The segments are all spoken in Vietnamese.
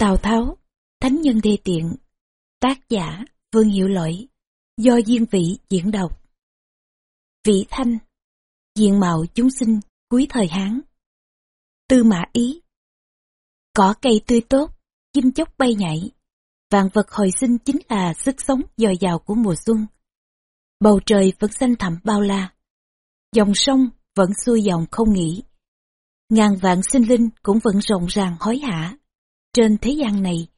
Tào Tháo, Thánh Nhân Đê Tiện, tác giả Vương Hiệu Lỗi, do Diên Vị diễn đọc. Vị Thanh, diện mạo chúng sinh cuối thời Hán. Tư Mã Ý, cỏ cây tươi tốt, chim chóc bay nhảy, vạn vật hồi sinh chính là sức sống dồi dào của mùa xuân. Bầu trời vẫn xanh thẳm bao la, dòng sông vẫn xuôi dòng không nghỉ. Ngàn vạn sinh linh cũng vẫn rộn ràng hối hả. Trên thế gian này,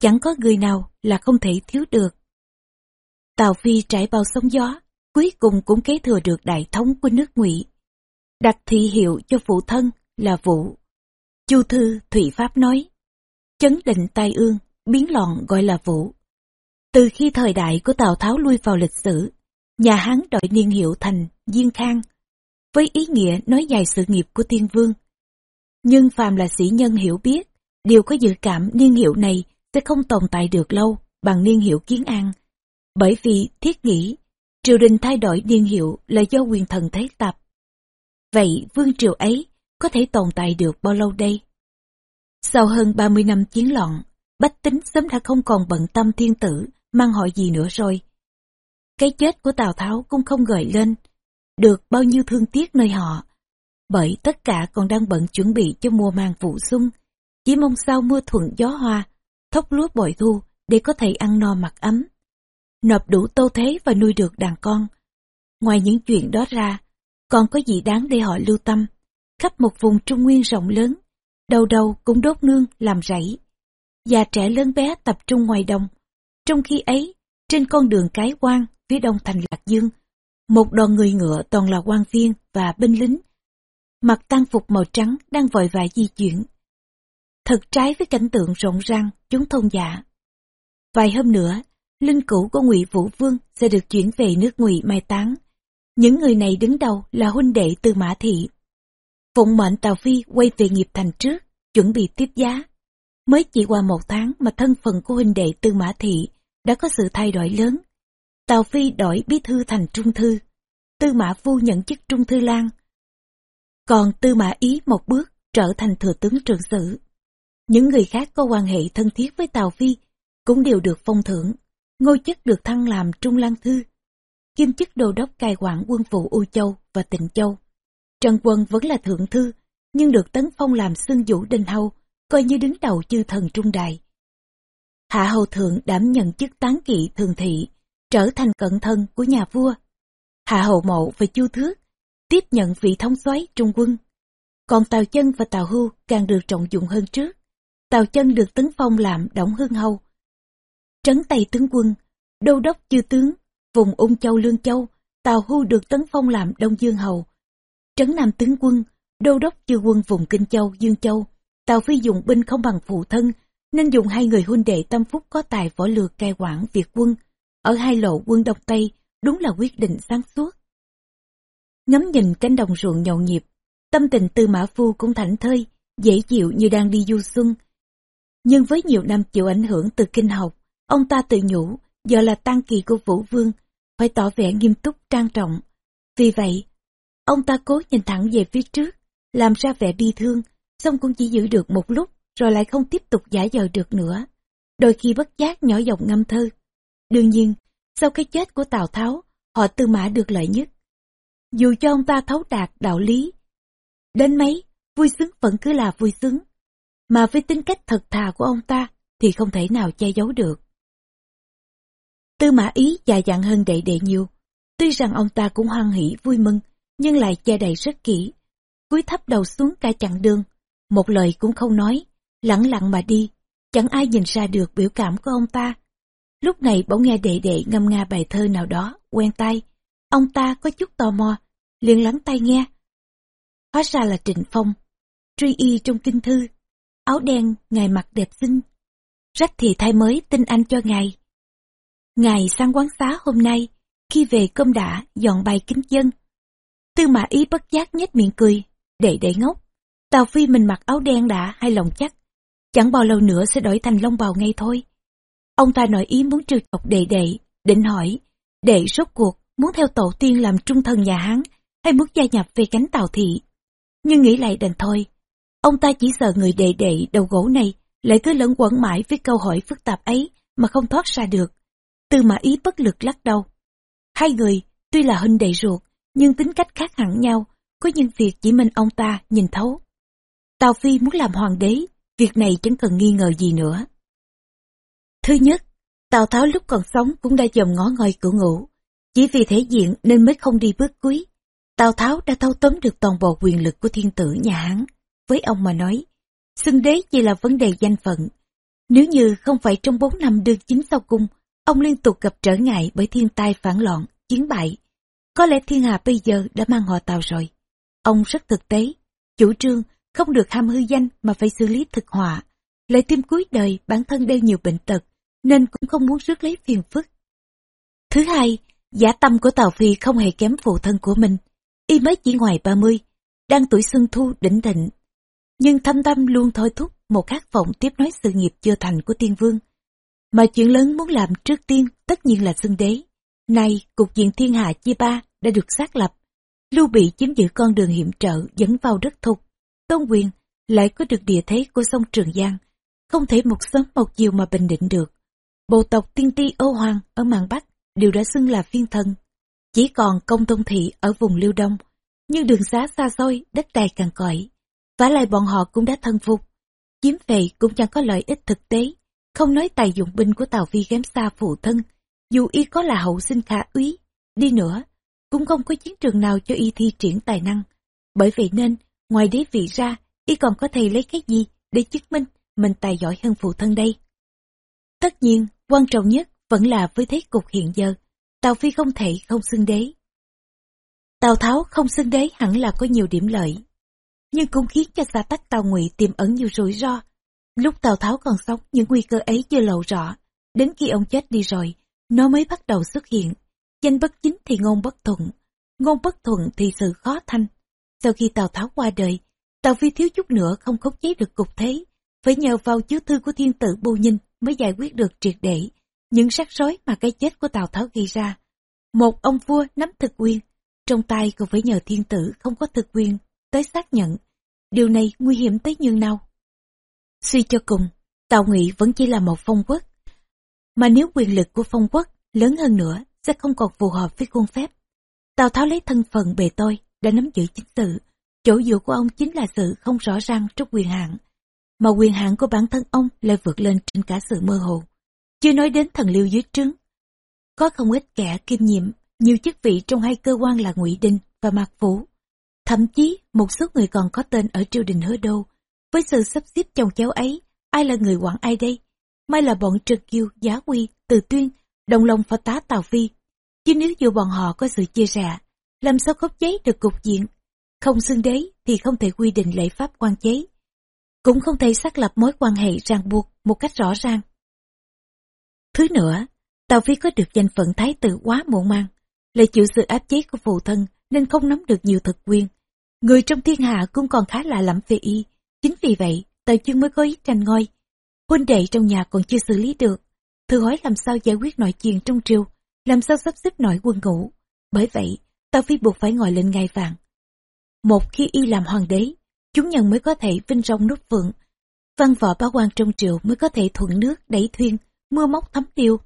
chẳng có người nào là không thể thiếu được. Tào Phi trải bao sóng gió, cuối cùng cũng kế thừa được đại thống của nước ngụy đặt thị hiệu cho phụ thân là Vũ. Chu Thư thủy Pháp nói, chấn định tai ương, biến loạn gọi là Vũ. Từ khi thời đại của Tào Tháo lui vào lịch sử, nhà Hán đổi niên hiệu thành Diên Khang, với ý nghĩa nói dài sự nghiệp của tiên vương. Nhưng phàm là sĩ nhân hiểu biết, đều có dự cảm niên hiệu này sẽ không tồn tại được lâu bằng niên hiệu kiến an. Bởi vì thiết nghĩ, triều đình thay đổi niên hiệu là do quyền thần thế tập. Vậy vương triều ấy có thể tồn tại được bao lâu đây? Sau hơn 30 năm chiến loạn, Bách tính sớm đã không còn bận tâm thiên tử, mang họ gì nữa rồi. Cái chết của Tào Tháo cũng không gợi lên, được bao nhiêu thương tiếc nơi họ. Bởi tất cả còn đang bận chuẩn bị cho mùa màng vụ xuân, chỉ mong sao mưa thuận gió hoa, thóc lúa bội thu để có thể ăn no mặc ấm. Nộp đủ tô thế và nuôi được đàn con. Ngoài những chuyện đó ra, còn có gì đáng để họ lưu tâm. Khắp một vùng trung nguyên rộng lớn, đầu đầu cũng đốt nương làm rẫy. Già trẻ lớn bé tập trung ngoài đồng. Trong khi ấy, trên con đường cái quan phía đông thành Lạc Dương, một đoàn người ngựa toàn là quan viên và binh lính. Mặc tang phục màu trắng đang vội vã di chuyển. Thật trái với cảnh tượng rộng ràng, chúng thông dạ. Vài hôm nữa, linh cữu của ngụy Vũ Vương sẽ được chuyển về nước ngụy mai táng. Những người này đứng đầu là huynh đệ từ Mã Thị. Phụng mệnh Tào Phi quay về nghiệp thành trước, chuẩn bị tiếp giá. Mới chỉ qua một tháng mà thân phận của huynh đệ Tư Mã Thị đã có sự thay đổi lớn. Tào Phi đổi bí thư thành trung thư. Tư Mã Phu nhận chức trung thư lang. Còn Tư Mã Ý một bước trở thành thừa tướng trưởng sử. Những người khác có quan hệ thân thiết với Tào Phi cũng đều được phong thưởng. Ngôi chức được thăng làm trung lang thư. Kim chức đô đốc cai quản quân vụ U Châu và Tịnh Châu. Trần Quân vẫn là thượng thư, nhưng được tấn phong làm xương vũ đinh hầu, coi như đứng đầu chư thần trung đài. Hạ hầu thượng đảm nhận chức tán kỵ thường thị, trở thành cận thân của nhà vua. Hạ hầu mộ và chu thước, tiếp nhận vị thống soái trung quân. Còn Tào Chân và Tào Hưu càng được trọng dụng hơn trước. Tào Chân được tấn phong làm Đổng Hưng Hầu. Trấn Tây tướng quân, đô đốc chư tướng, vùng Ung Châu Lương Châu, Tào Hưu được tấn phong làm Đông Dương Hầu. Trấn Nam tướng quân, đô đốc chư quân vùng Kinh Châu, Dương Châu, Tào Phi dùng binh không bằng phụ thân, nên dùng hai người huynh đệ tâm phúc có tài võ lược cai quản Việt quân. Ở hai lộ quân Đông Tây, đúng là quyết định sáng suốt. Ngắm nhìn cánh đồng ruộng nhậu nhịp, tâm tình tư mã phu cũng thảnh thơi, dễ chịu như đang đi du xuân. Nhưng với nhiều năm chịu ảnh hưởng từ kinh học, ông ta tự nhủ, giờ là tăng kỳ của Vũ Vương, phải tỏ vẻ nghiêm túc trang trọng. Vì vậy, ông ta cố nhìn thẳng về phía trước, làm ra vẻ bi thương, xong cũng chỉ giữ được một lúc, rồi lại không tiếp tục giả dờ được nữa. Đôi khi bất giác nhỏ giọng ngâm thơ. Đương nhiên, sau cái chết của Tào Tháo, họ tư mã được lợi nhất. Dù cho ông ta thấu đạt đạo lý, đến mấy, vui sướng vẫn cứ là vui sướng. Mà với tính cách thật thà của ông ta, thì không thể nào che giấu được. Tư mã ý dài dặn hơn đệ đệ nhiều. Tuy rằng ông ta cũng hoan hỷ vui mừng, nhưng lại che đậy rất kỹ. Cúi thấp đầu xuống cả chặng đường, một lời cũng không nói, lặng lặng mà đi, chẳng ai nhìn ra được biểu cảm của ông ta. Lúc này bỗng nghe đệ đệ ngâm nga bài thơ nào đó, quen tay. Ông ta có chút tò mò, liền lắng tay nghe. Hóa ra là Trịnh Phong, truy y trong kinh thư, áo đen, ngài mặc đẹp xinh. Rách thì thay mới tin anh cho ngài. Ngài sang quán xá hôm nay, khi về cơm đã, dọn bài kính dân. Tư mã ý bất giác nhếch miệng cười, đệ đệ ngốc. Tào Phi mình mặc áo đen đã hay lòng chắc, chẳng bao lâu nữa sẽ đổi thành lông bào ngay thôi. Ông ta nội ý muốn trừ chọc đệ đệ, định hỏi, đệ rốt cuộc muốn theo tổ tiên làm trung thần nhà Hán hay muốn gia nhập về cánh Tào Thị. Nhưng nghĩ lại đành thôi, ông ta chỉ sợ người đệ đệ đầu gỗ này lại cứ lẫn quẩn mãi với câu hỏi phức tạp ấy mà không thoát ra được. Tư mã ý bất lực lắc đầu. Hai người, tuy là huynh đệ ruột, nhưng tính cách khác hẳn nhau, có những việc chỉ mình ông ta nhìn thấu. Tào Phi muốn làm hoàng đế, việc này chẳng cần nghi ngờ gì nữa. Thứ nhất, Tào Tháo lúc còn sống cũng đã dòm ngó ngôi cửa ngủ, chỉ vì thể diện nên mới không đi bước cuối. Tào Tháo đã thâu tóm được toàn bộ quyền lực của thiên tử nhà Hán. Với ông mà nói, xưng đế chỉ là vấn đề danh phận. Nếu như không phải trong 4 năm đương chính sau cung, ông liên tục gặp trở ngại bởi thiên tai phản loạn, chiến bại. Có lẽ thiên hạ bây giờ đã mang họ tàu rồi. Ông rất thực tế, chủ trương không được ham hư danh mà phải xử lý thực họa. Lại tim cuối đời bản thân đeo nhiều bệnh tật, nên cũng không muốn rước lấy phiền phức. Thứ hai, giả tâm của Tào Phi không hề kém phụ thân của mình. Y mới chỉ ngoài 30, đang tuổi xuân thu đỉnh thịnh. Nhưng thâm tâm luôn thôi thúc một khát vọng tiếp nối sự nghiệp chưa thành của tiên vương. Mà chuyện lớn muốn làm trước tiên tất nhiên là xưng đế. Nay, cục diện thiên hạ chia ba đã được xác lập. Lưu Bị chiếm giữ con đường hiểm trở dẫn vào đất thục. Tôn quyền lại có được địa thế của sông Trường Giang. Không thể một sớm một chiều mà bình định được. Bộ tộc tiên ti Âu Hoàng ở màn Bắc đều đã xưng là phiên thân. Chỉ còn công tôn thị ở vùng lưu Đông. Nhưng đường xá xa xôi, đất đai càng cõi. Và lại bọn họ cũng đã thân phục. Chiếm về cũng chẳng có lợi ích thực tế. Không nói tài dụng binh của Tàu Phi ghém xa phụ thân. Dù y có là hậu sinh khả úy, đi nữa, cũng không có chiến trường nào cho y thi triển tài năng. Bởi vậy nên, ngoài đế vị ra, y còn có thể lấy cái gì để chứng minh mình tài giỏi hơn phụ thân đây. Tất nhiên, quan trọng nhất vẫn là với thế cục hiện giờ, Tào Phi không thể không xưng đế. Tào Tháo không xưng đế hẳn là có nhiều điểm lợi, nhưng cũng khiến cho xã tắc Tào Ngụy tiềm ẩn nhiều rủi ro. Lúc Tào Tháo còn sống, những nguy cơ ấy chưa lộ rõ, đến khi ông chết đi rồi, nó mới bắt đầu xuất hiện. Danh bất chính thì ngôn bất thuận, ngôn bất thuận thì sự khó thanh. Sau khi Tào Tháo qua đời, Tào Phi thiếu chút nữa không khống chế được cục thế, phải nhờ vào chiếu thư của thiên tử bưu Nhìn mới giải quyết được triệt để những rắc rối mà cái chết của Tào Tháo gây ra. Một ông vua nắm thực quyền, trong tay còn phải nhờ thiên tử không có thực quyền tới xác nhận. Điều này nguy hiểm tới nhường nào. Suy cho cùng, Tào Ngụy vẫn chỉ là một phong quốc. Mà nếu quyền lực của phong quốc lớn hơn nữa sẽ không còn phù hợp với khuôn phép. Tào Tháo lấy thân phận bề tôi đã nắm giữ chính sự. Chỗ dựa của ông chính là sự không rõ ràng trong quyền hạn. Mà quyền hạn của bản thân ông lại vượt lên trên cả sự mơ hồ. Chưa nói đến thần liêu dưới trướng. Có không ít kẻ kiêm nhiệm, nhiều chức vị trong hai cơ quan là ngụy Đinh và Mạc Phủ. Thậm chí, một số người còn có tên ở triều đình hứa đô. Với sự sắp xếp chồng chéo ấy, ai là người quản ai đây? May là bọn trực Kiêu, Giá Quy, Từ Tuyên, đồng lòng phó tá Tào Phi. Chứ nếu dù bọn họ có sự chia rẽ, làm sao khóc cháy được cục diện? Không xưng đế thì không thể quy định lễ pháp quan chế. Cũng không thể xác lập mối quan hệ ràng buộc một cách rõ ràng. Thứ nữa, Tào Phi có được danh phận thái tử quá muộn màng, lại chịu sự áp chế của phụ thân nên không nắm được nhiều thực quyền. Người trong thiên hạ cũng còn khá lạ lẫm về y, chính vì vậy Tào Chương mới có ý tranh ngôi. Huynh đệ trong nhà còn chưa xử lý được, thử hỏi làm sao giải quyết nội chuyện trong triều, làm sao sắp xếp nội quân ngũ. Bởi vậy, Tào Phi buộc phải ngồi lên ngai vàng. Một khi y làm hoàng đế, chúng nhân mới có thể vinh rong nút vượng, văn võ bá quan trong triều mới có thể thuận nước đẩy thuyên mưa móc thấm tiêu.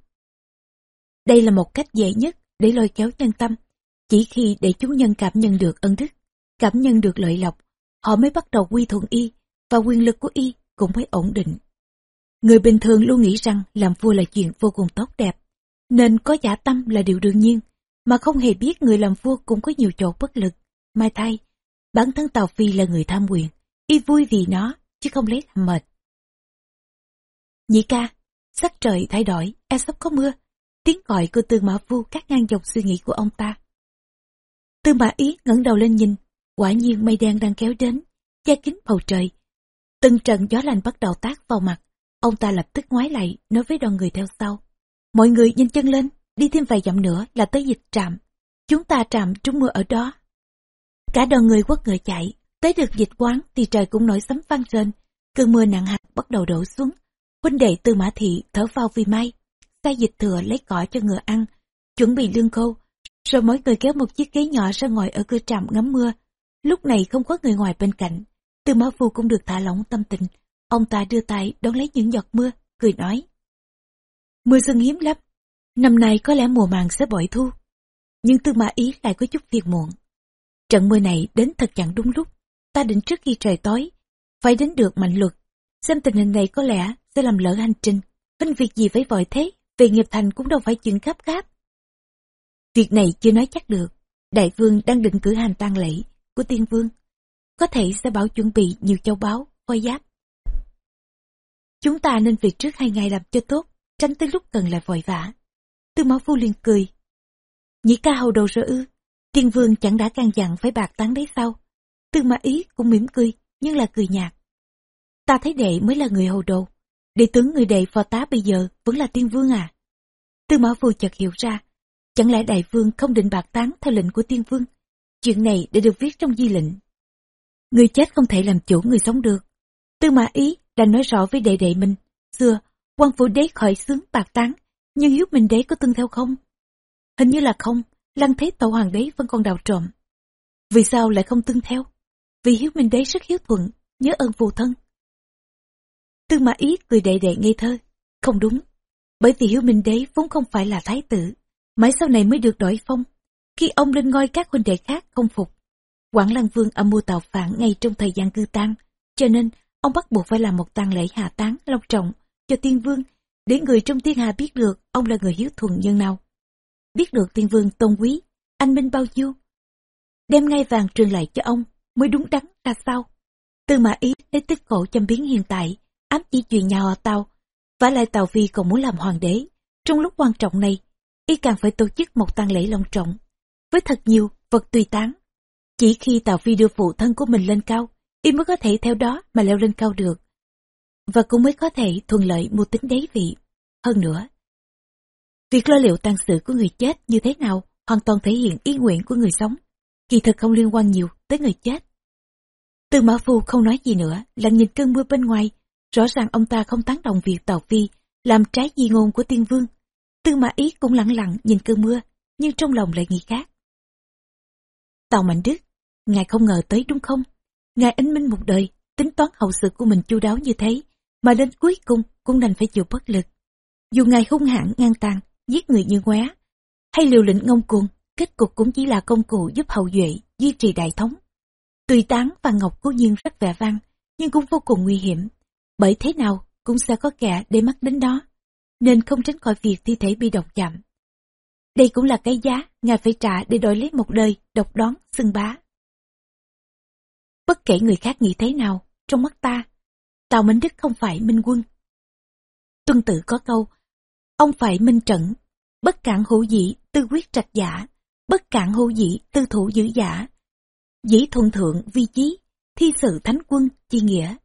Đây là một cách dễ nhất để lôi kéo nhân tâm. Chỉ khi để chúng nhân cảm nhận được ân đức, cảm nhận được lợi lộc, họ mới bắt đầu quy thuận y, và quyền lực của y cũng mới ổn định. Người bình thường luôn nghĩ rằng làm vua là chuyện vô cùng tốt đẹp, nên có giả tâm là điều đương nhiên, mà không hề biết người làm vua cũng có nhiều chỗ bất lực. Mai thay, bản thân Tào Phi là người tham quyền, y vui vì nó, chứ không lấy làm mệt. Nhị ca, Sắc trời thay đổi, e sắp có mưa. Tiếng gọi của tư mã vu cắt ngang dòng suy nghĩ của ông ta. Tư mã ý ngẩng đầu lên nhìn, quả nhiên mây đen đang kéo đến, che kín bầu trời. Từng trận gió lành bắt đầu tác vào mặt, ông ta lập tức ngoái lại, nói với đoàn người theo sau. Mọi người nhanh chân lên, đi thêm vài dặm nữa là tới dịch trạm. Chúng ta trạm trúng mưa ở đó. Cả đoàn người quất ngựa chạy, tới được dịch quán thì trời cũng nổi sấm vang rền. Cơn mưa nặng hạt bắt đầu đổ xuống, Huynh đệ từ mã thị thở phào vì may, tay dịch thừa lấy cỏ cho ngựa ăn, chuẩn bị lương khô, rồi mỗi người kéo một chiếc ghế nhỏ ra ngồi ở cửa trạm ngắm mưa. Lúc này không có người ngoài bên cạnh, tư mã phu cũng được thả lỏng tâm tình, ông ta đưa tay đón lấy những giọt mưa, cười nói. Mưa xuân hiếm lắm, năm nay có lẽ mùa màng sẽ bội thu. Nhưng tư mã ý lại có chút phiền muộn. Trận mưa này đến thật chẳng đúng lúc, ta định trước khi trời tối, phải đến được mạnh luật. Xem tình hình này có lẽ sẽ làm lỡ hành trình, hình việc gì phải vội thế, về nghiệp thành cũng đâu phải chuyện gấp gáp. Việc này chưa nói chắc được, đại vương đang định cử hành tang lễ của tiên vương. Có thể sẽ bảo chuẩn bị nhiều châu báu, khôi giáp. Chúng ta nên việc trước hai ngày làm cho tốt, tránh tới lúc cần lại vội vã. Tư mã phu liền cười. Nhĩ ca hầu đầu rồi ư, tiên vương chẳng đã can dặn phải bạc tán đấy sao. Tư mã ý cũng mỉm cười, nhưng là cười nhạt. Ta thấy đệ mới là người hầu đồ. Đệ tướng người đệ phò tá bây giờ vẫn là tiên vương à. Tư mã phu chợt hiểu ra, chẳng lẽ đại vương không định bạc tán theo lệnh của tiên vương. Chuyện này đã được viết trong di lệnh. Người chết không thể làm chủ người sống được. Tư mã ý đã nói rõ với đệ đệ mình. Xưa, quan phủ đế khỏi sướng bạc tán, nhưng hiếu minh đế có tuân theo không? Hình như là không, lăng thế tổ hoàng đế vẫn còn đào trộm. Vì sao lại không tuân theo? Vì hiếu minh đế rất hiếu thuận, nhớ ơn phù thân. Tư mã ý cười đệ đệ ngây thơ. Không đúng, bởi vì hiếu minh đế vốn không phải là thái tử, mãi sau này mới được đổi phong. Khi ông lên ngôi các huynh đệ khác không phục, Quảng Lăng Vương âm mưu tạo phản ngay trong thời gian cư tang, cho nên ông bắt buộc phải làm một tang lễ hạ táng long trọng cho tiên vương, để người trong thiên hạ biết được ông là người hiếu thuận nhân nào. Biết được tiên vương tôn quý, anh minh bao nhiêu. Đem ngay vàng truyền lại cho ông, mới đúng đắn ra sao. Tư mã ý lấy tức cổ châm biến hiện tại, ám chỉ chuyện nhà họ Tàu, và lại Tàu Phi còn muốn làm hoàng đế. Trong lúc quan trọng này, y càng phải tổ chức một tang lễ long trọng, với thật nhiều vật tùy tán. Chỉ khi tào Phi đưa phụ thân của mình lên cao, y mới có thể theo đó mà leo lên cao được. Và cũng mới có thể thuận lợi mưu tính đế vị. Hơn nữa, việc lo liệu tang sự của người chết như thế nào hoàn toàn thể hiện ý nguyện của người sống, kỳ thực không liên quan nhiều tới người chết. Tư Mã Phu không nói gì nữa, lặng nhìn cơn mưa bên ngoài, rõ ràng ông ta không tán đồng việc tào Phi làm trái di ngôn của tiên vương. Tư Mã Ý cũng lặng lặng nhìn cơn mưa, nhưng trong lòng lại nghĩ khác tào Mạnh Đức, ngài không ngờ tới đúng không? Ngài ánh minh một đời, tính toán hậu sự của mình chu đáo như thế, mà đến cuối cùng cũng đành phải chịu bất lực. Dù ngài hung hãn ngang tàn, giết người như quá, hay liều lĩnh ngông cuồng, kết cục cũng chỉ là công cụ giúp hậu duệ duy trì đại thống. Tùy tán và ngọc cố nhiên rất vẻ vang, nhưng cũng vô cùng nguy hiểm, bởi thế nào cũng sẽ có kẻ để mắt đến đó, nên không tránh khỏi việc thi thể bị độc chạm. Đây cũng là cái giá ngài phải trả để đổi lấy một đời độc đoán xưng bá. Bất kể người khác nghĩ thế nào, trong mắt ta, Tào Minh Đức không phải minh quân. Tuân tử có câu, ông phải minh trận, bất cản hữu dĩ tư quyết trạch giả, bất cản hữu dĩ tư thủ giữ giả. Dĩ thuận thượng vi chí, thi sự thánh quân chi nghĩa.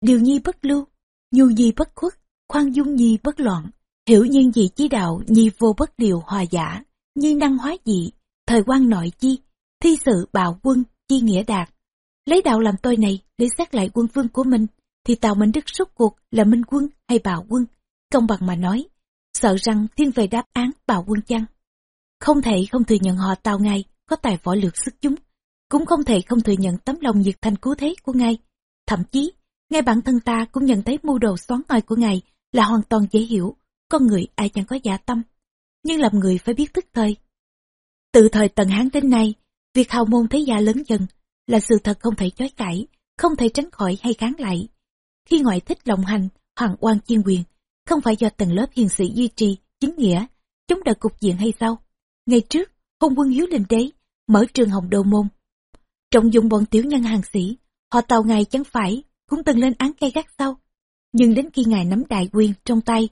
Điều nhi bất lưu, nhu nhi bất khuất, khoan dung nhi bất loạn, hiểu nhân dị chí đạo nhi vô bất điều hòa giả, nhi năng hóa dị, thời quan nội chi, thi sự bạo quân chi nghĩa đạt. Lấy đạo làm tôi này để xét lại quân vương của mình, thì Tào Minh Đức rốt cuộc là minh quân hay bạo quân? Công bằng mà nói, sợ rằng thiên về đáp án bạo quân chăng? Không thể không thừa nhận họ Tào ngay có tài võ lược sức chúng, cũng không thể không thừa nhận tấm lòng nhiệt thành cứu thế của ngài. Thậm chí, ngay bản thân ta cũng nhận thấy mưu đồ xoắn ngòi của ngài là hoàn toàn dễ hiểu, con người ai chẳng có giả tâm, nhưng làm người phải biết thức thời. Từ thời Tần Hán đến nay, việc hào môn thế gia lớn dần là sự thật không thể chối cãi, không thể tránh khỏi hay kháng lại. Khi ngoại thích lộng hành, hoàng quan chiên quyền, không phải do tầng lớp hiền sĩ duy trì, chính nghĩa, chống đỡ cục diện hay sao? Ngày trước, hôn quân hiếu linh đế, mở trường hồng đô môn. Trọng dụng bọn tiểu nhân hàng sĩ, họ tàu ngài chẳng phải, cũng từng lên án cây gắt sau. Nhưng đến khi ngài nắm đại quyền trong tay,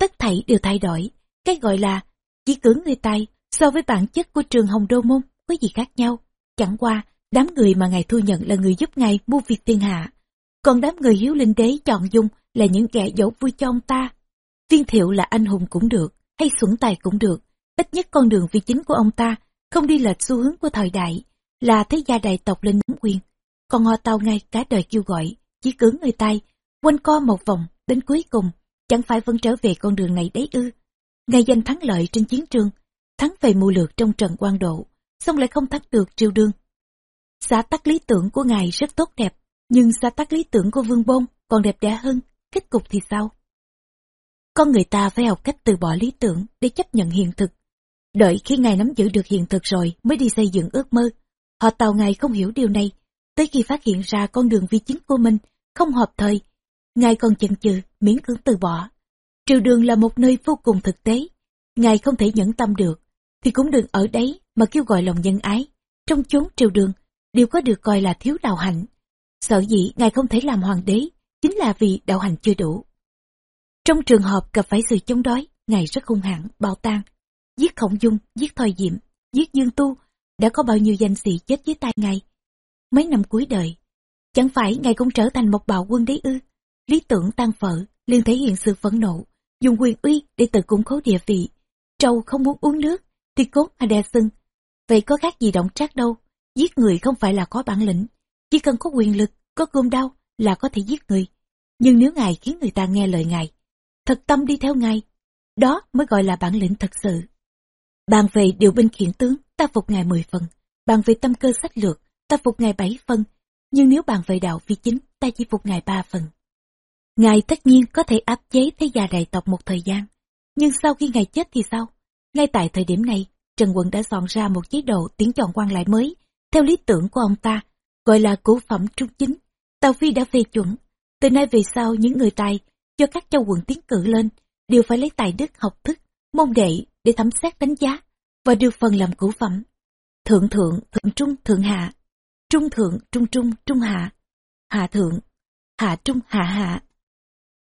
tất thảy đều thay đổi. Cái gọi là chỉ cử người tay so với bản chất của trường hồng đô môn có gì khác nhau. Chẳng qua, đám người mà ngài thu nhận là người giúp ngài mua việc thiên hạ. Còn đám người hiếu linh đế chọn dung là những kẻ dỗ vui cho ông ta. Viên thiệu là anh hùng cũng được, hay xuẩn tài cũng được. Ít nhất con đường vi chính của ông ta không đi lệch xu hướng của thời đại, là thế gia đại tộc lên nắm quyền. Còn họ tàu ngay cả đời kêu gọi, chỉ cứng người tay, quanh co một vòng, đến cuối cùng, chẳng phải vẫn trở về con đường này đấy ư. Ngày giành thắng lợi trên chiến trường, thắng về mưu lược trong trận quan độ, xong lại không thắng được triều đương. Xã tắc lý tưởng của ngài rất tốt đẹp, nhưng xã tắc lý tưởng của Vương Bôn còn đẹp đẽ hơn, kết cục thì sao? Con người ta phải học cách từ bỏ lý tưởng để chấp nhận hiện thực. Đợi khi ngài nắm giữ được hiện thực rồi mới đi xây dựng ước mơ. Họ tàu ngài không hiểu điều này, tới khi phát hiện ra con đường vi chính của mình không hợp thời. Ngài còn chần chừ, miễn cưỡng từ bỏ. Triều đường là một nơi vô cùng thực tế. Ngài không thể nhẫn tâm được, thì cũng đừng ở đấy mà kêu gọi lòng nhân ái. Trong chốn triều đường, đều có được coi là thiếu đạo hạnh. Sợ dĩ Ngài không thể làm hoàng đế, chính là vì đạo hạnh chưa đủ. Trong trường hợp gặp phải sự chống đối, Ngài rất hung hãn, bạo tan. Giết khổng dung, giết thôi diệm, giết dương tu, đã có bao nhiêu danh sĩ chết dưới tay Ngài. Mấy năm cuối đời, chẳng phải Ngài cũng trở thành một bạo quân đấy ư. Lý tưởng tan vỡ liền thể hiện sự phẫn nộ, dùng quyền uy để tự củng cố địa vị. Trâu không muốn uống nước, thì cốt hay đè sưng. Vậy có khác gì động trác đâu, giết người không phải là có bản lĩnh, chỉ cần có quyền lực, có gươm đau là có thể giết người. Nhưng nếu ngài khiến người ta nghe lời ngài, thật tâm đi theo ngài, đó mới gọi là bản lĩnh thật sự. Bàn về điều binh khiển tướng, ta phục ngài 10 phần. Bàn về tâm cơ sách lược, ta phục ngài 7 phần. Nhưng nếu bàn về đạo phi chính, ta chỉ phục ngài 3 phần. Ngài tất nhiên có thể áp chế thế già đại tộc một thời gian. Nhưng sau khi ngài chết thì sao? Ngay tại thời điểm này, Trần Quận đã dọn ra một chế độ tiến chọn quan lại mới, theo lý tưởng của ông ta, gọi là cũ phẩm trung chính. Tàu Phi đã phê chuẩn, từ nay về sau những người tài do các châu quận tiến cử lên đều phải lấy tài đức học thức, môn đệ để thẩm xét đánh giá và được phần làm cũ phẩm. Thượng thượng, thượng trung, thượng hạ, trung thượng, trung trung, trung hạ, hạ thượng, hạ trung, hạ hạ.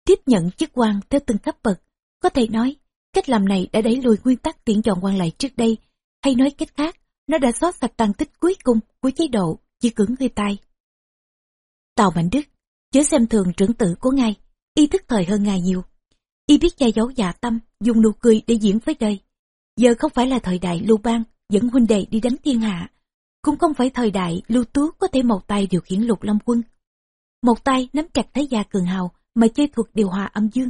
Tiếp nhận chức quan theo từng cấp bậc, có thể nói Cách làm này đã đẩy lùi nguyên tắc tuyển chọn quan lại trước đây, hay nói cách khác, nó đã xóa sạch tàn tích cuối cùng của chế độ chỉ cứng người tay. Tào Mạnh Đức, chớ xem thường trưởng tử của ngài, y thức thời hơn ngài nhiều. Y biết che giấu dạ tâm, dùng nụ cười để diễn với đời. Giờ không phải là thời đại lưu bang dẫn huynh đệ đi đánh thiên hạ, cũng không phải thời đại lưu tú có thể một tay điều khiển lục long quân. Một tay nắm chặt thế gia cường hào mà chơi thuật điều hòa âm dương.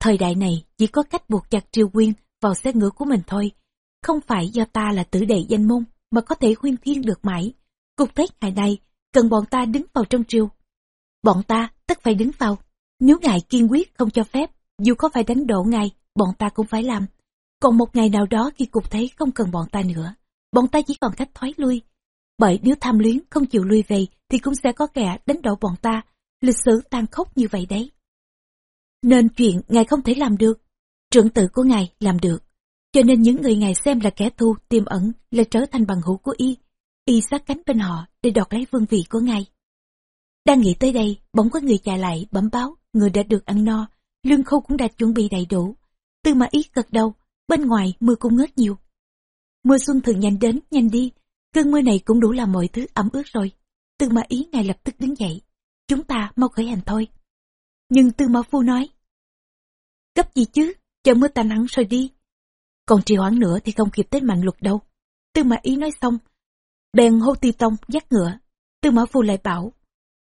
Thời đại này chỉ có cách buộc chặt triều quyên vào xe ngựa của mình thôi. Không phải do ta là tử đệ danh môn mà có thể khuyên thiên được mãi. Cục thế ngày này cần bọn ta đứng vào trong triều. Bọn ta tất phải đứng vào. Nếu ngài kiên quyết không cho phép, dù có phải đánh đổ ngài, bọn ta cũng phải làm. Còn một ngày nào đó khi cục thế không cần bọn ta nữa, bọn ta chỉ còn cách thoái lui. Bởi nếu tham luyến không chịu lui về thì cũng sẽ có kẻ đánh đổ bọn ta. Lịch sử tan khốc như vậy đấy. Nên chuyện ngài không thể làm được. Trưởng tử của ngài làm được. Cho nên những người ngài xem là kẻ thù tiềm ẩn lại trở thành bằng hữu của y. Y sát cánh bên họ để đoạt lấy vương vị của ngài. Đang nghĩ tới đây, bỗng có người chạy lại bấm báo, người đã được ăn no, lương khâu cũng đã chuẩn bị đầy đủ. Tư mà ý gật đầu, bên ngoài mưa cũng ngớt nhiều. Mưa xuân thường nhanh đến, nhanh đi, cơn mưa này cũng đủ làm mọi thứ ẩm ướt rồi. Tư mà ý ngài lập tức đứng dậy. Chúng ta mau khởi hành thôi. Nhưng tư mã phu nói, gấp gì chứ, chờ mưa tàn hẳn rồi đi. Còn trì hoãn nữa thì không kịp tới mạnh luật đâu. Tư mã ý nói xong, bèn hô ti tông dắt ngựa. Tư mã phu lại bảo,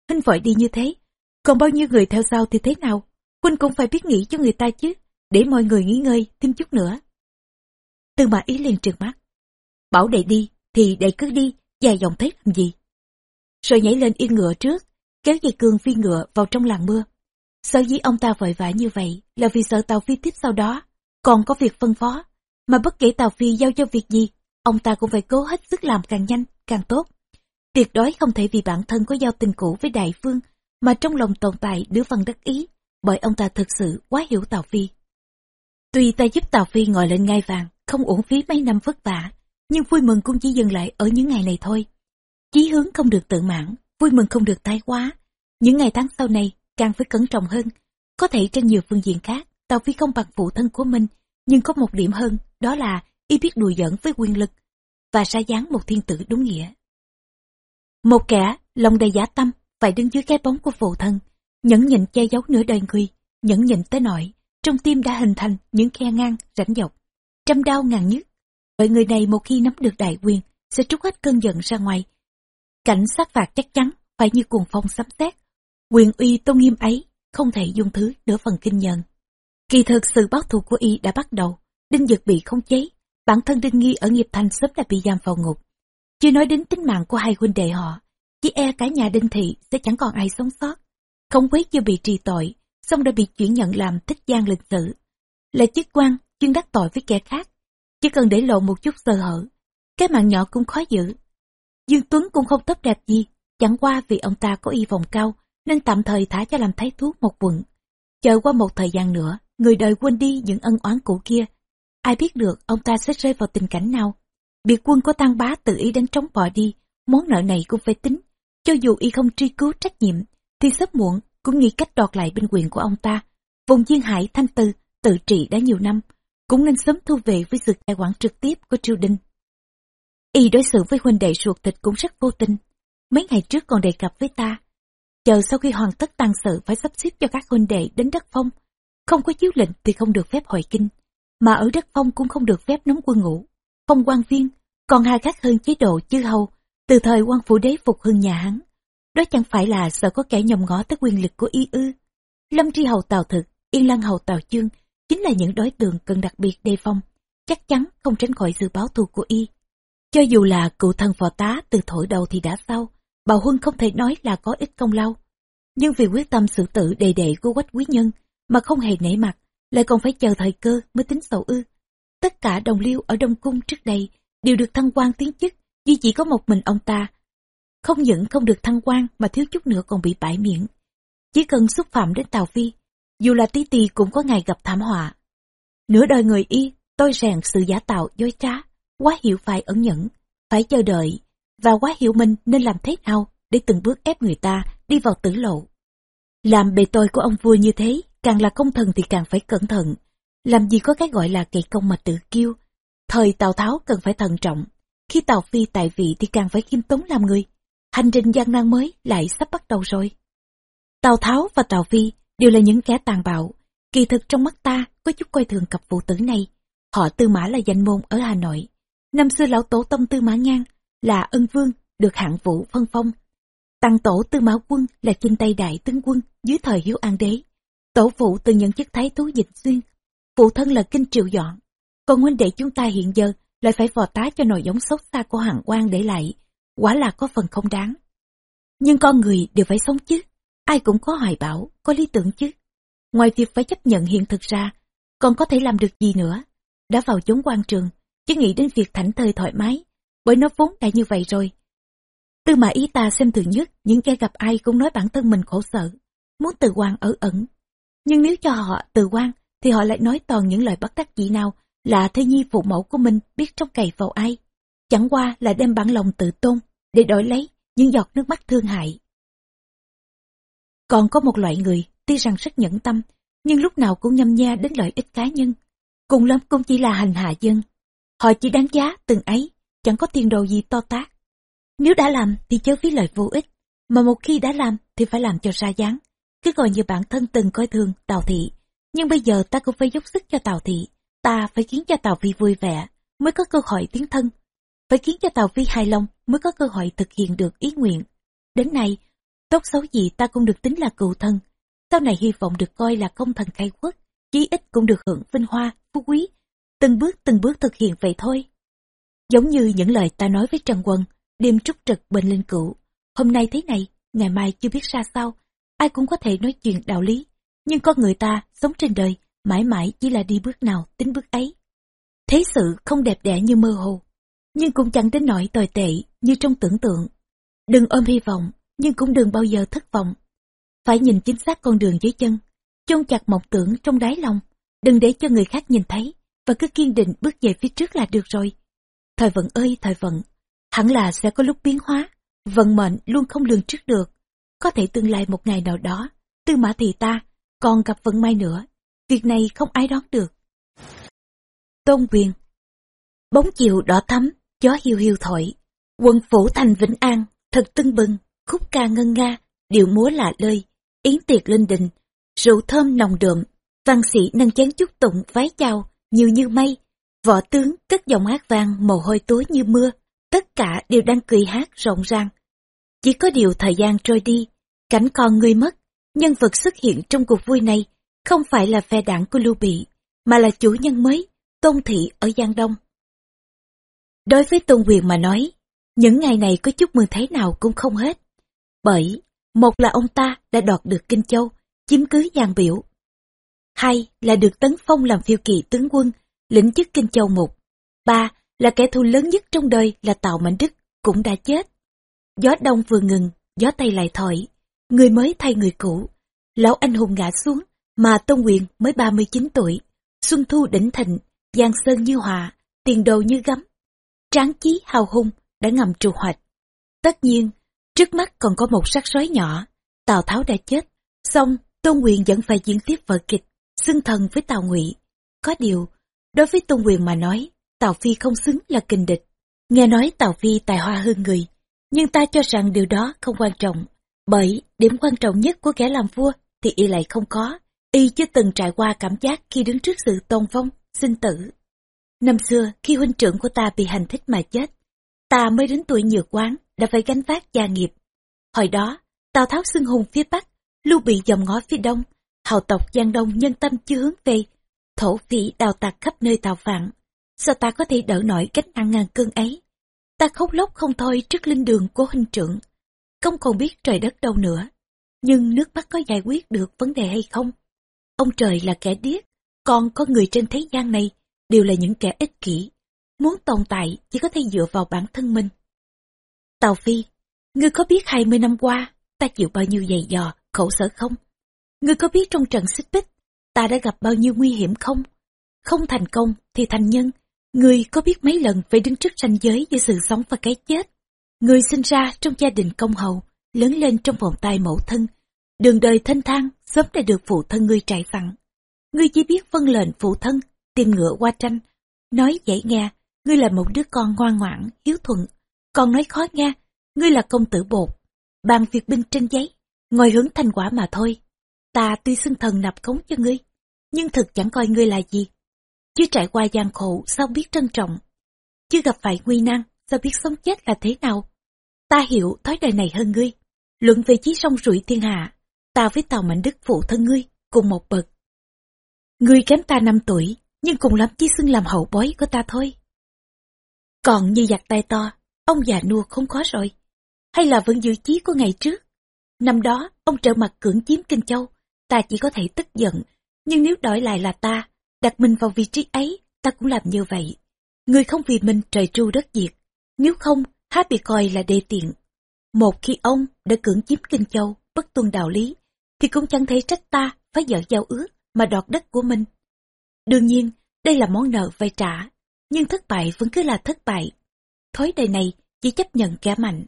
huynh vội đi như thế, còn bao nhiêu người theo sau thì thế nào? Huynh cũng phải biết nghĩ cho người ta chứ, để mọi người nghỉ ngơi thêm chút nữa. Tư mã ý liền trừng mắt. Bảo đệ đi, thì đệ cứ đi, dài dòng thế làm gì? Rồi nhảy lên yên ngựa trước, kéo dây cương phi ngựa vào trong làng mưa. Sở dĩ ông ta vội vã như vậy là vì sợ Tàu Phi tiếp sau đó, còn có việc phân phó. Mà bất kể Tàu Phi giao cho việc gì, ông ta cũng phải cố hết sức làm càng nhanh, càng tốt. Tuyệt đối không thể vì bản thân có giao tình cũ với đại phương, mà trong lòng tồn tại đứa phần đắc ý, bởi ông ta thực sự quá hiểu Tàu Phi. Tuy ta giúp Tàu Phi ngồi lên ngai vàng, không uổng phí mấy năm vất vả, nhưng vui mừng cũng chỉ dừng lại ở những ngày này thôi. Chí hướng không được tự mãn, vui mừng không được tái quá. Những ngày tháng sau này, càng phải cẩn trọng hơn. Có thể trên nhiều phương diện khác, Tàu Phi không bằng phụ thân của mình, nhưng có một điểm hơn, đó là y biết đùa giỡn với quyền lực và ra dáng một thiên tử đúng nghĩa. Một kẻ lòng đầy giả tâm phải đứng dưới cái bóng của phụ thân, nhẫn nhịn che giấu nửa đời người, nhẫn nhịn tới nỗi trong tim đã hình thành những khe ngang rãnh dọc, trăm đau ngàn nhức. Bởi người này một khi nắm được đại quyền sẽ trút hết cơn giận ra ngoài. Cảnh sát phạt chắc chắn phải như cuồng phong sấm sét Quyền uy tôn nghiêm ấy không thể dung thứ nửa phần kinh nhận. Kỳ thực sự báo thù của y đã bắt đầu, Đinh Dực bị không chế, bản thân Đinh Nghi ở nghiệp thành sớm đã bị giam vào ngục. Chưa nói đến tính mạng của hai huynh đệ họ, chỉ e cả nhà Đinh Thị sẽ chẳng còn ai sống sót. không quấy chưa bị trì tội, xong đã bị chuyển nhận làm thích gian lịch sử Là chức quan, chuyên đắc tội với kẻ khác, chỉ cần để lộ một chút sơ hở, cái mạng nhỏ cũng khó giữ. Dương Tuấn cũng không tốt đẹp gì, chẳng qua vì ông ta có y vọng cao, nên tạm thời thả cho làm thái thuốc một quận. Chờ qua một thời gian nữa, người đời quên đi những ân oán cũ kia. Ai biết được ông ta sẽ rơi vào tình cảnh nào. Biệt quân của Tăng Bá tự ý đánh trống bỏ đi, món nợ này cũng phải tính. Cho dù y không truy cứu trách nhiệm, thì sớm muộn cũng nghĩ cách đoạt lại binh quyền của ông ta. Vùng duyên hải thanh tư, tự trị đã nhiều năm, cũng nên sớm thu về với sự cai quản trực tiếp của triều đình. Y đối xử với huynh đệ ruột thịt cũng rất vô tình. Mấy ngày trước còn đề cập với ta. Chờ sau khi hoàn tất tăng sự phải sắp xếp cho các huynh đệ đến đất phong. Không có chiếu lệnh thì không được phép hội kinh. Mà ở đất phong cũng không được phép nóng quân ngũ. Phong quan viên, còn hai khác hơn chế độ chư hầu, từ thời quan phủ đế phục hưng nhà hắn. Đó chẳng phải là sợ có kẻ nhầm ngó tới quyền lực của y ư. Lâm tri hầu tào thực, yên lăng hầu tào chương, chính là những đối tượng cần đặc biệt đề phòng, chắc chắn không tránh khỏi sự báo thù của y. Cho dù là cựu thần phò tá từ thổi đầu thì đã sau, Bào Huân không thể nói là có ít công lao. Nhưng vì quyết tâm xử tử đầy đệ của quách quý nhân mà không hề nể mặt, lại còn phải chờ thời cơ mới tính sầu ư. Tất cả đồng liêu ở Đông Cung trước đây đều được thăng quan tiến chức, duy chỉ có một mình ông ta. Không những không được thăng quan mà thiếu chút nữa còn bị bãi miệng. Chỉ cần xúc phạm đến Tào Phi, dù là tí tì cũng có ngày gặp thảm họa. Nửa đời người y, tôi rèn sự giả tạo dối trá, quá hiểu phải ẩn nhẫn, phải chờ đợi, và quá hiểu mình nên làm thế nào để từng bước ép người ta đi vào tử lộ. Làm bề tôi của ông vua như thế, càng là công thần thì càng phải cẩn thận. Làm gì có cái gọi là kỳ công mà tự kiêu. Thời Tào Tháo cần phải thận trọng. Khi Tào Phi tại vị thì càng phải khiêm tốn làm người. Hành trình gian nan mới lại sắp bắt đầu rồi. Tào Tháo và Tào Phi đều là những kẻ tàn bạo. Kỳ thực trong mắt ta có chút coi thường cặp phụ tử này. Họ Tư Mã là danh môn ở Hà Nội. Năm xưa lão tổ tông Tư Mã Ngang là ân vương được hạng vũ phân phong. Tăng tổ Tư Mã Quân là chinh tây đại tướng quân dưới thời Hiếu An Đế. Tổ phụ từng nhận chức thái thú dịch xuyên. Phụ thân là kinh triệu dọn. Còn huynh đệ chúng ta hiện giờ lại phải vò tá cho nồi giống xấu xa của hạng quan để lại. Quả là có phần không đáng. Nhưng con người đều phải sống chứ. Ai cũng có hoài bão, có lý tưởng chứ. Ngoài việc phải chấp nhận hiện thực ra, còn có thể làm được gì nữa. Đã vào chốn quan trường, chứ nghĩ đến việc thảnh thơi thoải mái, bởi nó vốn đã như vậy rồi. Tư mà ý ta xem thường nhất, những kẻ gặp ai cũng nói bản thân mình khổ sở, muốn từ quan ở ẩn. Nhưng nếu cho họ từ quan, thì họ lại nói toàn những lời bất đắc dĩ nào là thê nhi phụ mẫu của mình biết trong cày vào ai. Chẳng qua là đem bản lòng tự tôn để đổi lấy những giọt nước mắt thương hại. Còn có một loại người, tuy rằng rất nhẫn tâm, nhưng lúc nào cũng nhâm nha đến lợi ích cá nhân. Cùng lắm cũng chỉ là hành hạ dân. Họ chỉ đáng giá từng ấy, chẳng có tiền đồ gì to tác. Nếu đã làm thì chớ phí lời vô ích, mà một khi đã làm thì phải làm cho ra dáng. Cứ gọi như bản thân từng coi thường Tào Thị, nhưng bây giờ ta cũng phải dốc sức cho Tào Thị. Ta phải khiến cho Tào Vi vui vẻ, mới có cơ hội tiến thân. Phải khiến cho Tào Vi hài lòng mới có cơ hội thực hiện được ý nguyện. Đến nay, tốt xấu gì ta cũng được tính là cựu thân. Sau này hy vọng được coi là công thần khai quốc, chí ít cũng được hưởng vinh hoa, phú quý. Từng bước từng bước thực hiện vậy thôi. Giống như những lời ta nói với Trần Quân, đêm trúc trực bên linh cựu. Hôm nay thế này, ngày mai chưa biết ra sao. Ai cũng có thể nói chuyện đạo lý. Nhưng con người ta sống trên đời, mãi mãi chỉ là đi bước nào tính bước ấy. Thế sự không đẹp đẽ như mơ hồ, nhưng cũng chẳng đến nỗi tồi tệ như trong tưởng tượng. Đừng ôm hy vọng, nhưng cũng đừng bao giờ thất vọng. Phải nhìn chính xác con đường dưới chân, chôn chặt mộng tưởng trong đáy lòng, đừng để cho người khác nhìn thấy, và cứ kiên định bước về phía trước là được rồi. Thời vận ơi thời vận, hẳn là sẽ có lúc biến hóa, vận mệnh luôn không lường trước được. Có thể tương lai một ngày nào đó, tư mã thị ta còn gặp vận may nữa, việc này không ai đoán được. Tôn quyền Bóng chiều đỏ thắm, gió hiu hiu thổi, quân phủ thành Vĩnh An, thật tưng bừng, khúc ca ngân nga, điệu múa lạ lơi, yến tiệc linh đình, rượu thơm nồng đượm, văn sĩ nâng chén chúc tụng vái chào, nhiều như mây, Võ tướng cất giọng hát vang mồ hôi túi như mưa, tất cả đều đang cười hát rộn ràng. Chỉ có điều thời gian trôi đi, cảnh con người mất, nhân vật xuất hiện trong cuộc vui này không phải là phe đảng của Lưu Bị, mà là chủ nhân mới, Tôn Thị ở Giang Đông. Đối với Tôn Quyền mà nói, những ngày này có chúc mừng thế nào cũng không hết. Bởi, Một là ông ta đã đoạt được Kinh Châu, chiếm cứ Giang Biểu. Hai là được tấn phong làm phiêu kỳ tướng quân, lĩnh chức Kinh Châu Mục. Ba là kẻ thù lớn nhất trong đời là Tào Mạnh Đức, cũng đã chết. Gió đông vừa ngừng, gió tây lại thổi, người mới thay người cũ. Lão anh hùng ngã xuống, mà Tôn Quyền mới 39 tuổi. Xuân thu đỉnh thịnh, giang sơn như họa, tiền đồ như gấm. Tráng chí hào hùng đã ngầm trù hoạch. Tất nhiên, trước mắt còn có một sắc sói nhỏ. Tào Tháo đã chết, xong Tôn Quyền vẫn phải diễn tiếp vở kịch, xưng thần với Tào Ngụy. Có điều, đối với Tôn Quyền mà nói, Tào Phi không xứng là kình địch. Nghe nói Tào Phi tài hoa hơn người, nhưng ta cho rằng điều đó không quan trọng. Bởi điểm quan trọng nhất của kẻ làm vua thì y lại không có. Y chưa từng trải qua cảm giác khi đứng trước sự tôn vong, sinh tử. Năm xưa, khi huynh trưởng của ta bị hành thích mà chết, ta mới đến tuổi nhược quán, đã phải gánh vác gia nghiệp. Hồi đó, Tào Tháo xưng hùng phía Bắc, lưu bị dòng ngó phía Đông, hào tộc Giang Đông nhân tâm chưa hướng về, thổ phỉ đào tạc khắp nơi tạo phạn. Sao ta có thể đỡ nổi cách ăn ngàn cơn ấy? Ta khóc lóc không thôi trước linh đường của huynh trưởng. Không còn biết trời đất đâu nữa. Nhưng nước mắt có giải quyết được vấn đề hay không? Ông trời là kẻ điếc, còn có người trên thế gian này đều là những kẻ ích kỷ. Muốn tồn tại chỉ có thể dựa vào bản thân mình. Tào Phi, ngươi có biết 20 năm qua ta chịu bao nhiêu dày dò, khổ sở không? Ngươi có biết trong trận xích bích ta đã gặp bao nhiêu nguy hiểm không? Không thành công thì thành nhân. Ngươi có biết mấy lần phải đứng trước ranh giới giữa sự sống và cái chết? Ngươi sinh ra trong gia đình công hầu, lớn lên trong vòng tay mẫu thân. Đường đời thanh thang, sớm đã được phụ thân ngươi trải phẳng. Ngươi chỉ biết vân lệnh phụ thân, tìm ngựa qua tranh. Nói dễ nghe, ngươi là một đứa con ngoan ngoãn, hiếu thuận. Còn nói khó nghe, ngươi là công tử bột. Bàn việc binh trên giấy, ngồi hướng thành quả mà thôi. Ta tuy xưng thần nạp cống cho ngươi, nhưng thực chẳng coi ngươi là gì. Chưa trải qua gian khổ sao biết trân trọng. Chưa gặp phải nguy nan sao biết sống chết là thế nào. Ta hiểu thói đời này hơn ngươi. Luận về chí sông rủi thiên hạ, ta với Tào Mạnh Đức phụ thân ngươi, cùng một bậc. Ngươi kém ta 5 tuổi, nhưng cùng lắm chỉ xưng làm hậu bối của ta thôi. Còn như giặt tay to, ông già nua không khó rồi. Hay là vẫn giữ chí của ngày trước. Năm đó, ông trợ mặt cưỡng chiếm Kinh Châu, ta chỉ có thể tức giận. Nhưng nếu đổi lại là ta, đặt mình vào vị trí ấy, ta cũng làm như vậy. Người không vì mình trời tru đất diệt. Nếu không, há bị coi là đê tiện. Một khi ông đã cưỡng chiếm Kinh Châu, bất tuân đạo lý, thì cũng chẳng thể trách ta phải dở giao ước mà đoạt đất của mình. Đương nhiên, đây là món nợ phải trả, nhưng thất bại vẫn cứ là thất bại. Thói đời này chỉ chấp nhận kẻ mạnh.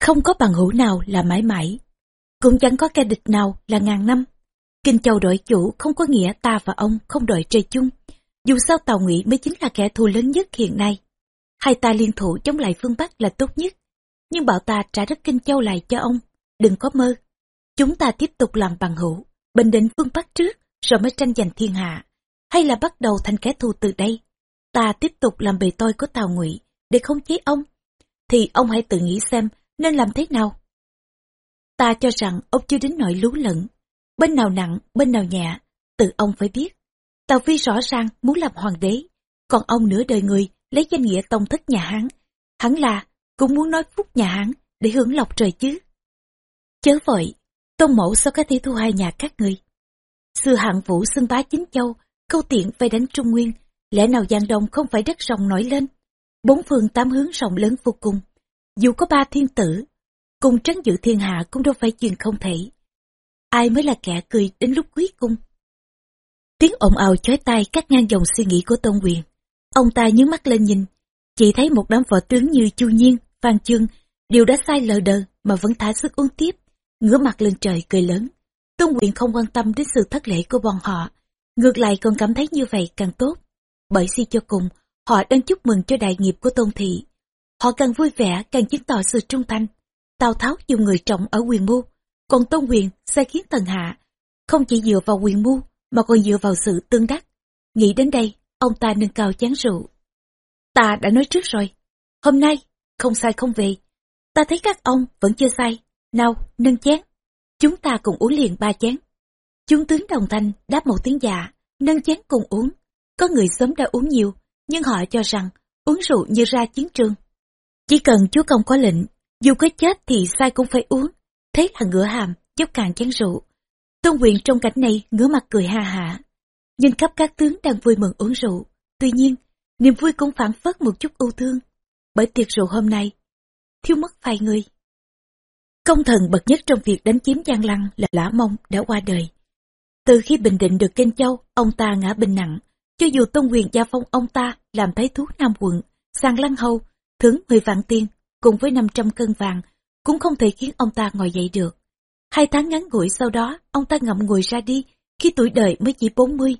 Không có bằng hữu nào là mãi mãi, cũng chẳng có kẻ địch nào là ngàn năm. Kinh Châu đội chủ không có nghĩa ta và ông không đội trời chung. Dù sao Tàu Ngụy mới chính là kẻ thù lớn nhất hiện nay. Hai ta liên thủ chống lại phương Bắc là tốt nhất. Nhưng bảo ta trả đất Kinh Châu lại cho ông, đừng có mơ. Chúng ta tiếp tục làm bằng hữu, bình định phương Bắc trước, rồi mới tranh giành thiên hạ. Hay là bắt đầu thành kẻ thù từ đây? Ta tiếp tục làm bề tôi của Tàu Ngụy để không chế ông. Thì ông hãy tự nghĩ xem nên làm thế nào. Ta cho rằng ông chưa đến nỗi lú lẫn. Bên nào nặng, bên nào nhẹ, tự ông phải biết. Tào Phi rõ ràng muốn làm hoàng đế, còn ông nửa đời người lấy danh nghĩa tông thất nhà Hán. Hắn là cũng muốn nói phúc nhà Hán để hưởng lộc trời chứ. Chớ vội, tôn mẫu sao có thể thu hai nhà các người. Xưa hạng vũ xưng bá chính châu, câu tiện vây đánh Trung Nguyên, lẽ nào Giang Đông không phải đất rồng nổi lên. Bốn phương tám hướng rộng lớn vô cùng. Dù có ba thiên tử, cùng trấn giữ thiên hạ cũng đâu phải chuyện không thể. Ai mới là kẻ cười đến lúc cuối cùng? Tiếng ồn ào chói tai cắt ngang dòng suy nghĩ của Tôn Quyền. Ông ta nhướng mắt lên nhìn, chỉ thấy một đám võ tướng như Chu Nhiên, Phan Chương đều đã sai lờ đờ mà vẫn thả sức uống tiếp, ngửa mặt lên trời cười lớn. Tôn Quyền không quan tâm đến sự thất lễ của bọn họ, ngược lại còn cảm thấy như vậy càng tốt. Bởi suy cho cùng, họ đang chúc mừng cho đại nghiệp của Tôn Thị. Họ càng vui vẻ càng chứng tỏ sự trung thành. Tào Tháo dùng người trọng ở quyền mưu, còn Tôn Quyền sai khiến thần hạ, không chỉ dựa vào quyền mưu mà còn dựa vào sự tương đắc. Nghĩ đến đây, ông ta nâng cao chén rượu. Ta đã nói trước rồi, hôm nay không sai không về. Ta thấy các ông vẫn chưa sai, nào nâng chén. Chúng ta cùng uống liền ba chén. Chúng tướng đồng thanh đáp một tiếng dạ, nâng chén cùng uống. Có người sớm đã uống nhiều, nhưng họ cho rằng uống rượu như ra chiến trường. Chỉ cần chúa công có lệnh, dù có chết thì sai cũng phải uống. Thế là ngửa hàm, dốc càng chén rượu. Tôn quyền trong cảnh này ngửa mặt cười ha hả. Nhưng khắp các tướng đang vui mừng uống rượu. Tuy nhiên, niềm vui cũng phản phất một chút ưu thương. Bởi tiệc rượu hôm nay, thiếu mất vài người. Công thần bậc nhất trong việc đánh chiếm Giang Lăng là Lã Mông đã qua đời. Từ khi Bình Định được Kinh Châu, ông ta ngã bệnh nặng. Cho dù Tôn Quyền gia phong ông ta làm thái thú Nam quận, sang Lăng Hầu, thưởng 10 vạn tiền, cùng với 500 cân vàng, cũng không thể khiến ông ta ngồi dậy được. Hai tháng ngắn ngủi sau đó, ông ta ngậm ngùi ra đi, khi tuổi đời mới chỉ 40.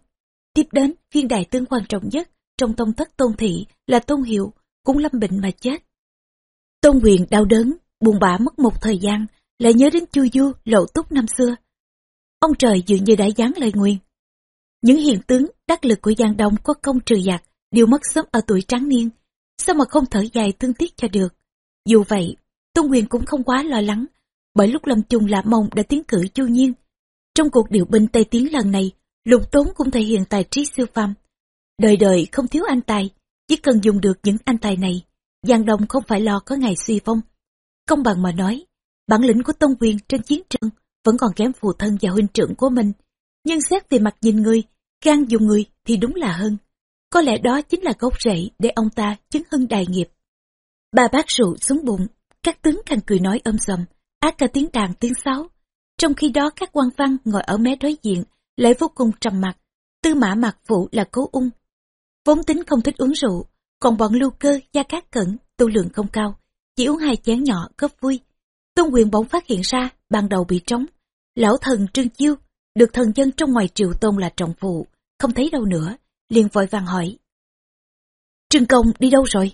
Tiếp đến, viên đại tướng quan trọng nhất trong tông thất tôn thị là Tôn Hiệu, cũng lâm bệnh mà chết. Tôn quyền đau đớn, buồn bã mất một thời gian, lại nhớ đến Chu Du, lộ túc năm xưa. Ông trời dường như đã giáng lời nguyên. Những hiện tướng đắc lực của Giang Đông có công trừ giặc đều mất sớm ở tuổi tráng niên, sao mà không thở dài thương tiếc cho được. Dù vậy, Tôn Quyền cũng không quá lo lắng, bởi lúc lâm chung Lạ Mông đã tiến cử Chu Nhiên. Trong cuộc điều binh Tây Tiến lần này, Lục Tốn cũng thể hiện tài trí siêu phàm. Đời đời không thiếu anh tài, chỉ cần dùng được những anh tài này, Giang Đông không phải lo có ngày suy vong. Công bằng mà nói, bản lĩnh của Tông Quyền trên chiến trường vẫn còn kém phụ thân và huynh trưởng của mình. Nhưng xét về mặt nhìn người, gan dùng người thì đúng là hơn. Có lẽ đó chính là gốc rễ để ông ta chứng hưng đại nghiệp. Ba bát rượu xuống bụng, các tướng càng cười nói âm sầm, ác cả tiếng đàn tiếng sáo. Trong khi đó các quan văn ngồi ở mé đối diện lại vô cùng trầm mặc. Tư mã mặc vụ là cố ung. Vốn tính không thích uống rượu, còn bọn lưu cơ, gia cát cẩn, tu lượng không cao, chỉ uống hai chén nhỏ góp vui. Tôn quyền bỗng phát hiện ra, ban đầu bị trống. Lão thần Trương Chiêu, được thần dân trong ngoài triều tôn là trọng phụ, không thấy đâu nữa, liền vội vàng hỏi. Trương Công đi đâu rồi?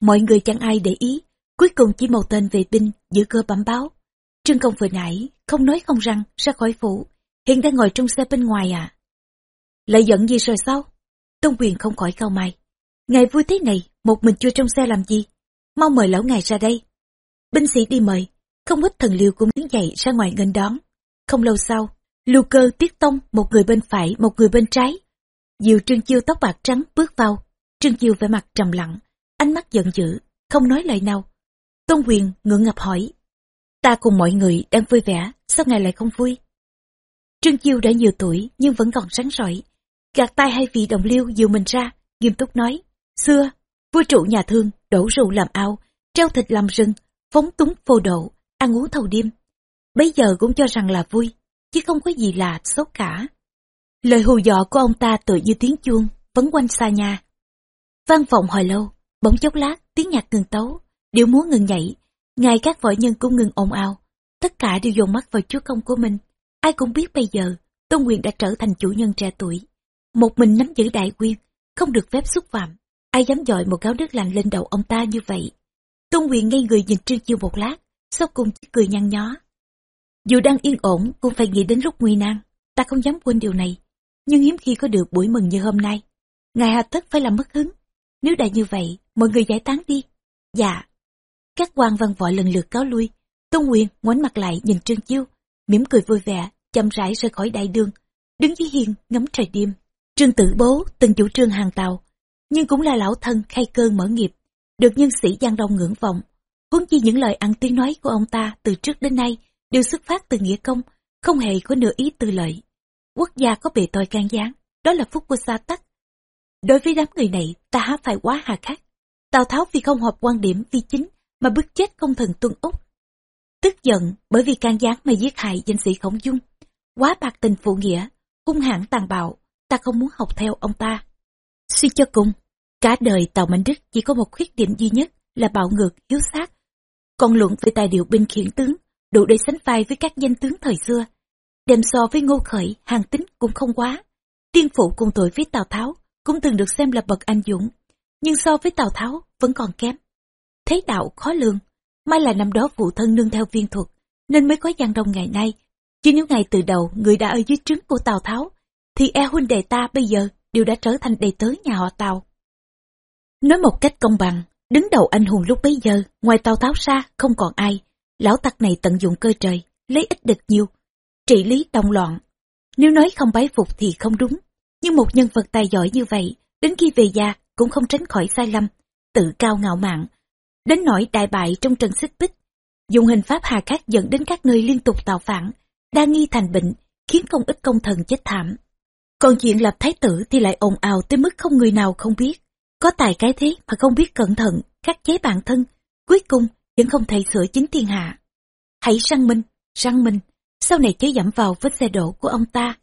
Mọi người chẳng ai để ý, cuối cùng chỉ một tên về binh giữ cơ bẩm báo. Trương Công vừa nãy, không nói không răng, ra khỏi phủ, hiện đang ngồi trong xe bên ngoài à. Lại giận gì rồi sao? Tôn quyền không khỏi cau mày. Ngày vui thế này, một mình chưa trong xe làm gì? Mau mời lão ngài ra đây. Binh sĩ đi mời, không ít thần liều cũng đứng dậy ra ngoài nghênh đón. Không lâu sau, lưu cơ tiết tông, một người bên phải, một người bên trái. Diệu Trương Chiêu tóc bạc trắng bước vào. Trương Chiêu vẻ mặt trầm lặng, ánh mắt giận dữ, không nói lời nào. Tôn quyền ngượng ngập hỏi. Ta cùng mọi người đang vui vẻ, sao ngài lại không vui? Trương Chiêu đã nhiều tuổi nhưng vẫn còn sáng sỏi. Gạt tay hai vị đồng liêu dìu mình ra, nghiêm túc nói. Xưa, vua trụ nhà thương, đổ rượu làm ao, treo thịt làm rừng, phóng túng phô độ, ăn uống thâu đêm. Bây giờ cũng cho rằng là vui, chứ không có gì là xấu cả. Lời hù dọ của ông ta tựa như tiếng chuông, vấn quanh xa nhà. Vang vọng hồi lâu, bỗng chốc lát, tiếng nhạc ngừng tấu, điệu múa ngừng nhảy, ngài các võ nhân cũng ngừng ồn ào. Tất cả đều dồn mắt vào chúa công của mình. Ai cũng biết bây giờ, Tôn Quyền đã trở thành chủ nhân trẻ tuổi. Một mình nắm giữ đại quyền, không được phép xúc phạm. Ai dám dội một gáo nước lạnh lên đầu ông ta như vậy? Tôn Quyền ngay người nhìn Trương Chiêu một lát, sau cùng chỉ cười nhăn nhó. Dù đang yên ổn, cũng phải nghĩ đến lúc nguy nan. Ta không dám quên điều này. Nhưng hiếm khi có được buổi mừng như hôm nay. Ngài Hà Tất phải làm mất hứng. Nếu đã như vậy, mọi người giải tán đi. Dạ. Các quan văn võ lần lượt cáo lui. Tôn Quyền ngoảnh mặt lại nhìn Trương Chiêu, mỉm cười vui vẻ, chậm rãi rời khỏi đại đường, đứng dưới hiên ngắm trời đêm. Trương Tử Bố từng chủ trương hàng tàu, nhưng cũng là lão thân khai cơ mở nghiệp, được nhân sĩ Giang Đông ngưỡng vọng. Huống chi những lời ăn tiếng nói của ông ta từ trước đến nay đều xuất phát từ nghĩa công, không hề có nửa ý tư lợi. Quốc gia có bề tôi can gián, đó là phúc của xa tắc. Đối với đám người này, ta há phải quá hà khắc. Tào Tháo vì không hợp quan điểm vi chính mà bức chết công thần tuân Úc. Tức giận bởi vì can gián mà giết hại danh sĩ khổng dung. Quá bạc tình phụ nghĩa, hung hãn tàn bạo, ta không muốn học theo ông ta. Suy cho cùng, cả đời Tào Mạnh Đức chỉ có một khuyết điểm duy nhất là bạo ngược, hiếu sát. Còn luận về tài điều binh khiển tướng, đủ để sánh vai với các danh tướng thời xưa. Đem so với Ngô Khởi, hàng tính cũng không quá. Tiên phụ cùng tuổi với Tào Tháo cũng từng được xem là bậc anh dũng, nhưng so với Tào Tháo vẫn còn kém. Thế đạo khó lường, may là năm đó phụ thân nương theo viên thuật, nên mới có gian đông ngày nay. Chứ nếu ngày từ đầu người đã ở dưới trứng của Tào Tháo, thì e huynh đệ ta bây giờ đều đã trở thành đầy tớ nhà họ Tào. Nói một cách công bằng, đứng đầu anh hùng lúc bấy giờ, ngoài Tào Tháo ra không còn ai. Lão tặc này tận dụng cơ trời, lấy ít địch nhiều, trị lý đồng loạn. Nếu nói không bái phục thì không đúng, nhưng một nhân vật tài giỏi như vậy, đến khi về già cũng không tránh khỏi sai lầm, tự cao ngạo mạn. Đến nỗi đại bại trong trận xích bích, dùng hình pháp hà khắc dẫn đến các nơi liên tục tạo phản, đa nghi thành bệnh, khiến không ít công thần chết thảm. Còn chuyện lập thái tử thì lại ồn ào tới mức không người nào không biết. Có tài cái thế mà không biết cẩn thận, khắc chế bản thân, cuối cùng vẫn không thể sửa chính thiên hạ. Hãy răng minh, răng minh, sau này chớ dẫm vào vết xe đổ của ông ta.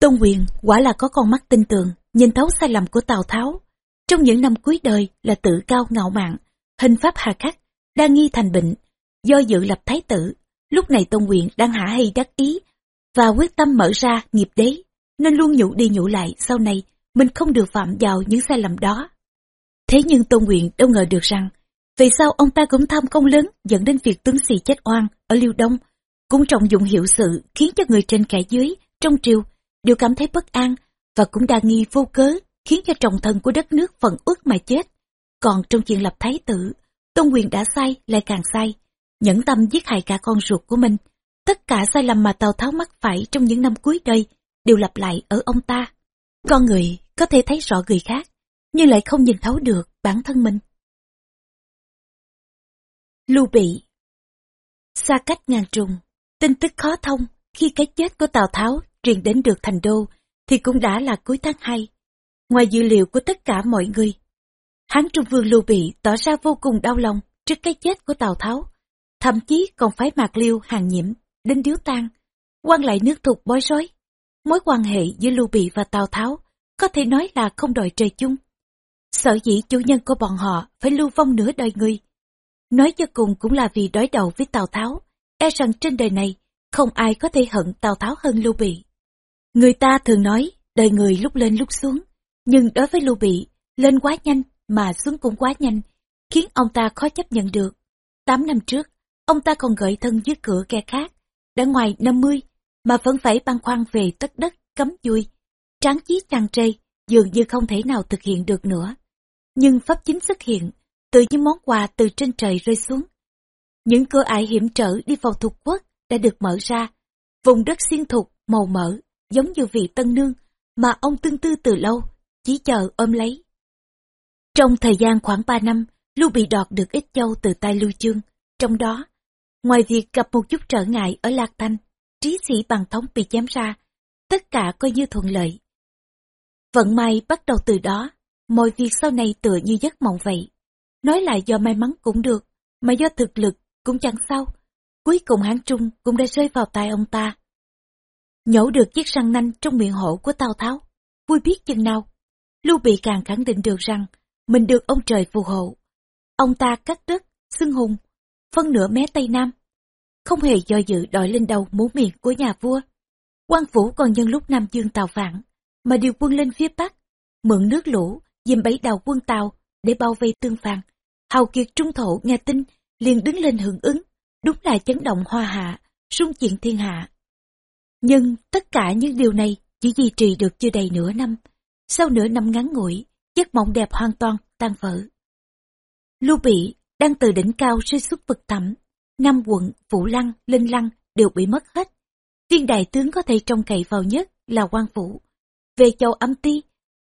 Tôn quyền quả là có con mắt tin tưởng nhìn thấu sai lầm của Tào Tháo. Trong những năm cuối đời là tự cao ngạo mạn, hình pháp hà khắc, đa nghi thành bệnh, do dự lập thái tử. Lúc này Tôn quyền đang hả hay đắc ý và quyết tâm mở ra nghiệp đế, nên luôn nhủ đi nhủ lại sau này mình không được phạm vào những sai lầm đó. Thế nhưng Tôn quyền đâu ngờ được rằng, vì sao ông ta cũng tham công lớn dẫn đến việc tướng sĩ chết oan ở Liêu Đông, cũng trọng dụng hiệu sự khiến cho người trên kẻ dưới, trong triều, đều cảm thấy bất an và cũng đa nghi vô cớ khiến cho trọng thân của đất nước phận ước mà chết. Còn trong chuyện lập thái tử, Tôn Quyền đã sai lại càng sai, nhẫn tâm giết hại cả con ruột của mình. Tất cả sai lầm mà Tào Tháo mắc phải trong những năm cuối đời đều lặp lại ở ông ta. Con người có thể thấy rõ người khác, nhưng lại không nhìn thấu được bản thân mình. Lưu Bị Xa cách ngàn trùng, tin tức khó thông khi cái chết của Tào Tháo truyền đến được thành đô thì cũng đã là cuối tháng 2. Ngoài dữ liệu của tất cả mọi người, Hán Trung Vương Lưu Bị tỏ ra vô cùng đau lòng trước cái chết của Tào Tháo, thậm chí còn phái Mạc Liêu hàng nhiễm đến điếu tang, quan lại nước thuộc bối rối. Mối quan hệ giữa Lưu Bị và Tào Tháo có thể nói là không đòi trời chung. Sở dĩ chủ nhân của bọn họ phải lưu vong nửa đời người. Nói cho cùng cũng là vì đối đầu với Tào Tháo, e rằng trên đời này không ai có thể hận Tào Tháo hơn Lưu Bị. Người ta thường nói đời người lúc lên lúc xuống, nhưng đối với Lưu Bị, lên quá nhanh mà xuống cũng quá nhanh, khiến ông ta khó chấp nhận được. Tám năm trước, ông ta còn gợi thân dưới cửa kẻ khác, đã ngoài 50 mà vẫn phải băn khoăn về tất đất cấm vui, Tráng chí chăn trê, dường như không thể nào thực hiện được nữa. Nhưng pháp chính xuất hiện, từ những món quà từ trên trời rơi xuống. Những cửa ải hiểm trở đi vào thuộc quốc đã được mở ra. Vùng đất xiên thục, màu mỡ, giống như vị tân nương mà ông tương tư từ lâu, chỉ chờ ôm lấy. Trong thời gian khoảng 3 năm, Lưu bị đọt được ít châu từ tay Lưu Chương. Trong đó, ngoài việc gặp một chút trở ngại ở Lạc Thanh, trí sĩ bằng thống bị chém ra, tất cả coi như thuận lợi. Vận may bắt đầu từ đó, mọi việc sau này tựa như giấc mộng vậy. Nói lại do may mắn cũng được, mà do thực lực cũng chẳng sao. Cuối cùng hán trung cũng đã rơi vào tay ông ta. Nhổ được chiếc răng nanh trong miệng hổ của Tào Tháo, vui biết chừng nào. Lưu Bị càng khẳng định được rằng mình được ông trời phù hộ. Ông ta cắt đất, xưng hùng, phân nửa mé Tây Nam. Không hề do dự đòi lên đầu mũ miệng của nhà vua. quan phủ còn nhân lúc Nam Dương tàu phản, mà điều quân lên phía Bắc, mượn nước lũ, dìm bẫy đào quân Tàu để bao vây tương phàn. Hào kiệt trung thổ nghe tin, liền đứng lên hưởng ứng, đúng là chấn động hoa hạ, sung chuyện thiên hạ. Nhưng tất cả những điều này chỉ duy trì được chưa đầy nửa năm. Sau nửa năm ngắn ngủi, giấc mộng đẹp hoàn toàn tan vỡ. Lưu Bị đang từ đỉnh cao rơi xuống vực thẳm, năm quận, Vũ Lăng, Linh Lăng đều bị mất hết. Viên đại tướng có thể trông cậy vào nhất là quan Vũ. Về châu âm ti,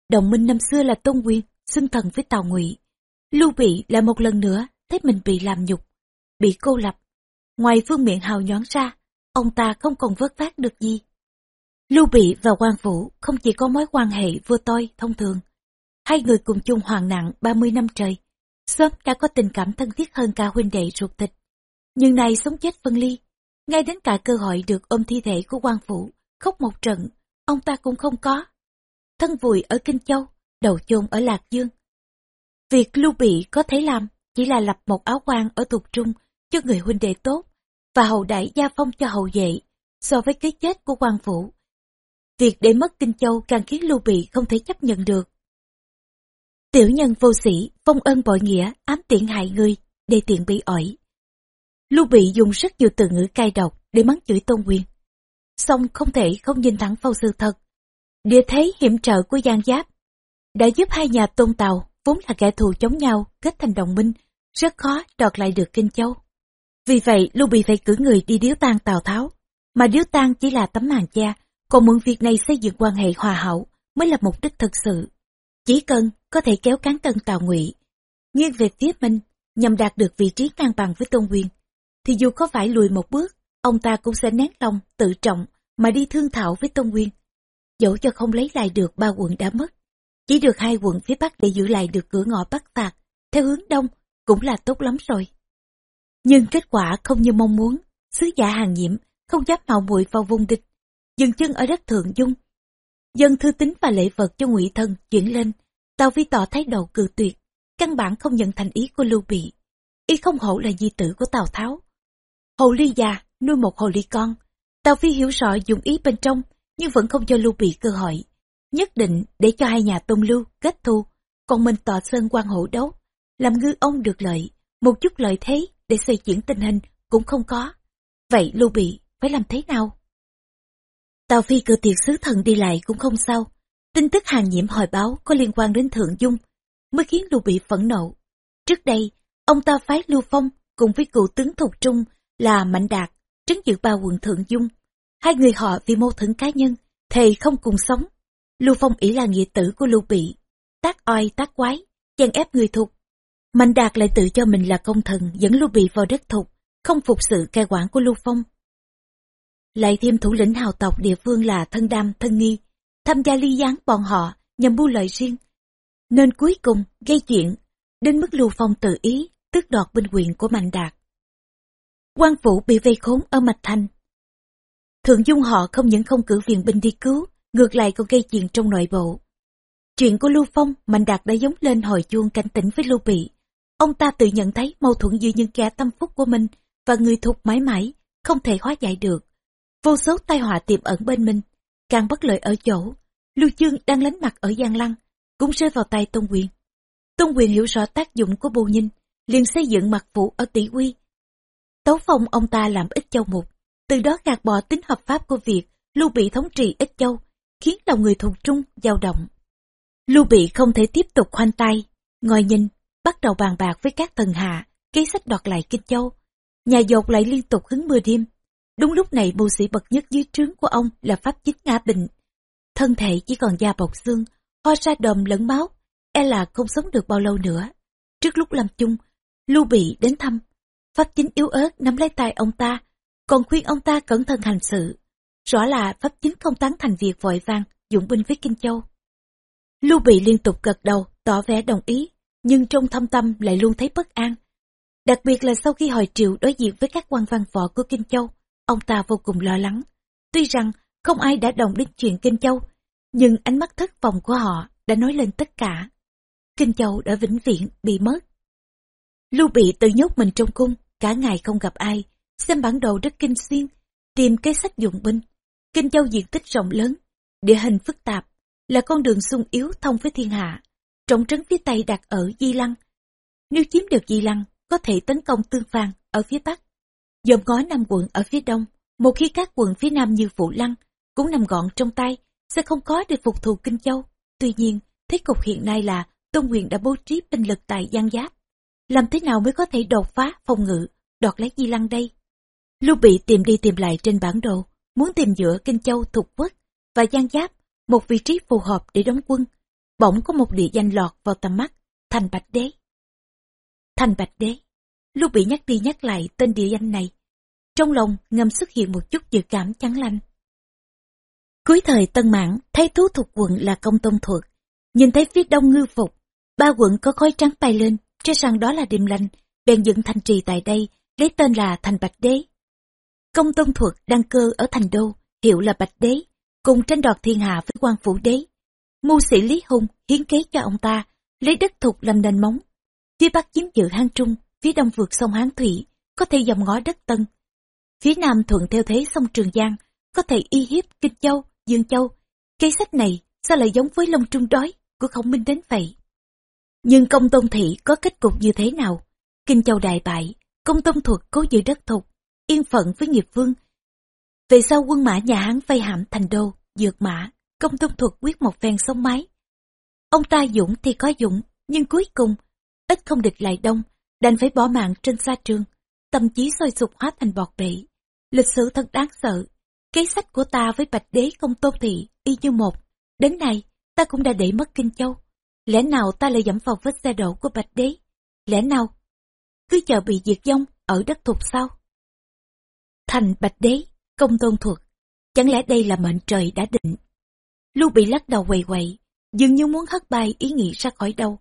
đồng minh năm xưa là Tôn Quyền, xưng thần với Tào Ngụy. Lưu Bị là một lần nữa thấy mình bị làm nhục, bị cô lập. Ngoài vương miệng hào nhoáng ra, ông ta không còn vớt vát được gì. Lưu Bị và quan Vũ không chỉ có mối quan hệ vua tôi thông thường. Hai người cùng chung hoàng nặng 30 năm trời, sớm đã có tình cảm thân thiết hơn cả huynh đệ ruột thịt. Nhưng nay sống chết phân ly, ngay đến cả cơ hội được ôm thi thể của quan phủ khóc một trận, ông ta cũng không có. Thân vùi ở Kinh Châu, đầu chôn ở Lạc Dương. Việc Lưu Bị có thể làm chỉ là lập một áo quan ở thuộc trung cho người huynh đệ tốt và hậu đại gia phong cho hậu vệ so với cái chết của quan phủ. Việc để mất Kinh Châu càng khiến Lưu Bị không thể chấp nhận được. Tiểu nhân vô sĩ, phong ân bội nghĩa, ám tiện hại người, để tiện bị ỏi. Lưu Bị dùng rất nhiều từ ngữ cay độc để mắng chửi Tôn Quyền. Xong không thể không nhìn thẳng vào sự thật. Địa thế hiểm trở của Giang Giáp đã giúp hai nhà Tôn Tàu vốn là kẻ thù chống nhau kết thành đồng minh, rất khó đoạt lại được Kinh Châu. Vì vậy, Lưu Bị phải cử người đi điếu tang Tào Tháo, mà điếu tang chỉ là tấm màn che, còn mượn việc này xây dựng quan hệ hòa hậu mới là mục đích thực sự. Chỉ cần có thể kéo cán cân Tào Ngụy, nghiêng về phía mình nhằm đạt được vị trí ngang bằng với Tôn Quyền, thì dù có phải lùi một bước, ông ta cũng sẽ nén lòng, tự trọng mà đi thương thảo với Tôn Nguyên. Dẫu cho không lấy lại được ba quận đã mất, chỉ được hai quận phía Bắc để giữ lại được cửa ngõ Bắc Phạt, theo hướng Đông cũng là tốt lắm rồi. Nhưng kết quả không như mong muốn, sứ giả hàng nhiễm không dám mạo muội vào vùng địch, dừng chân ở đất thượng dung. Dân thư tín và lễ vật cho ngụy thân chuyển lên, Tào Vi tỏ thái độ cự tuyệt, căn bản không nhận thành ý của Lưu Bị. Y không hổ là di tử của Tào Tháo. Hồ ly già nuôi một hồ ly con. Tào Phi hiểu rõ dụng ý bên trong, nhưng vẫn không cho Lưu Bị cơ hội. Nhất định để cho hai nhà tôn lưu kết thù, còn mình tọa sơn quan hổ đấu, làm ngư ông được lợi, một chút lợi thế để xây chuyển tình hình cũng không có. Vậy Lưu Bị phải làm thế nào? Tào Phi cử tiệc sứ thần đi lại cũng không sao. Tin tức hàng nhiễm hồi báo có liên quan đến Thượng Dung, mới khiến Lưu Bị phẫn nộ. Trước đây, ông ta phái Lưu Phong cùng với cựu tướng Thục Trung là Mạnh Đạt, trấn giữ ba quận Thượng Dung. Hai người họ vì mâu thuẫn cá nhân, thề không cùng sống. Lưu Phong ỷ là nghĩa tử của Lưu Bị, tác oai tác quái, chèn ép người thục. Mạnh Đạt lại tự cho mình là công thần dẫn Lưu Bị vào đất thục, không phục sự cai quản của Lưu Phong. Lại thêm thủ lĩnh hào tộc địa phương là Thân Đam, Thân Nghi, tham gia ly gián bọn họ nhằm mưu lợi riêng. Nên cuối cùng gây chuyện, đến mức Lưu Phong tự ý tước đoạt binh quyền của Mạnh Đạt. quan phủ bị vây khốn ở Mạch Thành. Thượng dung họ không những không cử viện binh đi cứu, ngược lại còn gây chuyện trong nội bộ. Chuyện của Lưu Phong, Mạnh Đạt đã giống lên hồi chuông cảnh tỉnh với Lưu Bị. Ông ta tự nhận thấy mâu thuẫn giữa những kẻ tâm phúc của mình và người thuộc mãi mãi, không thể hóa giải được. Vô số tai họa tiềm ẩn bên mình, càng bất lợi ở chỗ. Lưu Chương đang lánh mặt ở Giang Lăng, cũng rơi vào tay Tôn Quyền. Tôn Quyền hiểu rõ tác dụng của bù nhìn, liền xây dựng mặt phủ ở tỷ quy. Tấu phong ông ta làm ít châu mục, từ đó gạt bỏ tính hợp pháp của việc Lưu Bị thống trị ít châu, khiến lòng người thuộc trung dao động. Lưu Bị không thể tiếp tục khoanh tay, ngồi nhìn, bắt đầu bàn bạc với các thần hạ, kế sách đoạt lại Kinh Châu. Nhà dột lại liên tục hứng mưa đêm. Đúng lúc này bù sĩ bậc nhất dưới trướng của ông là Pháp Chính Nga Bình. Thân thể chỉ còn da bọc xương, ho ra đờm lẫn máu, e là không sống được bao lâu nữa. Trước lúc làm chung, Lưu Bị đến thăm. Pháp Chính yếu ớt nắm lấy tay ông ta, còn khuyên ông ta cẩn thận hành sự. Rõ là Pháp Chính không tán thành việc vội vàng, dụng binh với Kinh Châu. Lưu Bị liên tục gật đầu, tỏ vẻ đồng ý, nhưng trong thâm tâm lại luôn thấy bất an. Đặc biệt là sau khi hồi triệu đối diện với các quan văn võ của Kinh Châu, ông ta vô cùng lo lắng. Tuy rằng không ai đã đồng đến chuyện Kinh Châu, nhưng ánh mắt thất vọng của họ đã nói lên tất cả. Kinh Châu đã vĩnh viễn bị mất. Lưu Bị tự nhốt mình trong cung, cả ngày không gặp ai, xem bản đồ đất Kinh Xuyên, tìm cái sách dụng binh. Kinh Châu diện tích rộng lớn, địa hình phức tạp, là con đường sung yếu thông với thiên hạ. Trọng trấn phía Tây đặt ở Di Lăng. Nếu chiếm được Di Lăng, có thể tấn công Tương phan ở phía Bắc. Dòm có năm quận ở phía Đông, một khi các quận phía Nam như Phụ Lăng cũng nằm gọn trong tay, sẽ không có được phục thù Kinh Châu. Tuy nhiên, thế cục hiện nay là Tôn Quyền đã bố trí binh lực tại Giang Giáp. Làm thế nào mới có thể đột phá phòng ngự, đoạt lấy Di Lăng đây? Lưu Bị tìm đi tìm lại trên bản đồ, muốn tìm giữa Kinh Châu, Thục Quốc và Giang Giáp một vị trí phù hợp để đóng quân. Bỗng có một địa danh lọt vào tầm mắt, Thành Bạch Đế. Thành Bạch Đế. Lúc bị nhắc đi nhắc lại tên địa danh này, trong lòng ngầm xuất hiện một chút dự cảm chán lanh. Cuối thời Tân Mãn, thấy thú thuộc quận là công tôn thuộc, nhìn thấy phía đông ngư phục, ba quận có khói trắng bay lên, cho rằng đó là điềm lành, bèn dựng thành trì tại đây, lấy tên là Thành Bạch Đế. Công tôn thuộc đăng cơ ở thành đô, hiệu là Bạch Đế, cùng tranh đoạt thiên hạ với quan phủ đế. Mưu sĩ Lý Hùng hiến kế cho ông ta, lấy đất thục làm nền móng. Phía bắc chiếm giữ hang Trung, phía đông vượt sông Hán Thủy, có thể dòng ngó đất Tân. Phía nam thuận theo thế sông Trường Giang, có thể y hiếp Kinh Châu, Dương Châu. Cây sách này sao lại giống với Long Trung đói của khổng minh đến vậy? Nhưng công tôn thị có kết cục như thế nào? Kinh Châu đại bại, công tôn thuật cố giữ đất thục, yên phận với nghiệp vương, về sau quân mã nhà Hán vây hãm thành đô, dược mã, công tôn thuật quyết một phen sống mái. Ông ta dũng thì có dũng, nhưng cuối cùng, ít không địch lại đông, đành phải bỏ mạng trên xa trường, tâm trí sôi sục hóa thành bọt bể. Lịch sử thật đáng sợ, kế sách của ta với bạch đế công tôn thị y như một. Đến nay, ta cũng đã để mất Kinh Châu. Lẽ nào ta lại dẫm vào vết xe đổ của bạch đế? Lẽ nào? Cứ chờ bị diệt vong ở đất thục sao? thành bạch đế, công tôn thuật. Chẳng lẽ đây là mệnh trời đã định? Lưu bị lắc đầu quầy quậy, dường như muốn hất bay ý nghĩ ra khỏi đâu.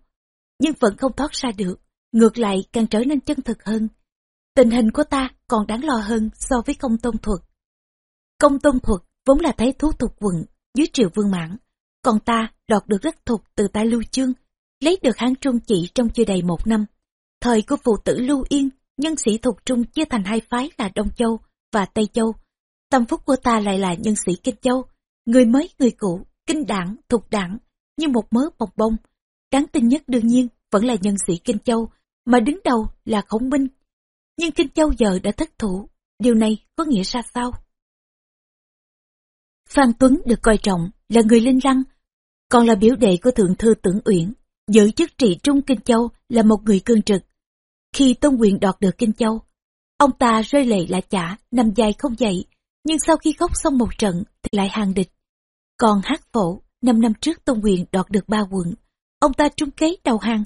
Nhưng vẫn không thoát ra được, ngược lại càng trở nên chân thực hơn. Tình hình của ta còn đáng lo hơn so với công tôn thuật. Công tôn thuật vốn là thái thú thuộc quận dưới triều vương mãn, còn ta đọt được rất thuộc từ tay Lưu Chương, lấy được hán trung chỉ trong chưa đầy một năm. Thời của phụ tử Lưu Yên, nhân sĩ thuộc trung chia thành hai phái là Đông Châu và Tây Châu. Tâm phúc của ta lại là nhân sĩ Kinh Châu, người mới người cũ, kinh đảng, thuộc đảng, như một mớ bọc bông. Đáng tin nhất đương nhiên vẫn là nhân sĩ Kinh Châu, mà đứng đầu là Khổng Minh. Nhưng Kinh Châu giờ đã thất thủ, điều này có nghĩa ra sao? Phan Tuấn được coi trọng là người linh lăng, còn là biểu đệ của Thượng Thư Tưởng Uyển, giữ chức trị Trung Kinh Châu là một người cương trực. Khi Tôn Quyền đoạt được Kinh Châu, ông ta rơi lệ lạ chả, nằm dài không dậy, nhưng sau khi khóc xong một trận thì lại hàng địch. Còn hát phổ, năm năm trước Tôn Quyền đoạt được ba quận, ông ta trung kế đầu hàng,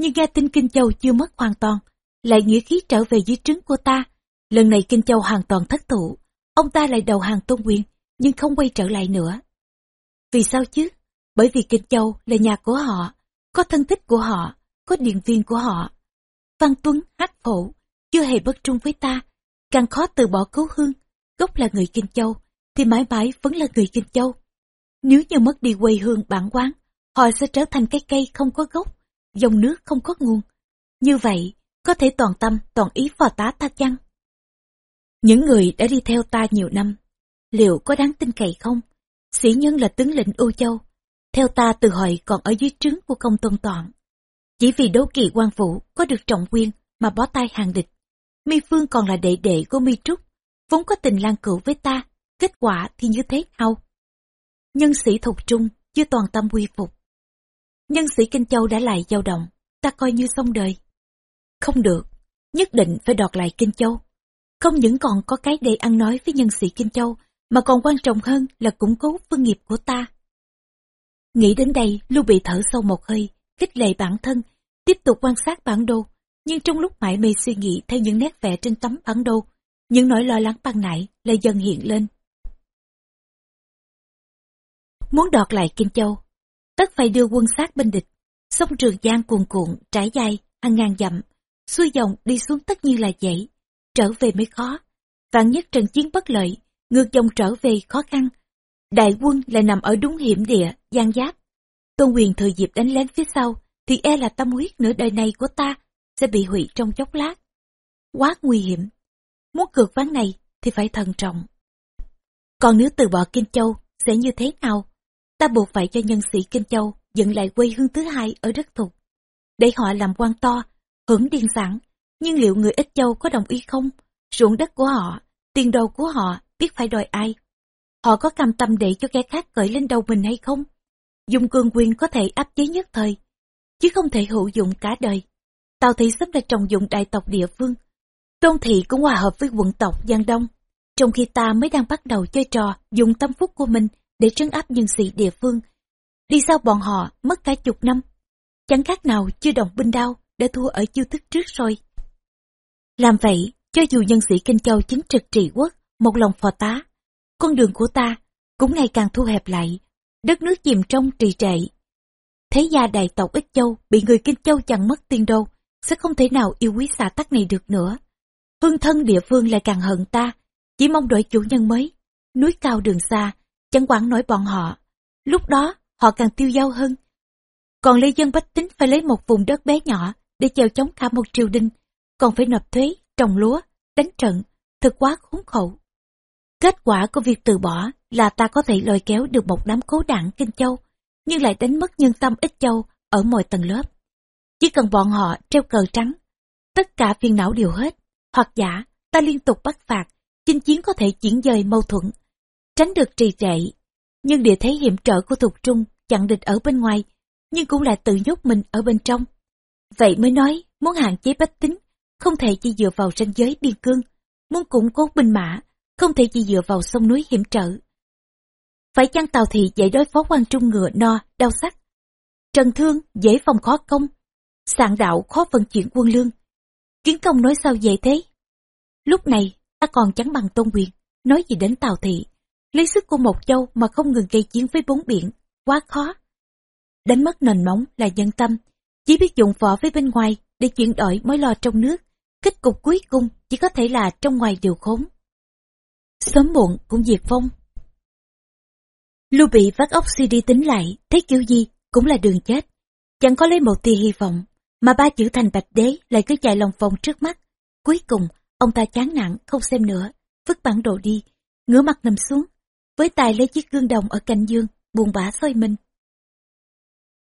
nhưng nghe tin Kinh Châu chưa mất hoàn toàn, lại nghĩa khí trở về dưới trứng của ta. Lần này Kinh Châu hoàn toàn thất thủ, ông ta lại đầu hàng Tôn Quyền, nhưng không quay trở lại nữa. Vì sao chứ? Bởi vì Kinh Châu là nhà của họ, có thân thích của họ, có điện viên của họ. Văn Tuấn, Hát Phổ, chưa hề bất trung với ta, càng khó từ bỏ cứu hương, gốc là người Kinh Châu, thì mãi mãi vẫn là người Kinh Châu. Nếu như mất đi quê hương bản quán, họ sẽ trở thành cái cây không có gốc, dòng nước không có nguồn. Như vậy, có thể toàn tâm, toàn ý phò tá ta chăng? Những người đã đi theo ta nhiều năm, liệu có đáng tin cậy không? Sĩ nhân là tướng lĩnh Âu Châu, theo ta từ hồi còn ở dưới trứng của công tôn toàn. Chỉ vì đấu kỳ quan vũ có được trọng quyền mà bó tay hàng địch. Mi Phương còn là đệ đệ của Mi Trúc, vốn có tình lan cửu với ta, kết quả thì như thế nào? Nhân sĩ thục trung, chưa toàn tâm quy phục. Nhân sĩ Kinh Châu đã lại dao động, ta coi như xong đời. Không được, nhất định phải đoạt lại Kinh Châu. Không những còn có cái để ăn nói với nhân sĩ Kinh Châu, mà còn quan trọng hơn là củng cố phương nghiệp của ta. Nghĩ đến đây, Lưu Bị thở sâu một hơi, khích lệ bản thân, tiếp tục quan sát bản đồ. Nhưng trong lúc mãi mê suy nghĩ theo những nét vẽ trên tấm bản đồ, những nỗi lo lắng ban nãy lại dần hiện lên. Muốn đoạt lại Kinh Châu, tất phải đưa quân sát bên địch. Sông Trường Giang cuồn cuộn, trải dài, hàng ngàn dặm, xuôi dòng đi xuống tất nhiên là dễ, trở về mới khó. Vạn nhất trận chiến bất lợi, ngược dòng trở về khó khăn. Đại quân lại nằm ở đúng hiểm địa, gian giáp. Tôn quyền thừa dịp đánh lén phía sau, thì e là tâm huyết nửa đời này của ta sẽ bị hủy trong chốc lát. Quá nguy hiểm. Muốn cược ván này thì phải thận trọng. Còn nếu từ bỏ Kinh Châu, sẽ như thế nào? Ta buộc phải cho nhân sĩ Kinh Châu dựng lại quê hương thứ hai ở đất thục. Để họ làm quan to, hưởng điên sản. Nhưng liệu người ít châu có đồng ý không? Ruộng đất của họ, tiền đồ của họ biết phải đòi ai. Họ có cam tâm để cho kẻ khác cởi lên đầu mình hay không? Dùng cường quyền có thể áp chế nhất thời, chứ không thể hữu dụng cả đời. Tào Thị sắp là trọng dụng đại tộc địa phương. Tôn Thị cũng hòa hợp với quận tộc Giang Đông, trong khi ta mới đang bắt đầu chơi trò dùng tâm phúc của mình để trấn áp nhân sĩ địa phương. Đi sau bọn họ mất cả chục năm, chẳng khác nào chưa đồng binh đao đã thua ở chiêu thức trước rồi. Làm vậy, cho dù nhân sĩ Kinh Châu chính trực trị quốc, một lòng phò tá. Con đường của ta cũng ngày càng thu hẹp lại, đất nước chìm trong trì trệ. Thế gia đại tộc Ích Châu bị người Kinh Châu chặn mất tiên đô, sẽ không thể nào yêu quý xã tắc này được nữa. Hương thân địa phương lại càng hận ta, chỉ mong đổi chủ nhân mới. Núi cao đường xa, chẳng quản nổi bọn họ. Lúc đó, họ càng tiêu dao hơn. Còn lê dân bách tính phải lấy một vùng đất bé nhỏ để chèo chống cả một triều đình, còn phải nộp thuế, trồng lúa, đánh trận, thật quá khốn khổ. Kết quả của việc từ bỏ là ta có thể lôi kéo được một đám cố đảng Kinh Châu, nhưng lại đánh mất nhân tâm ít châu ở mọi tầng lớp. Chỉ cần bọn họ treo cờ trắng, tất cả phiền não đều hết, hoặc giả ta liên tục bắt phạt, chinh chiến có thể chuyển dời mâu thuẫn, tránh được trì trệ. Nhưng địa thế hiểm trở của thuộc trung chặn địch ở bên ngoài, nhưng cũng lại tự nhốt mình ở bên trong. Vậy mới nói, muốn hạn chế bách tính, không thể chỉ dựa vào ranh giới biên cương, muốn củng cố binh mã, không thể chỉ dựa vào sông núi hiểm trở. Phải chăng Tàu Thị dễ đối phó quan trung ngựa no, đau sắc? Trần Thương dễ phòng khó công, sạn đạo khó vận chuyển quân lương. Kiến công nói sao dễ thế? Lúc này, ta còn chẳng bằng tôn quyền, nói gì đến Tào Thị. Lấy sức của một châu mà không ngừng gây chiến với bốn biển, quá khó. Đánh mất nền móng là nhân tâm, chỉ biết dụng võ với bên ngoài để chuyển đổi mối lo trong nước. Kết cục cuối cùng chỉ có thể là trong ngoài đều khốn. Sớm muộn cũng diệt vong. Lưu bị vắt óc suy đi tính lại, thấy kiểu gì cũng là đường chết. Chẳng có lấy một tia hy vọng, mà ba chữ thành bạch đế lại cứ chạy lòng vòng trước mắt. Cuối cùng, ông ta chán nản không xem nữa, vứt bản đồ đi, ngửa mặt nằm xuống, với tay lấy chiếc gương đồng ở cạnh dương, buồn bã soi mình.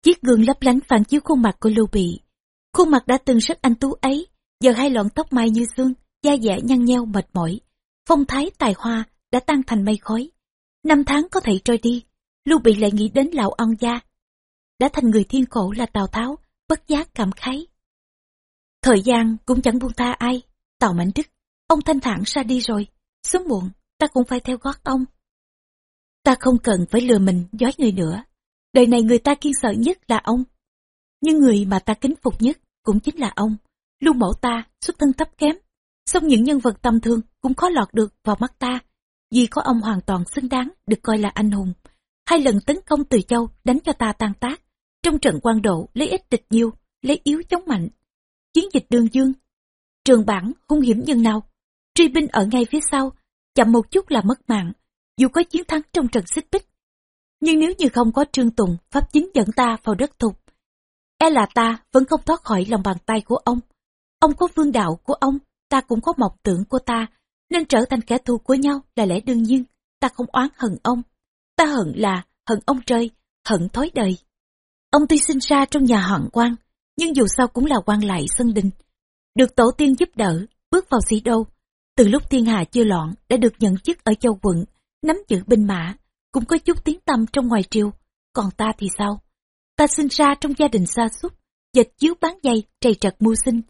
Chiếc gương lấp lánh phản chiếu khuôn mặt của Lưu Bị. Khuôn mặt đã từng rất anh tú ấy, giờ hai lọn tóc mai như xương, da dẻ nhăn nheo mệt mỏi. Phong thái tài hoa đã tan thành mây khói. Năm tháng có thể trôi đi, Lưu Bị lại nghĩ đến lão ông gia. Đã thành người thiên cổ là Tào Tháo, bất giác cảm khái. Thời gian cũng chẳng buông tha ai, Tào Mạnh Đức, ông thanh thản ra đi rồi, sớm muộn, ta cũng phải theo gót ông. Ta không cần phải lừa mình dối người nữa, đời này người ta kiên sợ nhất là ông. Nhưng người mà ta kính phục nhất cũng chính là ông, luôn mẫu ta, xuất thân thấp kém. Xong những nhân vật tầm thường cũng khó lọt được vào mắt ta, vì có ông hoàn toàn xứng đáng được coi là anh hùng. Hai lần tấn công từ châu đánh cho ta tan tác, trong trận quan độ lấy ít địch nhiều, lấy yếu chống mạnh. Chiến dịch đường dương, trường bản hung hiểm nhân nào, truy binh ở ngay phía sau, chậm một chút là mất mạng, dù có chiến thắng trong trận xích bích. Nhưng nếu như không có Trương Tùng, Pháp chính dẫn ta vào đất thục, e là ta vẫn không thoát khỏi lòng bàn tay của ông. Ông có vương đạo của ông, ta cũng có mộng tưởng của ta, nên trở thành kẻ thù của nhau là lẽ đương nhiên. Ta không oán hận ông, ta hận là hận ông trời, hận thói đời. Ông tuy sinh ra trong nhà hoàng quan, nhưng dù sao cũng là quan lại sân đình. Được tổ tiên giúp đỡ, bước vào sĩ đô. Từ lúc thiên hạ chưa loạn, đã được nhận chức ở châu quận, nắm giữ binh mã, cũng có chút tiếng tâm trong ngoài triều. Còn ta thì sao? Ta sinh ra trong gia đình xa xúc, dịch chiếu bán dây, trầy trật mưu sinh.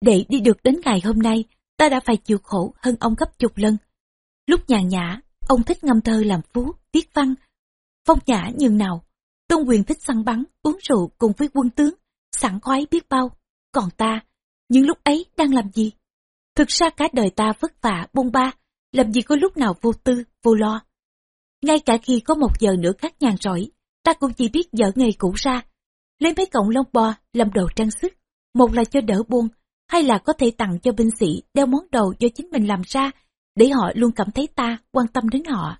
Để đi được đến ngày hôm nay, ta đã phải chịu khổ hơn ông gấp chục lần. Lúc nhàn nhã, ông thích ngâm thơ làm phú, viết văn, phong nhã nhường nào. Tôn quyền thích săn bắn, uống rượu cùng với quân tướng, sẵn khoái biết bao. Còn ta, những lúc ấy đang làm gì? Thực ra cả đời ta vất vả, bôn ba, làm gì có lúc nào vô tư, vô lo. Ngay cả khi có một giờ nữa khác nhàn rỗi, ta cũng chỉ biết dở nghề cũ ra. Lấy mấy cọng lông bò làm đồ trang sức, một là cho đỡ buông, hay là có thể tặng cho binh sĩ đeo món đồ do chính mình làm ra, để họ luôn cảm thấy ta quan tâm đến họ.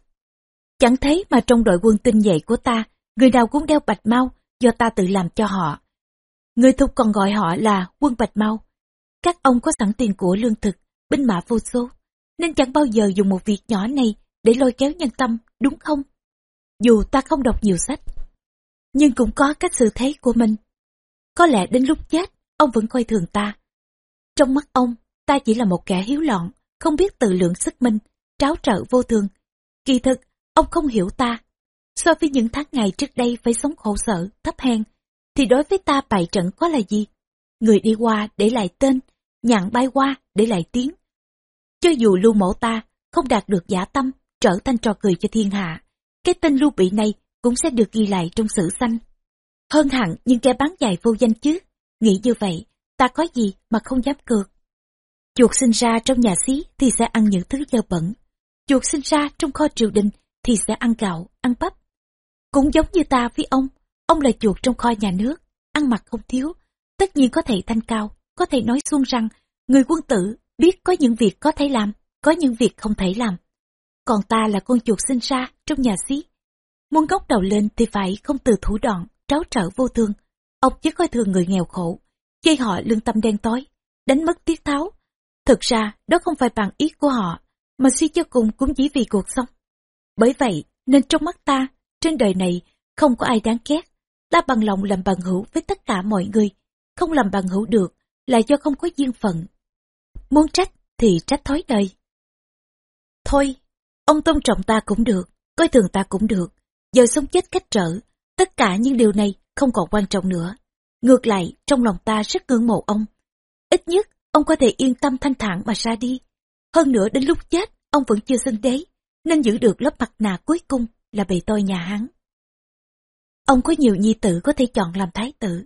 Chẳng thấy mà trong đội quân tinh nhuệ của ta, người nào cũng đeo bạch mau do ta tự làm cho họ. Người thục còn gọi họ là quân bạch mau. Các ông có sẵn tiền của lương thực, binh mã vô số, nên chẳng bao giờ dùng một việc nhỏ này để lôi kéo nhân tâm, đúng không? Dù ta không đọc nhiều sách, nhưng cũng có cách xử thế của mình. Có lẽ đến lúc chết, ông vẫn coi thường ta. Trong mắt ông, ta chỉ là một kẻ hiếu loạn, không biết tự lượng sức mình, tráo trợ vô thường. Kỳ thực, ông không hiểu ta. So với những tháng ngày trước đây phải sống khổ sở, thấp hèn, thì đối với ta bại trận có là gì? Người đi qua để lại tên, nhạn bay qua để lại tiếng. Cho dù lưu mẫu ta không đạt được giả tâm, trở thành trò cười cho thiên hạ, cái tên lưu bị này cũng sẽ được ghi lại trong sử xanh. Hơn hẳn những kẻ bán dài vô danh chứ, nghĩ như vậy, ta có gì mà không dám cược. Chuột sinh ra trong nhà xí thì sẽ ăn những thứ dơ bẩn. Chuột sinh ra trong kho triều đình thì sẽ ăn gạo, ăn bắp. Cũng giống như ta với ông, ông là chuột trong kho nhà nước, ăn mặc không thiếu, tất nhiên có thể thanh cao, có thể nói xuông rằng người quân tử biết có những việc có thể làm, có những việc không thể làm. Còn ta là con chuột sinh ra trong nhà xí. Muốn gốc đầu lên thì phải không từ thủ đoạn, tráo trở vô thương. Ông chứ coi thường người nghèo khổ, chơi họ lương tâm đen tối, đánh mất tiết tháo. Thực ra đó không phải bằng ý của họ, mà suy cho cùng cũng chỉ vì cuộc sống. Bởi vậy nên trong mắt ta, trên đời này không có ai đáng ghét. Ta bằng lòng làm bằng hữu với tất cả mọi người, không làm bằng hữu được là do không có duyên phận. Muốn trách thì trách thói đời. Thôi, ông tôn trọng ta cũng được, coi thường ta cũng được, giờ sống chết cách trở, tất cả những điều này không còn quan trọng nữa. Ngược lại, trong lòng ta rất ngưỡng mộ ông. Ít nhất, ông có thể yên tâm thanh thản mà ra đi. Hơn nữa đến lúc chết, ông vẫn chưa xưng đế, nên giữ được lớp mặt nạ cuối cùng là bề tôi nhà hắn. Ông có nhiều nhi tử có thể chọn làm thái tử.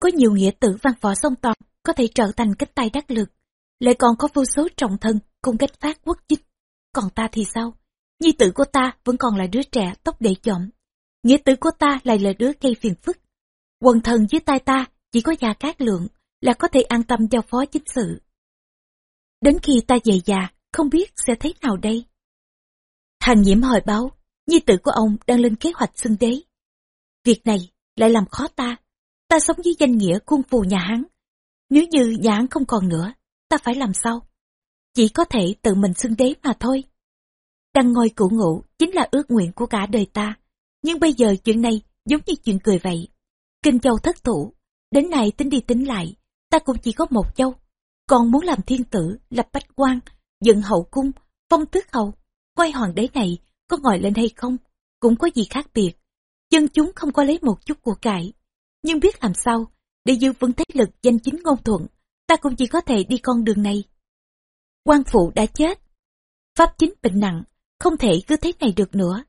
Có nhiều nghĩa tử văn võ song toàn có thể trở thành cánh tay đắc lực. Lại còn có vô số trọng thân cùng cách phát quốc chích. Còn ta thì sao? Nhi tử của ta vẫn còn là đứa trẻ tóc để chọn. Nghĩa tử của ta lại là đứa gây phiền phức. Quần thần dưới tay ta chỉ có già cát lượng là có thể an tâm giao phó chính sự. Đến khi ta về già, không biết sẽ thế nào đây? Hàng nhiễm hỏi báo, nhi tử của ông đang lên kế hoạch xưng đế. Việc này lại làm khó ta. Ta sống dưới danh nghĩa cung phù nhà hắn, Nếu như nhà hắn không còn nữa, ta phải làm sao? Chỉ có thể tự mình xưng đế mà thôi. Đăng ngôi cửu ngụ chính là ước nguyện của cả đời ta. Nhưng bây giờ chuyện này giống như chuyện cười vậy. Kinh châu thất thủ, đến nay tính đi tính lại, ta cũng chỉ có một châu. Còn muốn làm thiên tử, lập bách quan, dựng hậu cung, phong tước hậu, quay hoàng đế này có ngồi lên hay không, cũng có gì khác biệt. Dân chúng không có lấy một chút của cải. Nhưng biết làm sao, để giữ vững thế lực danh chính ngôn thuận, ta cũng chỉ có thể đi con đường này. quan phụ đã chết. Pháp chính bệnh nặng, không thể cứ thế này được nữa.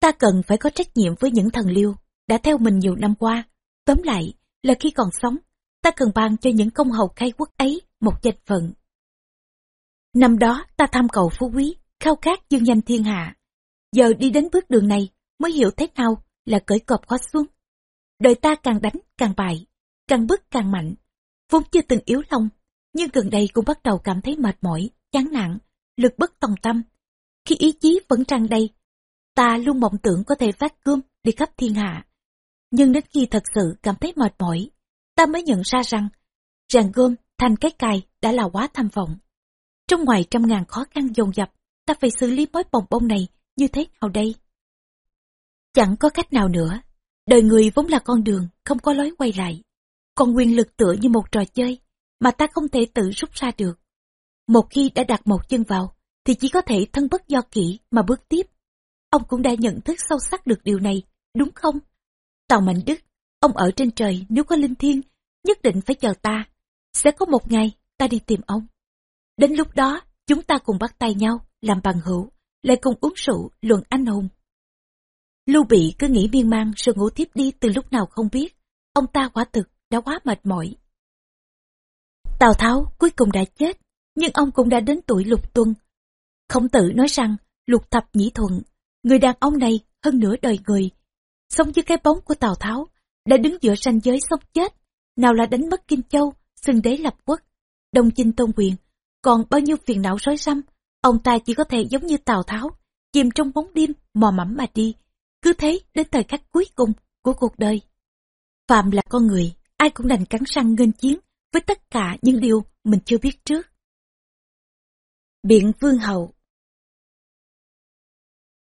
Ta cần phải có trách nhiệm với những thần liêu, đã theo mình nhiều năm qua. Tóm lại, là khi còn sống, ta cần ban cho những công hầu khai quốc ấy một danh phận. Năm đó ta tham cầu phú quý, khao khát dương danh thiên hạ. Giờ đi đến bước đường này mới hiểu thế nào là cởi cọp khó xuống. Đời ta càng đánh càng bại, càng bức càng mạnh. Vốn chưa từng yếu lòng, nhưng gần đây cũng bắt đầu cảm thấy mệt mỏi, chán nản, lực bất tòng tâm. Khi ý chí vẫn tràn đầy, ta luôn mộng tưởng có thể phát cơm đi khắp thiên hạ. Nhưng đến khi thật sự cảm thấy mệt mỏi, ta mới nhận ra rằng, ràng gom thành cái cài đã là quá tham vọng. Trong ngoài trăm ngàn khó khăn dồn dập, ta phải xử lý mối bồng bông này như thế nào đây? Chẳng có cách nào nữa. Đời người vốn là con đường, không có lối quay lại. Còn quyền lực tựa như một trò chơi, mà ta không thể tự rút ra được. Một khi đã đặt một chân vào, thì chỉ có thể thân bất do kỹ mà bước tiếp. Ông cũng đã nhận thức sâu sắc được điều này, đúng không? Tào Mạnh Đức, ông ở trên trời nếu có linh thiên, nhất định phải chờ ta. Sẽ có một ngày, ta đi tìm ông. Đến lúc đó, chúng ta cùng bắt tay nhau, làm bằng hữu, lại cùng uống rượu, luận anh hùng. Lưu Bị cứ nghĩ miên man rồi ngủ tiếp đi từ lúc nào không biết. Ông ta quả thực đã quá mệt mỏi. Tào Tháo cuối cùng đã chết, nhưng ông cũng đã đến tuổi lục tuân. Khổng tử nói rằng lục thập nhĩ thuận, người đàn ông này hơn nửa đời người. Sống dưới cái bóng của Tào Tháo, đã đứng giữa ranh giới sống chết, nào là đánh mất Kinh Châu, xưng đế lập quốc, đông chinh tôn quyền, còn bao nhiêu phiền não rối rắm, ông ta chỉ có thể giống như Tào Tháo, chìm trong bóng đêm, mò mẫm mà đi, cứ thế đến thời khắc cuối cùng của cuộc đời. Phạm là con người, ai cũng đành cắn răng nghênh chiến với tất cả những điều mình chưa biết trước. Biện Vương Hậu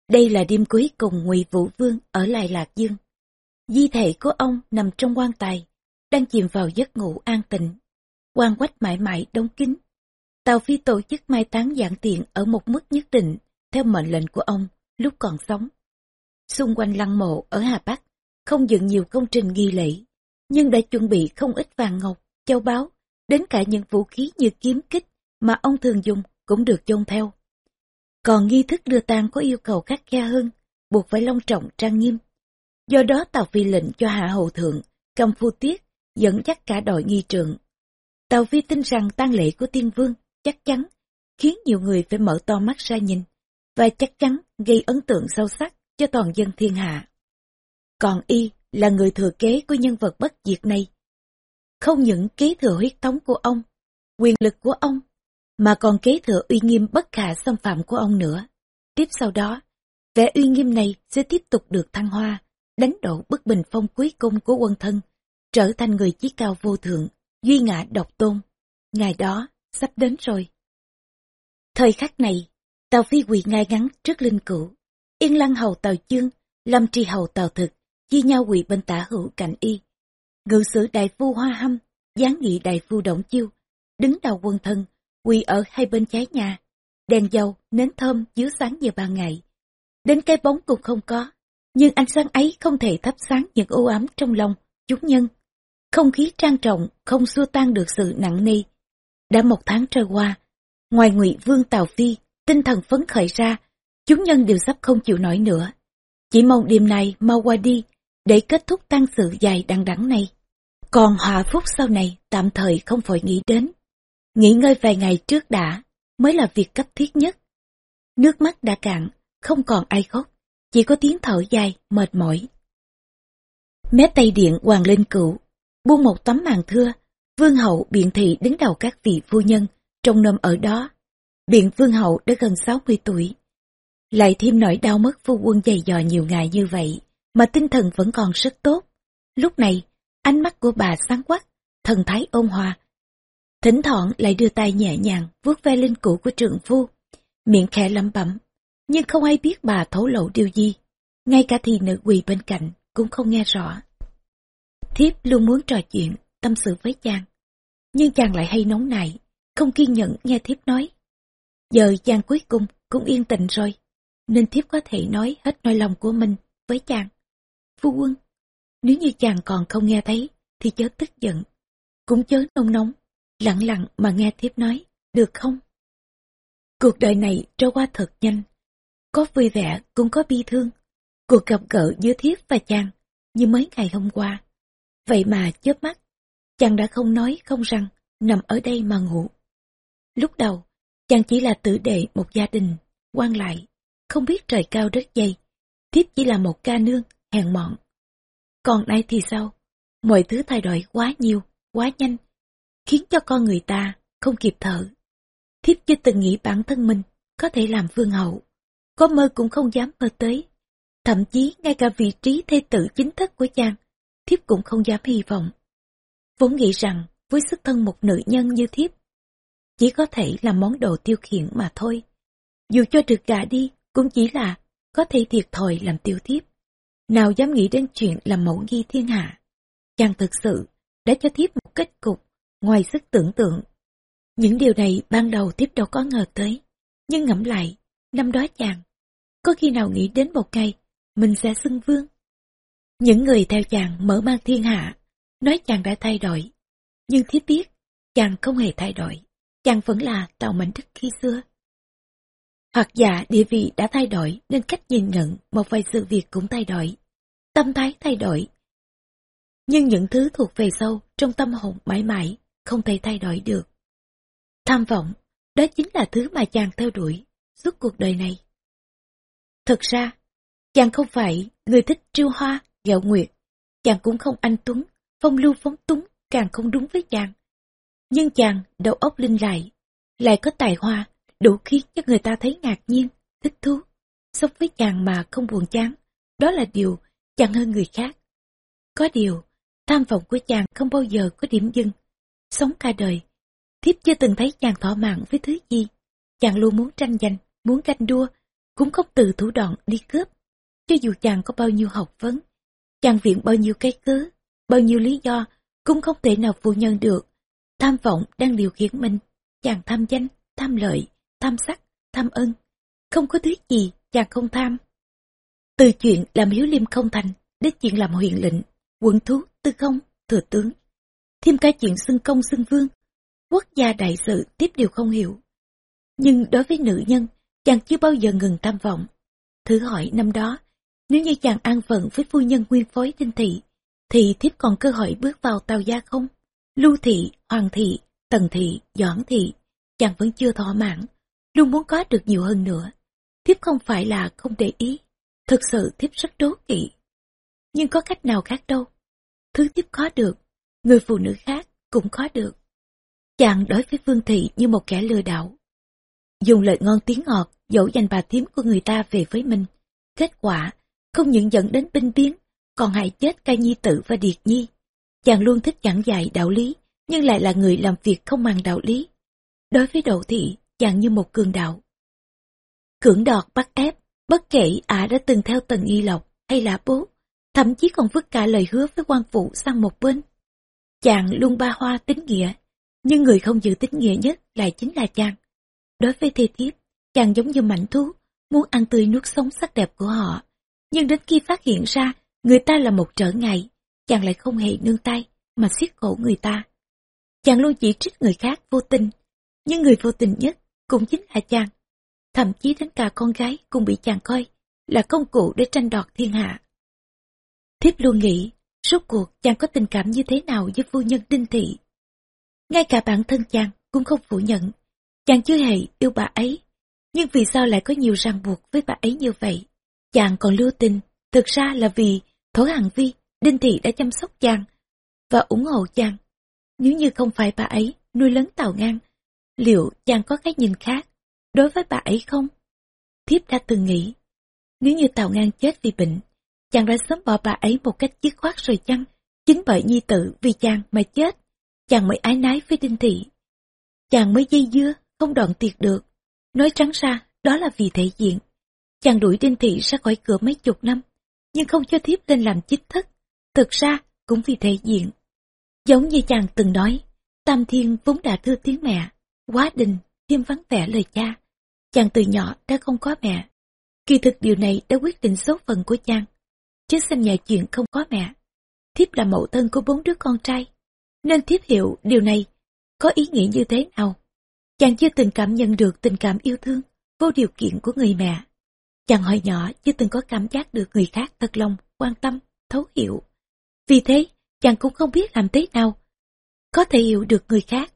Đây là đêm cuối cùng Ngụy Vũ Vương ở lại Lạc Dương. Di thể của ông nằm trong quan tài, đang chìm vào giấc ngủ an tịnh. quan quách mãi mãi đóng kín. Tàu Phi tổ chức mai táng dạng tiện ở một mức nhất định, theo mệnh lệnh của ông, lúc còn sống. Xung quanh lăng mộ ở Hà Bắc, không dựng nhiều công trình nghi lễ, nhưng đã chuẩn bị không ít vàng ngọc, châu báu, đến cả những vũ khí như kiếm kích mà ông thường dùng cũng được chôn theo. Còn nghi thức đưa tang có yêu cầu khắc khe hơn, buộc phải long trọng trang nghiêm. Do đó Tàu Phi lệnh cho Hạ Hầu Thượng, Cầm Phu Tiết, dẫn dắt cả đội nghi trượng. Tàu Phi tin rằng tang lễ của tiên vương chắc chắn khiến nhiều người phải mở to mắt ra nhìn, và chắc chắn gây ấn tượng sâu sắc cho toàn dân thiên hạ. Còn y là người thừa kế của nhân vật bất diệt này. Không những kế thừa huyết thống của ông, quyền lực của ông, mà còn kế thừa uy nghiêm bất khả xâm phạm của ông nữa. Tiếp sau đó, vẻ uy nghiêm này sẽ tiếp tục được thăng hoa, đánh đổ bức bình phong cuối cùng của quân thân, trở thành người chí cao vô thượng, duy ngã độc tôn. Ngày đó, sắp đến rồi. Thời khắc này, Tào Phi quỳ ngay ngắn trước linh cửu, Yên Lăng hầu Tào Chương, Lâm Tri hầu Tào Thực, chia nhau quỳ bên tả hữu cạnh y. Ngự sử đại phu Hoa Hâm, giáng nghị đại phu Động Chiêu, đứng đầu quân thân, quỳ ở hai bên trái nhà. Đèn dầu, nến thơm chiếu sáng như ban ngày. Đến cái bóng cũng không có, nhưng ánh sáng ấy không thể thắp sáng những u ám trong lòng chúng nhân. Không khí trang trọng, không xua tan được sự nặng nề. Đã một tháng trôi qua, ngoài ngụy vương Tào Phi, tinh thần phấn khởi ra, chúng nhân đều sắp không chịu nổi nữa. Chỉ mong đêm này mau qua đi, để kết thúc tăng sự dài đằng đẵng này. Còn hòa phúc sau này tạm thời không phải nghĩ đến. Nghỉ ngơi vài ngày trước đã, mới là việc cấp thiết nhất. Nước mắt đã cạn, không còn ai khóc, chỉ có tiếng thở dài, mệt mỏi. Mé tay điện hoàng lên cựu, buông một tấm màn thưa, vương hậu biện thị đứng đầu các vị phu nhân, trong năm ở đó. Biện vương hậu đã gần 60 tuổi. Lại thêm nỗi đau mất phu quân dày dò nhiều ngày như vậy, mà tinh thần vẫn còn rất tốt. Lúc này, ánh mắt của bà sáng quắc, thần thái ôn hòa. Thỉnh thoảng lại đưa tay nhẹ nhàng vuốt ve linh cũ của trượng phu, miệng khẽ lẩm bẩm, nhưng không ai biết bà thổ lộ điều gì. Ngay cả thì nữ quỳ bên cạnh cũng không nghe rõ. Thiếp luôn muốn trò chuyện, tâm sự với chàng. Nhưng chàng lại hay nóng nảy, không kiên nhẫn nghe thiếp nói. Giờ chàng cuối cùng cũng yên tình rồi, nên thiếp có thể nói hết nỗi lòng của mình với chàng. Phu quân, nếu như chàng còn không nghe thấy, thì chớ tức giận. Cũng chớ nông nóng, lặng lặng mà nghe thiếp nói, được không? Cuộc đời này trôi qua thật nhanh. Có vui vẻ, cũng có bi thương. Cuộc gặp gỡ giữa thiếp và chàng, như mấy ngày hôm qua. Vậy mà chớp mắt, chàng đã không nói không rằng, nằm ở đây mà ngủ. Lúc đầu, chàng chỉ là tử đệ một gia đình, quan lại, không biết trời cao đất dày. Thiếp chỉ là một ca nương, hèn mọn. Còn nay thì sao? Mọi thứ thay đổi quá nhiều, quá nhanh, khiến cho con người ta không kịp thở. Thiếp chưa từng nghĩ bản thân mình có thể làm vương hậu, có mơ cũng không dám mơ tới. Thậm chí ngay cả vị trí thê tử chính thức của chàng, thiếp cũng không dám hy vọng. Vốn nghĩ rằng với sức thân một nữ nhân như thiếp, chỉ có thể là món đồ tiêu khiển mà thôi. Dù cho được gả đi, cũng chỉ là có thể thiệt thòi làm tiêu thiếp. Nào dám nghĩ đến chuyện làm mẫu nghi thiên hạ. Chàng thực sự đã cho thiếp một kết cục ngoài sức tưởng tượng. Những điều này ban đầu thiếp đâu có ngờ tới. Nhưng ngẫm lại, năm đó chàng, có khi nào nghĩ đến một ngày mình sẽ xưng vương. Những người theo chàng mở mang thiên hạ, nói chàng đã thay đổi. Nhưng thiếp biết, chàng không hề thay đổi. Chàng vẫn là tàu mảnh đức khi xưa. Hoặc giả địa vị đã thay đổi nên cách nhìn nhận một vài sự việc cũng thay đổi. Tâm thái thay đổi. Nhưng những thứ thuộc về sâu trong tâm hồn mãi mãi không thể thay đổi được. Tham vọng, đó chính là thứ mà chàng theo đuổi suốt cuộc đời này. Thật ra, chàng không phải người thích triêu hoa, gạo nguyệt. Chàng cũng không anh tuấn, phong lưu phóng túng, càng không đúng với chàng. Nhưng chàng đầu óc linh lại, lại có tài hoa, đủ khiến cho người ta thấy ngạc nhiên, thích thú. Sống với chàng mà không buồn chán, đó là điều chàng hơn người khác. Có điều, tham vọng của chàng không bao giờ có điểm dừng. Sống cả đời, thiếp chưa từng thấy chàng thỏa mãn với thứ gì. Chàng luôn muốn tranh giành, muốn canh đua, cũng không từ thủ đoạn đi cướp. Cho dù chàng có bao nhiêu học vấn, chàng viện bao nhiêu cái cớ, bao nhiêu lý do, cũng không thể nào phụ nhân được. Tham vọng đang điều khiển mình, chàng tham danh, tham lợi, tham sắc, tham ân. Không có thứ gì chàng không tham. Từ chuyện làm hiếu liêm không thành, đến chuyện làm huyện lệnh, quận thú, tư không, thừa tướng. Thêm cả chuyện xưng công xưng vương, quốc gia đại sự tiếp điều không hiểu. Nhưng đối với nữ nhân, chàng chưa bao giờ ngừng tham vọng. Thử hỏi năm đó, nếu như chàng an phận với phu nhân nguyên phối đinh thị, thì thiếp còn cơ hội bước vào tàu gia không? Lưu thị, hoàng thị, tần thị, doãn thị, chàng vẫn chưa thỏa mãn, luôn muốn có được nhiều hơn nữa. Thiếp không phải là không để ý, thực sự thiếp rất đố kỵ. Nhưng có cách nào khác đâu. Thứ thiếp khó được, người phụ nữ khác cũng khó được. Chàng đối với Vương Thị như một kẻ lừa đảo. Dùng lời ngon tiếng ngọt, dỗ dành bà thím của người ta về với mình. Kết quả, không những dẫn đến binh biến, còn hại chết ca nhi tử và điệt nhi. Chàng luôn thích giảng dạy đạo lý, nhưng lại là người làm việc không màng đạo lý. Đối với Đậu Thị, chàng như một cường đạo. Cưỡng đọt bắt ép, bất kể ả đã từng theo tần y lộc hay là bố, thậm chí còn vứt cả lời hứa với quan phụ sang một bên. Chàng luôn ba hoa tính nghĩa, nhưng người không giữ tính nghĩa nhất lại chính là chàng. Đối với thê thiếp, chàng giống như mảnh thú, muốn ăn tươi nuốt sống sắc đẹp của họ. Nhưng đến khi phát hiện ra người ta là một trở ngại, chàng lại không hề nương tay mà siết cổ người ta. Chàng luôn chỉ trích người khác vô tình, nhưng người vô tình nhất cũng chính là chàng. Thậm chí đến cả con gái cũng bị chàng coi là công cụ để tranh đoạt thiên hạ. Thiếp luôn nghĩ, suốt cuộc chàng có tình cảm như thế nào với phu nhân Đinh Thị. Ngay cả bản thân chàng cũng không phủ nhận, Chàng chưa hề yêu bà ấy, nhưng vì sao lại có nhiều ràng buộc với bà ấy như vậy? Chàng còn lưu tình, thực ra là vì Thổ Hằng Vi, Đinh Thị đã chăm sóc chàng và ủng hộ chàng. Nếu như không phải bà ấy nuôi lớn Tào Ngang, liệu chàng có cái nhìn khác đối với bà ấy không? Thiếp đã từng nghĩ, nếu như Tào Ngang chết vì bệnh, chàng đã sớm bỏ bà ấy một cách dứt khoát rồi chăng? Chính bởi nhi tử vì chàng mà chết, chàng mới ái nái với Đinh Thị. Chàng mới dây dưa, không đoạn tuyệt được. Nói trắng ra, đó là vì thể diện. Chàng đuổi Đinh Thị ra khỏi cửa mấy chục năm, nhưng không cho thiếp lên làm chính thất. Thực ra, cũng vì thể diện. Giống như chàng từng nói, Tam Thiên vốn đã thưa tiếng mẹ, quá đình, thêm vắng vẻ lời cha. Chàng từ nhỏ đã không có mẹ. Kỳ thực điều này đã quyết định số phận của chàng. Chứ xem nhà chuyện không có mẹ. Thiếp là mẫu thân của bốn đứa con trai. Nên thiếp hiểu điều này có ý nghĩa như thế nào. Chàng chưa từng cảm nhận được tình cảm yêu thương, vô điều kiện của người mẹ. Chàng hồi nhỏ chưa từng có cảm giác được người khác thật lòng, quan tâm, thấu hiểu. Vì thế, chàng cũng không biết làm thế nào. Có thể hiểu được người khác.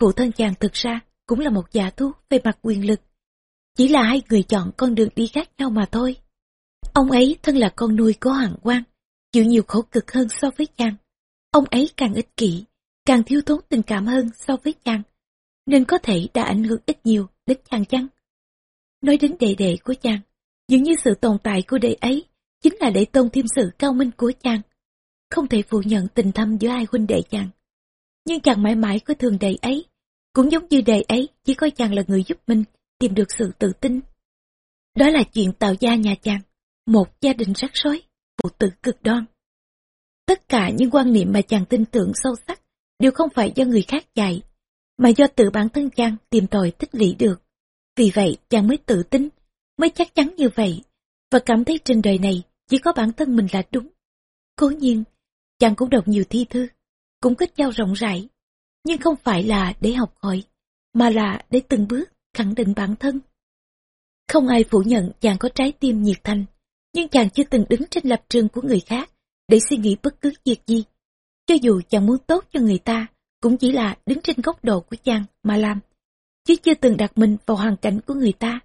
Phụ thân chàng thực ra cũng là một giả thú về mặt quyền lực. Chỉ là hai người chọn con đường đi khác nhau mà thôi. Ông ấy thân là con nuôi của Hoàng Quang, chịu nhiều khổ cực hơn so với chàng. Ông ấy càng ích kỷ, càng thiếu thốn tình cảm hơn so với chàng, nên có thể đã ảnh hưởng ít nhiều đến chàng chăng. Nói đến đệ đệ của chàng, dường như sự tồn tại của đệ ấy chính là để tôn thêm sự cao minh của chàng. Không thể phủ nhận tình thâm giữa hai huynh đệ chàng. Nhưng chàng mãi mãi có thường đệ ấy, cũng giống như đề ấy chỉ có chàng là người giúp mình tìm được sự tự tin. Đó là chuyện tạo gia nhà chàng, một gia đình rắc rối, phụ tử cực đoan. Tất cả những quan niệm mà chàng tin tưởng sâu sắc đều không phải do người khác dạy, mà do tự bản thân chàng tìm tòi tích lũy được. Vì vậy chàng mới tự tin, mới chắc chắn như vậy, và cảm thấy trên đời này chỉ có bản thân mình là đúng. Cố nhiên, chàng cũng đọc nhiều thi thư, cũng kết giao rộng rãi, nhưng không phải là để học hỏi, mà là để từng bước khẳng định bản thân. Không ai phủ nhận chàng có trái tim nhiệt thành, nhưng chàng chưa từng đứng trên lập trường của người khác để suy nghĩ bất cứ việc gì. Cho dù chàng muốn tốt cho người ta, cũng chỉ là đứng trên góc độ của chàng mà làm, chứ chưa từng đặt mình vào hoàn cảnh của người ta,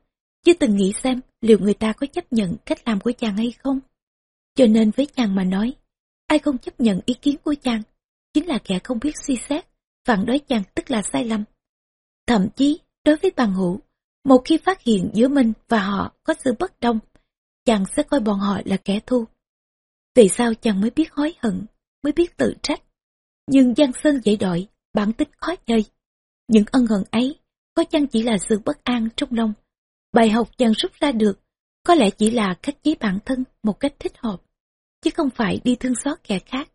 chưa từng nghĩ xem liệu người ta có chấp nhận cách làm của chàng hay không. Cho nên với chàng mà nói, ai không chấp nhận ý kiến của chàng, chính là kẻ không biết suy xét, phản đối chàng tức là sai lầm. Thậm chí, đối với bằng hữu, một khi phát hiện giữa mình và họ có sự bất đồng, chàng sẽ coi bọn họ là kẻ thù. Vì sao chàng mới biết hối hận, mới biết tự trách. Nhưng Giang Sơn dễ đổi, bản tính khó chơi. Những ân hận ấy, có chăng chỉ là sự bất an trong lòng. Bài học chàng rút ra được, có lẽ chỉ là khắc chế bản thân một cách thích hợp, chứ không phải đi thương xót kẻ khác.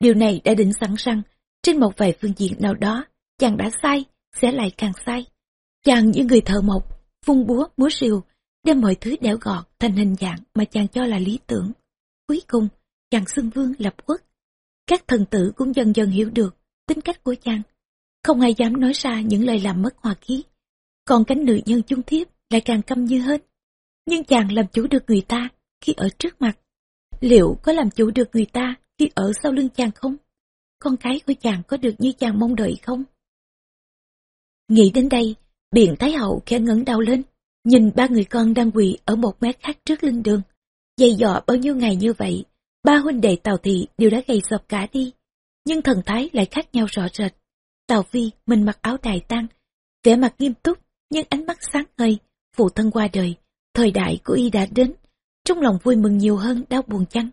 Điều này đã định sẵn rằng, trên một vài phương diện nào đó, chàng đã sai, sẽ lại càng sai. Chàng như người thợ mộc, vung búa, múa rìu, đem mọi thứ đẽo gọt thành hình dạng mà chàng cho là lý tưởng. Cuối cùng, chàng xưng vương lập quốc. Các thần tử cũng dần dần hiểu được tính cách của chàng. Không ai dám nói ra những lời làm mất hòa khí. Còn cánh nữ nhân chung thiếp lại càng căm như hết. Nhưng chàng làm chủ được người ta khi ở trước mặt. Liệu có làm chủ được người ta khi ở sau lưng chàng không? Con cái của chàng có được như chàng mong đợi không? Nghĩ đến đây, biện Thái Hậu khẽ ngẩng đầu lên, nhìn ba người con đang quỳ ở một mét khác trước linh đường. Dày dọ bao nhiêu ngày như vậy, ba huynh đệ Tào Thị đều đã gầy sọp cả đi, nhưng thần thái lại khác nhau rõ rệt. Tào Phi mình mặc áo đài tăng, vẻ mặt nghiêm túc nhưng ánh mắt sáng ngời, phụ thân qua đời, thời đại của y đã đến, trong lòng vui mừng nhiều hơn đau buồn chăng.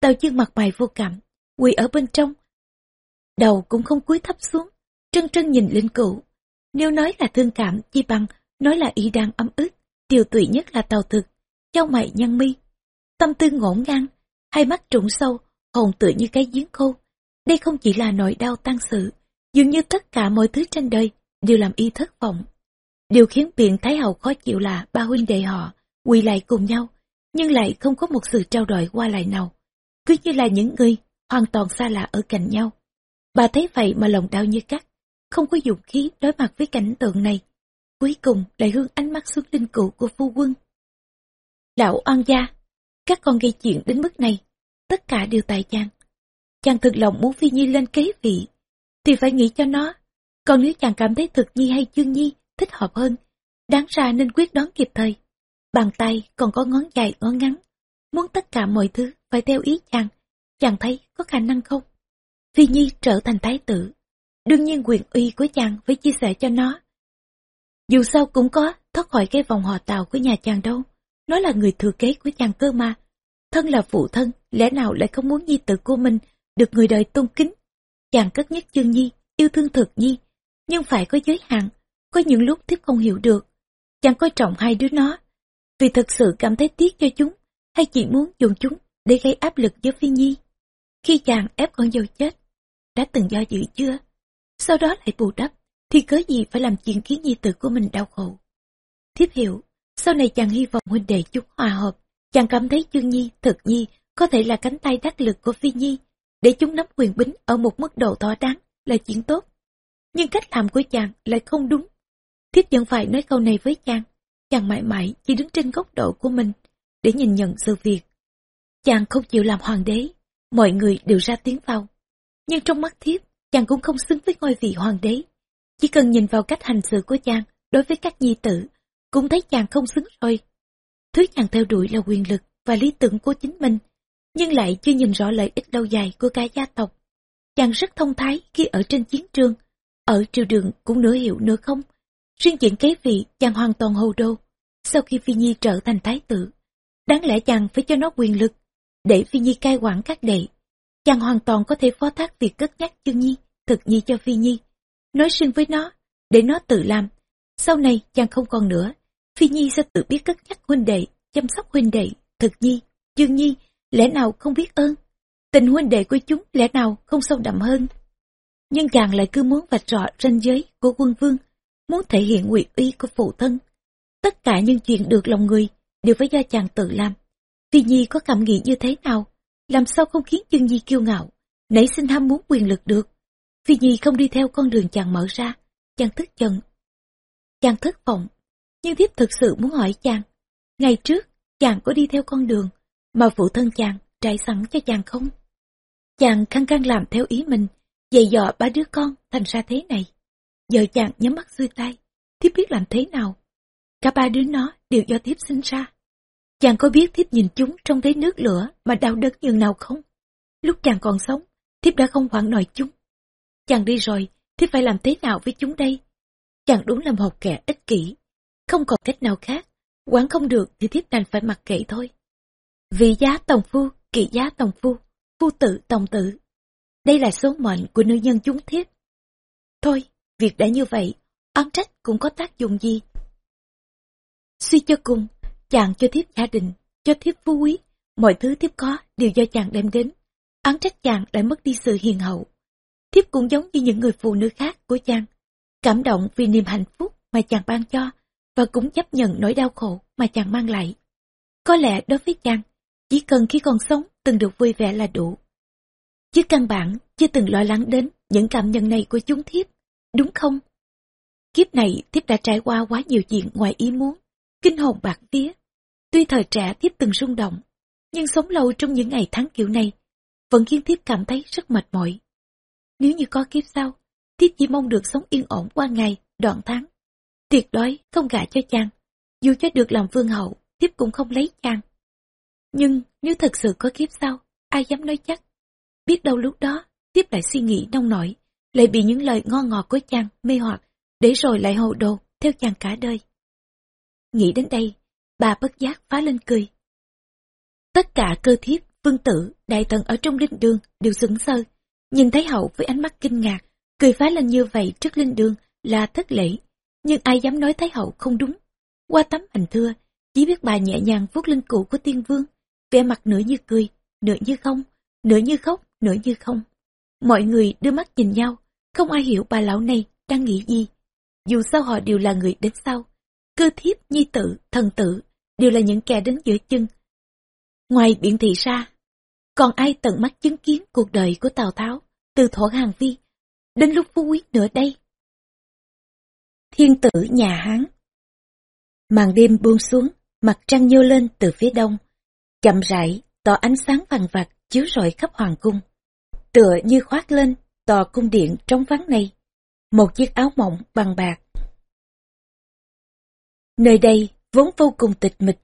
Tào chương mặt mày vô cảm, quỳ ở bên trong, đầu cũng không cúi thấp xuống, trân trân nhìn linh cửu. Nếu nói là thương cảm chi bằng, nói là y đang ấm ức, điều tùy nhất là tàu thực, châu mày nhăn mi, tâm tư ngổn ngang, hai mắt trũng sâu, hồn tựa như cái giếng khô. Đây không chỉ là nỗi đau tan sự, dường như tất cả mọi thứ trên đời đều làm y thất vọng. Điều khiến biện Thái Hậu khó chịu là ba huynh đệ họ quỳ lại cùng nhau, nhưng lại không có một sự trao đổi qua lại nào. Cứ như là những người hoàn toàn xa lạ ở cạnh nhau. Bà thấy vậy mà lòng đau như cắt, không có dụng khí đối mặt với cảnh tượng này. Cuối cùng lại hướng ánh mắt xuống linh cụ của phu quân. Lão oan gia, các con gây chuyện đến mức này, tất cả đều tại chàng. Chàng thực lòng muốn Phi Nhi lên kế vị, thì phải nghĩ cho nó. Còn nếu chàng cảm thấy thực Nhi hay Chương Nhi thích hợp hơn, đáng ra nên quyết đoán kịp thời. Bàn tay còn có ngón dài ngón ngắn, muốn tất cả mọi thứ phải theo ý chàng, chàng thấy có khả năng không? Phi Nhi trở thành thái tử, đương nhiên quyền uy của chàng phải chia sẻ cho nó. Dù sao cũng có thoát khỏi cái vòng họ tàu của nhà chàng đâu, nó là người thừa kế của chàng cơ mà. Thân là phụ thân, lẽ nào lại không muốn nhi tử của mình được người đời tôn kính. Chàng cất nhất chương nhi, yêu thương thực nhi, nhưng phải có giới hạn, có những lúc thiếp không hiểu được. Chàng coi trọng hai đứa nó, vì thật sự cảm thấy tiếc cho chúng, hay chỉ muốn dùng chúng để gây áp lực với Phi Nhi. Khi chàng ép con dâu chết, đã từng do dự chưa? Sau đó lại bù đắp, thì cớ gì phải làm chuyện khiến nhi tử của mình đau khổ. Thiếp hiểu, sau này chàng hy vọng huynh đệ chúng hòa hợp, chàng cảm thấy chương nhi, thực nhi có thể là cánh tay đắc lực của Phi Nhi, để chúng nắm quyền bính ở một mức độ thỏa đáng là chuyện tốt. Nhưng cách làm của chàng lại không đúng. Thiếp vẫn phải nói câu này với chàng, chàng mãi mãi chỉ đứng trên góc độ của mình để nhìn nhận sự việc. Chàng không chịu làm hoàng đế, mọi người đều ra tiếng vào. Nhưng trong mắt thiếp, chàng cũng không xứng với ngôi vị hoàng đế. Chỉ cần nhìn vào cách hành xử của chàng đối với các nhi tử, cũng thấy chàng không xứng rồi. Thứ chàng theo đuổi là quyền lực và lý tưởng của chính mình, nhưng lại chưa nhìn rõ lợi ích lâu dài của cả gia tộc. Chàng rất thông thái khi ở trên chiến trường, ở triều đường cũng nửa hiểu nửa không. Riêng chuyện kế vị chàng hoàn toàn hồ đô. Sau khi Phi Nhi trở thành thái tử, đáng lẽ chàng phải cho nó quyền lực, để Phi Nhi cai quản các đệ. Chàng hoàn toàn có thể phó thác việc cất nhắc chương nhi, thực nhi cho Phi Nhi. Nói riêng với nó, để nó tự làm. Sau này chàng không còn nữa, Phi Nhi sẽ tự biết cất nhắc huynh đệ, chăm sóc huynh đệ, thực nhi, chương nhi, lẽ nào không biết ơn. Tình huynh đệ của chúng lẽ nào không sâu đậm hơn. Nhưng chàng lại cứ muốn vạch rõ ranh giới của quân vương, muốn thể hiện nguyện uy của phụ thân. Tất cả những chuyện được lòng người đều phải do chàng tự làm. Tuy Nhi có cảm nghĩ như thế nào, làm sao không khiến Dương Nhi kiêu ngạo, nảy sinh ham muốn quyền lực được. Phi Nhi không đi theo con đường chàng mở ra, chàng tức giận. Chàng thất vọng, nhưng thiếp thực sự muốn hỏi chàng, ngày trước chàng có đi theo con đường mà phụ thân chàng trải sẵn cho chàng không? Chàng khăng khăng làm theo ý mình, dạy dò ba đứa con thành ra thế này. Giờ chàng nhắm mắt xuôi tay, thiếp biết làm thế nào. Cả ba đứa nó đều do thiếp sinh ra. Chàng có biết thiếp nhìn chúng trong thế nước lửa mà đau đớn như nào không? Lúc chàng còn sống, thiếp đã không quản nổi chúng. Chàng đi rồi, thiếp phải làm thế nào với chúng đây? Chàng đúng là một kẻ ích kỷ. Không còn cách nào khác, quản không được thì thiếp đành phải mặc kệ thôi. Vị giá tòng phu, kỵ giá tòng phu, phu tử tòng tử. Đây là số mệnh của nữ nhân chúng thiếp. Thôi, việc đã như vậy, oán trách cũng có tác dụng gì. Suy cho cùng, chàng cho thiếp gia đình, cho thiếp phú quý, mọi thứ thiếp có đều do chàng đem đến. án trách chàng lại mất đi sự hiền hậu. Thiếp cũng giống như những người phụ nữ khác của chàng. Cảm động vì niềm hạnh phúc mà chàng ban cho, và cũng chấp nhận nỗi đau khổ mà chàng mang lại. Có lẽ đối với chàng, chỉ cần khi còn sống từng được vui vẻ là đủ. Chứ căn bản chưa từng lo lắng đến những cảm nhận này của chúng thiếp, đúng không? Kiếp này thiếp đã trải qua quá nhiều chuyện ngoài ý muốn, kinh hồn bạc vía. Tuy thời trẻ tiếp từng rung động, nhưng sống lâu trong những ngày tháng kiểu này, vẫn khiến thiếp cảm thấy rất mệt mỏi. Nếu như có kiếp sau, thiếp chỉ mong được sống yên ổn qua ngày, đoạn tháng. Tuyệt đối không gả cho chàng, dù cho được làm vương hậu, thiếp cũng không lấy chàng. Nhưng nếu thật sự có kiếp sau, ai dám nói chắc. Biết đâu lúc đó, tiếp lại suy nghĩ nông nổi, lại bị những lời ngon ngọt của chàng mê hoặc, để rồi lại hồ đồ theo chàng cả đời. Nghĩ đến đây, bà bất giác phá lên cười. Tất cả cơ thiếp, vương tử, đại thần ở trong linh đường đều sững sờ, nhìn thấy hậu với ánh mắt kinh ngạc, cười phá lên như vậy trước linh đường là thất lễ, nhưng ai dám nói thái hậu không đúng. Qua tấm ảnh thưa, chỉ biết bà nhẹ nhàng vuốt linh cụ của tiên vương, vẻ mặt nửa như cười, nửa như không, nửa như khóc, nửa như không. Mọi người đưa mắt nhìn nhau, không ai hiểu bà lão này đang nghĩ gì. Dù sao họ đều là người đến sau, cơ thiếp, nhi tử, thần tử, đều là những kẻ đứng giữa chân. Ngoài biển thị ra, còn ai tận mắt chứng kiến cuộc đời của Tào Tháo, từ thổ hàng vi, đến lúc phú quý nữa đây. Thiên tử nhà Hán Màn đêm buông xuống, mặt trăng nhô lên từ phía đông, chậm rãi, tỏ ánh sáng vàng vặt chiếu rọi khắp hoàng cung. Tựa như khoác lên tòa cung điện trống vắng này, một chiếc áo mỏng bằng bạc. Nơi đây vốn vô cùng tịch mịch,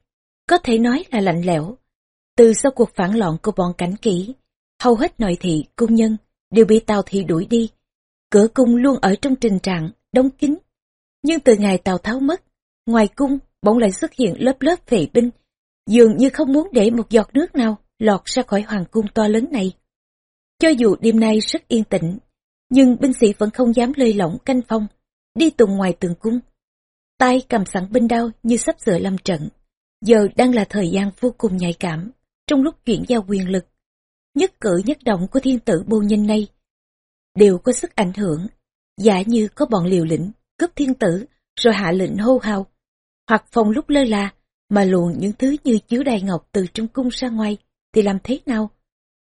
có thể nói là lạnh lẽo. Từ sau cuộc phản loạn của bọn cảnh kỹ, hầu hết nội thị, cung nhân đều bị Tào Thị đuổi đi. Cửa cung luôn ở trong tình trạng đóng kín. Nhưng từ ngày Tào Tháo mất, ngoài cung bỗng lại xuất hiện lớp lớp vệ binh, dường như không muốn để một giọt nước nào lọt ra khỏi hoàng cung to lớn này. Cho dù đêm nay rất yên tĩnh, nhưng binh sĩ vẫn không dám lơi lỏng canh phong, đi tùng ngoài tường cung. Tay cầm sẵn binh đao như sắp sửa lâm trận. Giờ đang là thời gian vô cùng nhạy cảm, trong lúc chuyển giao quyền lực. Nhất cử nhất động của thiên tử bô nhân này đều có sức ảnh hưởng, giả như có bọn liều lĩnh, cướp thiên tử, rồi hạ lệnh hô hào, hoặc phòng lúc lơ là, mà luồn những thứ như chứa đầy ngọc từ trong cung ra ngoài, thì làm thế nào?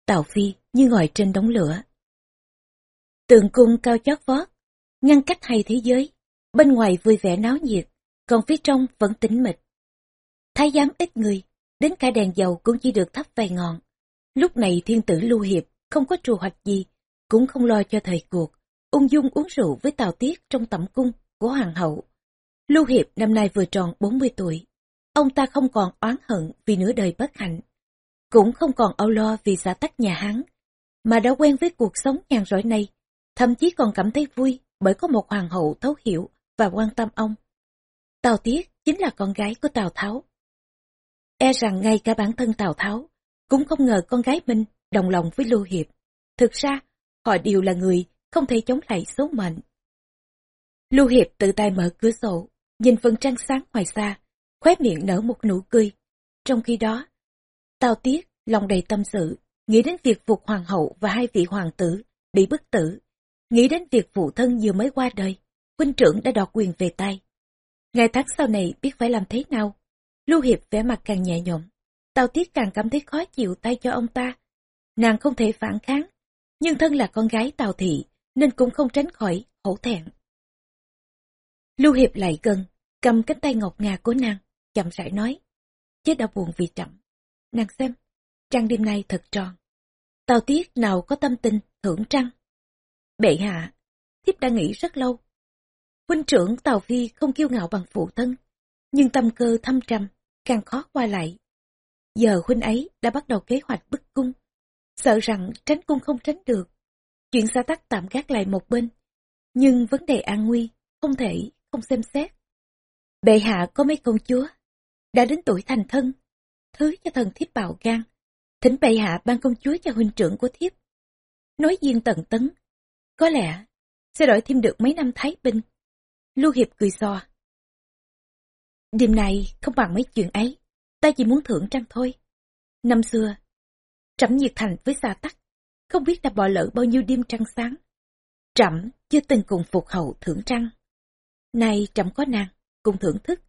Tào Phi như ngồi trên đống lửa. Tường cung cao chót vót, ngăn cách hai thế giới, bên ngoài vui vẻ náo nhiệt, còn phía trong vẫn tĩnh mịch. Thái giám ít người, đến cả đèn dầu cũng chỉ được thắp vài ngọn. Lúc này thiên tử lưu hiệp không có trù hoạch gì, cũng không lo cho thời cuộc, ung dung uống rượu với Tào Tiết trong tẩm cung của hoàng hậu. Lưu Hiệp năm nay vừa tròn 40 tuổi, ông ta không còn oán hận vì nửa đời bất hạnh, cũng không còn âu lo vì xã tắc nhà Hán, mà đã quen với cuộc sống nhàn rỗi này, thậm chí còn cảm thấy vui bởi có một hoàng hậu thấu hiểu và quan tâm ông. Tào Tiết chính là con gái của Tào Tháo. E rằng ngay cả bản thân Tào Tháo cũng không ngờ con gái mình đồng lòng với Lưu Hiệp. Thực ra, họ đều là người không thể chống lại số mệnh. Lưu Hiệp tự tay mở cửa sổ, nhìn phần trăng sáng ngoài xa, khóe miệng nở một nụ cười. Trong khi đó, Tào Tiết lòng đầy tâm sự, nghĩ đến việc phục hoàng hậu và hai vị hoàng tử bị bức tử, nghĩ đến việc phụ thân vừa mới qua đời, huynh trưởng đã đoạt quyền về tay. Ngày tháng sau này biết phải làm thế nào? Lưu Hiệp vẻ mặt càng nhẹ nhõm, Tào Tiết càng cảm thấy khó chịu tay cho ông ta. Nàng không thể phản kháng, nhưng thân là con gái Tào Thị nên cũng không tránh khỏi hổ thẹn. Lưu Hiệp lại gần, cầm cánh tay ngọc ngà của nàng, chậm rãi nói, chết đã buồn vì chậm. Nàng xem, trăng đêm nay thật tròn. Tào Tiết nào có tâm tình thưởng trăng. Bệ hạ, thiếp đã nghĩ rất lâu. Huynh trưởng Tào Phi không kiêu ngạo bằng phụ thân, nhưng tâm cơ thâm trầm, càng khó qua lại. Giờ huynh ấy đã bắt đầu kế hoạch bức cung, sợ rằng tránh cung không tránh được. Chuyện xa tắc tạm gác lại một bên, nhưng vấn đề an nguy không thể không xem xét. Bệ hạ có mấy công chúa, đã đến tuổi thành thân, thứ cho thần thiếp bạo gan, thỉnh bệ hạ ban công chúa cho huynh trưởng của thiếp. Nói riêng tần tấn, có lẽ sẽ đổi thêm được mấy năm thái binh. Lưu Hiệp cười xòa. Đêm này không bằng mấy chuyện ấy, ta chỉ muốn thưởng trăng thôi. Năm xưa, trẫm nhiệt thành với xa tắc, không biết đã bỏ lỡ bao nhiêu đêm trăng sáng. Trẫm chưa từng cùng phục hậu thưởng trăng. Nay trẫm có nàng, cùng thưởng thức,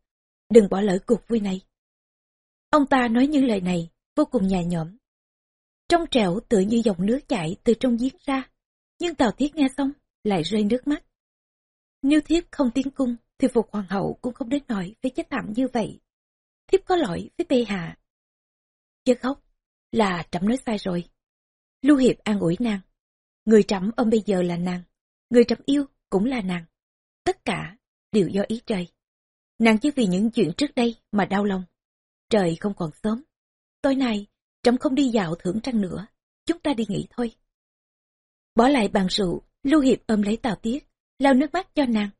đừng bỏ lỡ cuộc vui này. Ông ta nói những lời này vô cùng nhà nhõm. Trong trẻo tựa như dòng nước chảy từ trong giếng ra, nhưng Tào Thiết nghe xong lại rơi nước mắt. Nếu thiếp không tiến cung thì phục hoàng hậu cũng không đến nổi với chết thảm như vậy. Thiếp có lỗi với bệ hạ. Chớ khóc, là trẫm nói sai rồi. Lưu Hiệp an ủi nàng. Người trẫm ôm bây giờ là nàng, người trẫm yêu cũng là nàng. Tất cả đều do ý trời. Nàng chỉ vì những chuyện trước đây mà đau lòng. Trời không còn sớm. Tối nay, trẫm không đi dạo thưởng trăng nữa. Chúng ta đi nghỉ thôi. Bỏ lại bàn rượu, Lưu Hiệp ôm lấy Tào Tiết, lau nước mắt cho nàng.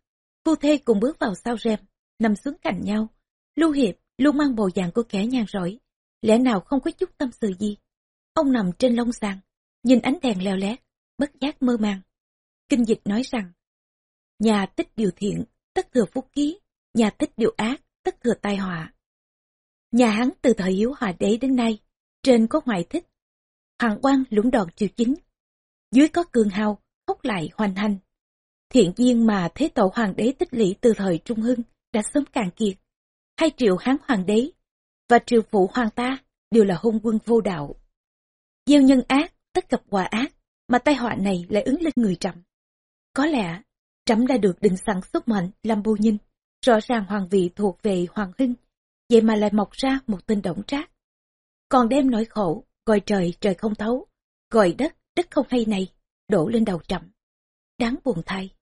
Phu thê cùng bước vào sau rèm, nằm xuống cạnh nhau. Lưu Hiệp luôn mang bộ dạng của kẻ nhàn rỗi, lẽ nào không có chút tâm sự gì. Ông nằm trên lông sàn, nhìn ánh đèn leo lét, bất giác mơ màng. Kinh dịch nói rằng, nhà tích điều thiện, tất thừa phúc ký, nhà tích điều ác, tất thừa tai họa. Nhà hắn từ thời Hiếu Hòa Đế đến nay, trên có ngoại thích, hoàng quan lũng đòn triều chính, dưới có cường hào, hốc lại hoành hành. Thiện duyên mà thế tổ hoàng đế tích lũy từ thời Trung Hưng đã sớm cạn kiệt. Hai triệu hán hoàng đế và triều phụ hoàng ta đều là hôn quân vô đạo. Gieo nhân ác, tất gặp quả ác, mà tai họa này lại ứng lên người trầm. Có lẽ, trẫm đã được định sẵn sức mạnh làm bù nhìn, rõ ràng hoàng vị thuộc về hoàng huynh, vậy mà lại mọc ra một tên động trác. Còn đem nỗi khổ, gọi trời trời không thấu, gọi đất đất không hay này, đổ lên đầu trẫm. Đáng buồn thay,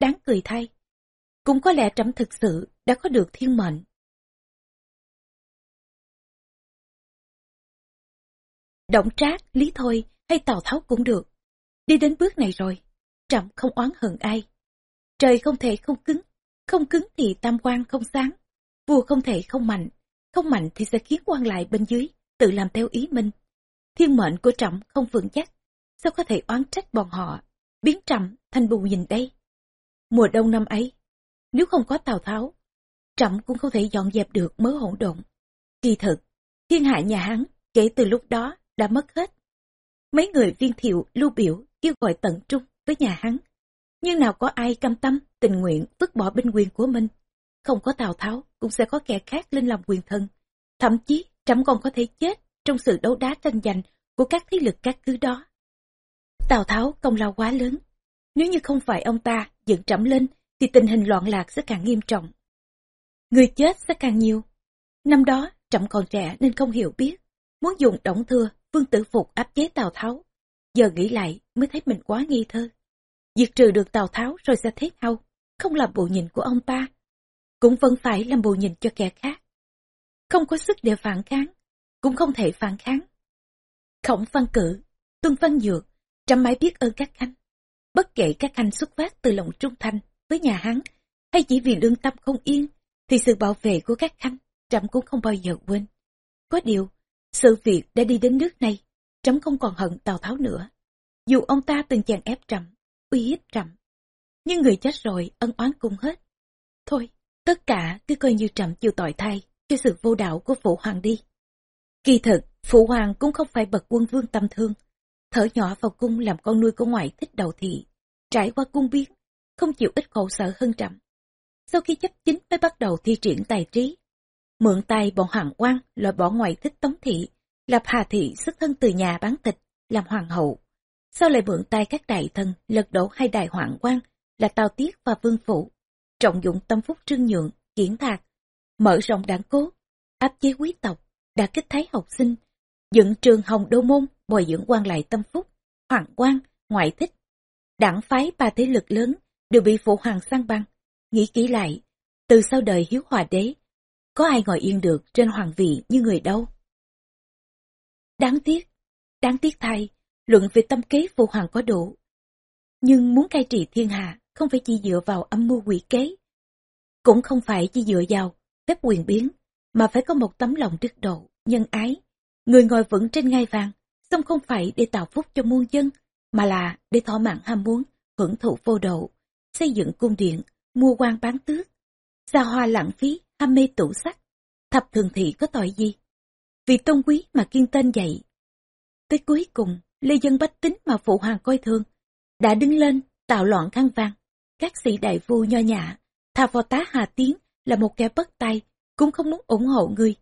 đáng cười thay. Cũng có lẽ trẫm thực sự đã có được thiên mệnh. Động trác, lý thôi hay Tào Tháo cũng được. Đi đến bước này rồi, trẫm không oán hận ai. Trời không thể không cứng, không cứng thì tam quan không sáng. Vua không thể không mạnh, không mạnh thì sẽ khiến quan lại bên dưới tự làm theo ý mình. Thiên mệnh của trọng không vững chắc, sao có thể oán trách bọn họ biến trầm thành bù nhìn đây. Mùa đông năm ấy, nếu không có Tào Tháo, trầm cũng không thể dọn dẹp được mớ hỗn độn. Kỳ thực, thiên hạ nhà hắn kể từ lúc đó đã mất hết. Mấy người viên thiệu lưu biểu kêu gọi tận trung với nhà hắn Nhưng nào có ai cam tâm, tình nguyện vứt bỏ binh quyền của mình. Không có Tào Tháo, cũng sẽ có kẻ khác lên làm quyền thân. Thậm chí, trẫm còn có thể chết trong sự đấu đá tranh giành của các thế lực các cứ đó. Tào Tháo công lao quá lớn. Nếu như không phải ông ta dựng trẫm lên, thì tình hình loạn lạc sẽ càng nghiêm trọng. Người chết sẽ càng nhiều. Năm đó, trẫm còn trẻ nên không hiểu biết. Muốn dùng đổng thưa, vương tử phục áp chế Tào Tháo. Giờ nghĩ lại mới thấy mình quá nghi thơ. Diệt trừ được Tào Tháo rồi sẽ thế nào? Không làm bộ nhìn của ông ta. Cũng vẫn phải làm bộ nhìn cho kẻ khác. Không có sức để phản kháng. Cũng không thể phản kháng. Khổng văn cử, tuân văn dược, trăm mãi biết ơn các khanh. Bất kể các khanh xuất phát từ lòng trung thành với nhà hắn, hay chỉ vì lương tâm không yên, thì sự bảo vệ của các khanh trẫm cũng không bao giờ quên. Có điều, sự việc đã đi đến nước này, trẫm không còn hận Tào Tháo nữa. Dù ông ta từng chàng ép trẫm, uy hiếp trẫm, nhưng người chết rồi ân oán cùng hết. Thôi, tất cả cứ coi như trẫm chịu tội thay cho sự vô đạo của phụ hoàng đi. Kỳ thực, phụ hoàng cũng không phải bậc quân vương tâm thương, thở nhỏ vào cung làm con nuôi của ngoại thích đầu thị, trải qua cung biến, không chịu ít khổ sở hơn trầm. Sau khi chấp chính mới bắt đầu thi triển tài trí, mượn tay bọn hoàng quan loại bỏ ngoại thích tống thị, lập hà thị xuất thân từ nhà bán thịt, làm hoàng hậu. Sau lại mượn tay các đại thần lật đổ hai đại hoàng quan là Tào Tiết và Vương Phủ, trọng dụng tâm phúc trương nhượng, kiển thạc, mở rộng đảng cố, áp chế quý tộc, đã kích thái học sinh, dựng trường hồng đô môn, bồi dưỡng quan lại tâm phúc, hoàng quan, ngoại thích. Đảng phái ba thế lực lớn đều bị phụ hoàng sang băng. Nghĩ kỹ lại, từ sau đời hiếu hòa đế, có ai ngồi yên được trên hoàng vị như người đâu. Đáng tiếc, đáng tiếc thay, luận về tâm kế phụ hoàng có đủ. Nhưng muốn cai trị thiên hạ không phải chỉ dựa vào âm mưu quỷ kế. Cũng không phải chỉ dựa vào phép quyền biến, mà phải có một tấm lòng đức độ, nhân ái. Người ngồi vững trên ngai vàng, xong không phải để tạo phúc cho muôn dân, mà là để thỏa mãn ham muốn, hưởng thụ vô độ, xây dựng cung điện, mua quan bán tước, xa hoa lãng phí, ham mê tủ sắc. Thập thường thị có tội gì? Vì tôn quý mà kiên tên dạy. Tới cuối cùng, lê dân bách tính mà phụ hoàng coi thường, đã đứng lên tạo loạn khăn vàng. Các sĩ đại vua nho nhã, thà phò tá Hà Tiến là một kẻ bất tay, cũng không muốn ủng hộ người.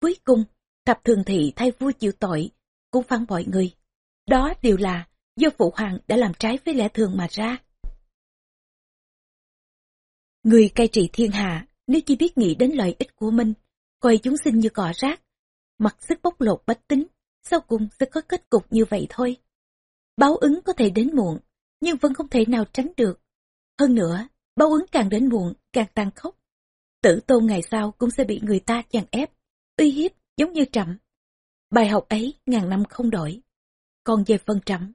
Cuối cùng, thập thường thị thay vua chịu tội, cũng phản bội người. Đó đều là do phụ hoàng đã làm trái với lẽ thường mà ra. Người cai trị thiên hạ, nếu chỉ biết nghĩ đến lợi ích của mình, coi chúng sinh như cỏ rác, mặc sức bóc lột bách tính, sau cùng sẽ có kết cục như vậy thôi. Báo ứng có thể đến muộn, nhưng vẫn không thể nào tránh được. Hơn nữa, báo ứng càng đến muộn, càng tàn khốc. Tử tôn ngày sau cũng sẽ bị người ta chèn ép, uy hiếp giống như trầm Bài học ấy ngàn năm không đổi. Còn về phần trẫm,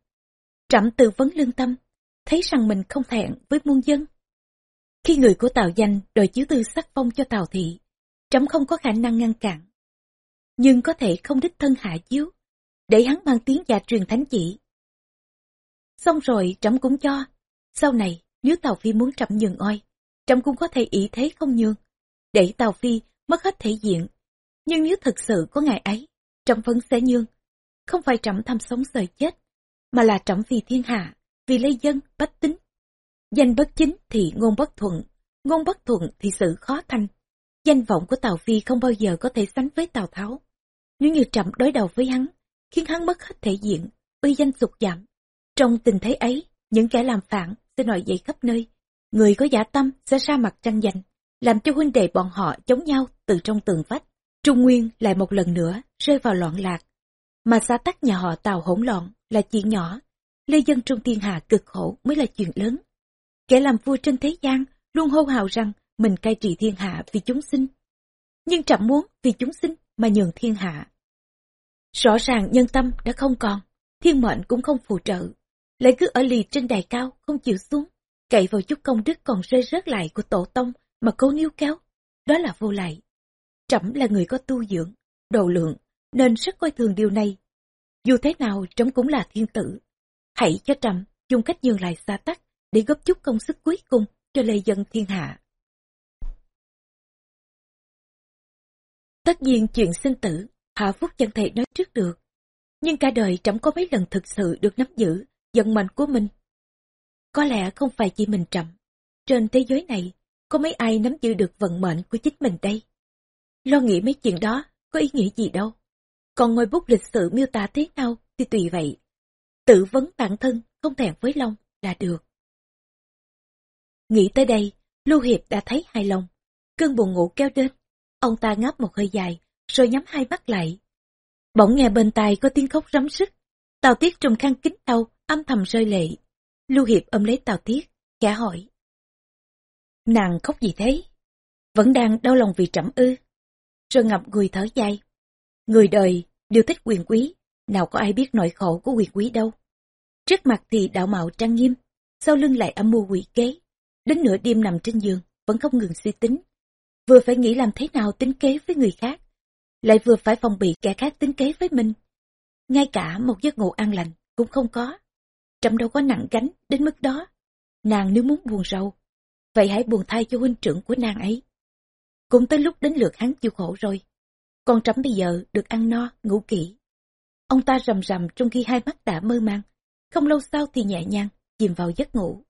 trẫm tự vấn lương tâm, thấy rằng mình không thẹn với muôn dân. Khi người của Tào Danh đòi chiếu tư sắc phong cho Tào Thị, trẫm không có khả năng ngăn cản. Nhưng có thể không đích thân hạ chiếu, để hắn mang tiếng và truyền thánh chỉ. Xong rồi trẫm cũng cho, sau này nếu Tào Phi muốn trẫm nhường oai, trẫm cũng có thể ý thế không nhường, để Tào Phi mất hết thể diện. Nhưng nếu thực sự có ngày ấy, Trọng vấn sẽ nhường. Không phải trọng tham sống sợ chết, mà là trọng vì thiên hạ, vì lấy dân, bách tính. Danh bất chính thì ngôn bất thuận, ngôn bất thuận thì sự khó thành. Danh vọng của Tào Phi không bao giờ có thể sánh với Tào Tháo. Nếu như trọng đối đầu với hắn, khiến hắn mất hết thể diện, uy danh sụt giảm. Trong tình thế ấy, những kẻ làm phản sẽ nổi dậy khắp nơi. Người có giả tâm sẽ ra mặt tranh giành, làm cho huynh đệ bọn họ chống nhau từ trong tường vách. Trung Nguyên lại một lần nữa rơi vào loạn lạc. Mà xã tắc nhà họ tàu hỗn loạn là chuyện nhỏ, lê dân trung thiên hạ cực khổ mới là chuyện lớn. Kẻ làm vua trên thế gian luôn hô hào rằng mình cai trị thiên hạ vì chúng sinh. Nhưng chẳng muốn vì chúng sinh mà nhường thiên hạ. Rõ ràng nhân tâm đã không còn, thiên mệnh cũng không phù trợ, lại cứ ở lì trên đài cao không chịu xuống, cậy vào chút công đức còn rơi rớt lại của tổ tông mà cố níu kéo, đó là vô lại. Trẫm là người có tu dưỡng, độ lượng, nên rất coi thường điều này. Dù thế nào trẫm cũng là thiên tử. Hãy cho trẫm dùng cách nhường lại xa tắc để góp chút công sức cuối cùng cho lê dân thiên hạ. Tất nhiên chuyện sinh tử, Hạ Phúc chẳng thể nói trước được. Nhưng cả đời trẫm có mấy lần thực sự được nắm giữ vận mệnh của mình. Có lẽ không phải chỉ mình trẫm. Trên thế giới này, có mấy ai nắm giữ được vận mệnh của chính mình đây? Lo nghĩ mấy chuyện đó, có ý nghĩa gì đâu. Còn ngôi bút lịch sử miêu tả thế nào thì tùy vậy. Tự vấn bản thân, không thèm với lòng là được. Nghĩ tới đây, Lưu Hiệp đã thấy hài lòng. Cơn buồn ngủ kéo đến. Ông ta ngáp một hơi dài, rồi nhắm hai mắt lại. Bỗng nghe bên tai có tiếng khóc rắm sức, Tào Tiết trong khăn kính đau, âm thầm rơi lệ. Lưu Hiệp ôm lấy Tào Tiết, khẽ hỏi. Nàng khóc gì thế? Vẫn đang đau lòng vì trẫm ư. Rồi ngập người thở dài. Người đời đều thích quyền quý, nào có ai biết nỗi khổ của quyền quý đâu. Trước mặt thì đạo mạo trang nghiêm, sau lưng lại âm mưu quỷ kế. Đến nửa đêm nằm trên giường, vẫn không ngừng suy tính. Vừa phải nghĩ làm thế nào tính kế với người khác, lại vừa phải phòng bị kẻ khác tính kế với mình. Ngay cả một giấc ngủ an lành cũng không có. Trầm đâu có nặng gánh đến mức đó. Nàng nếu muốn buồn rầu, vậy hãy buồn thay cho huynh trưởng của nàng ấy. Cũng tới lúc đến lượt hắn chịu khổ rồi. Con trắm bây giờ được ăn no, ngủ kỹ. Ông ta rầm rầm trong khi hai mắt đã mơ màng. Không lâu sau thì nhẹ nhàng, chìm vào giấc ngủ.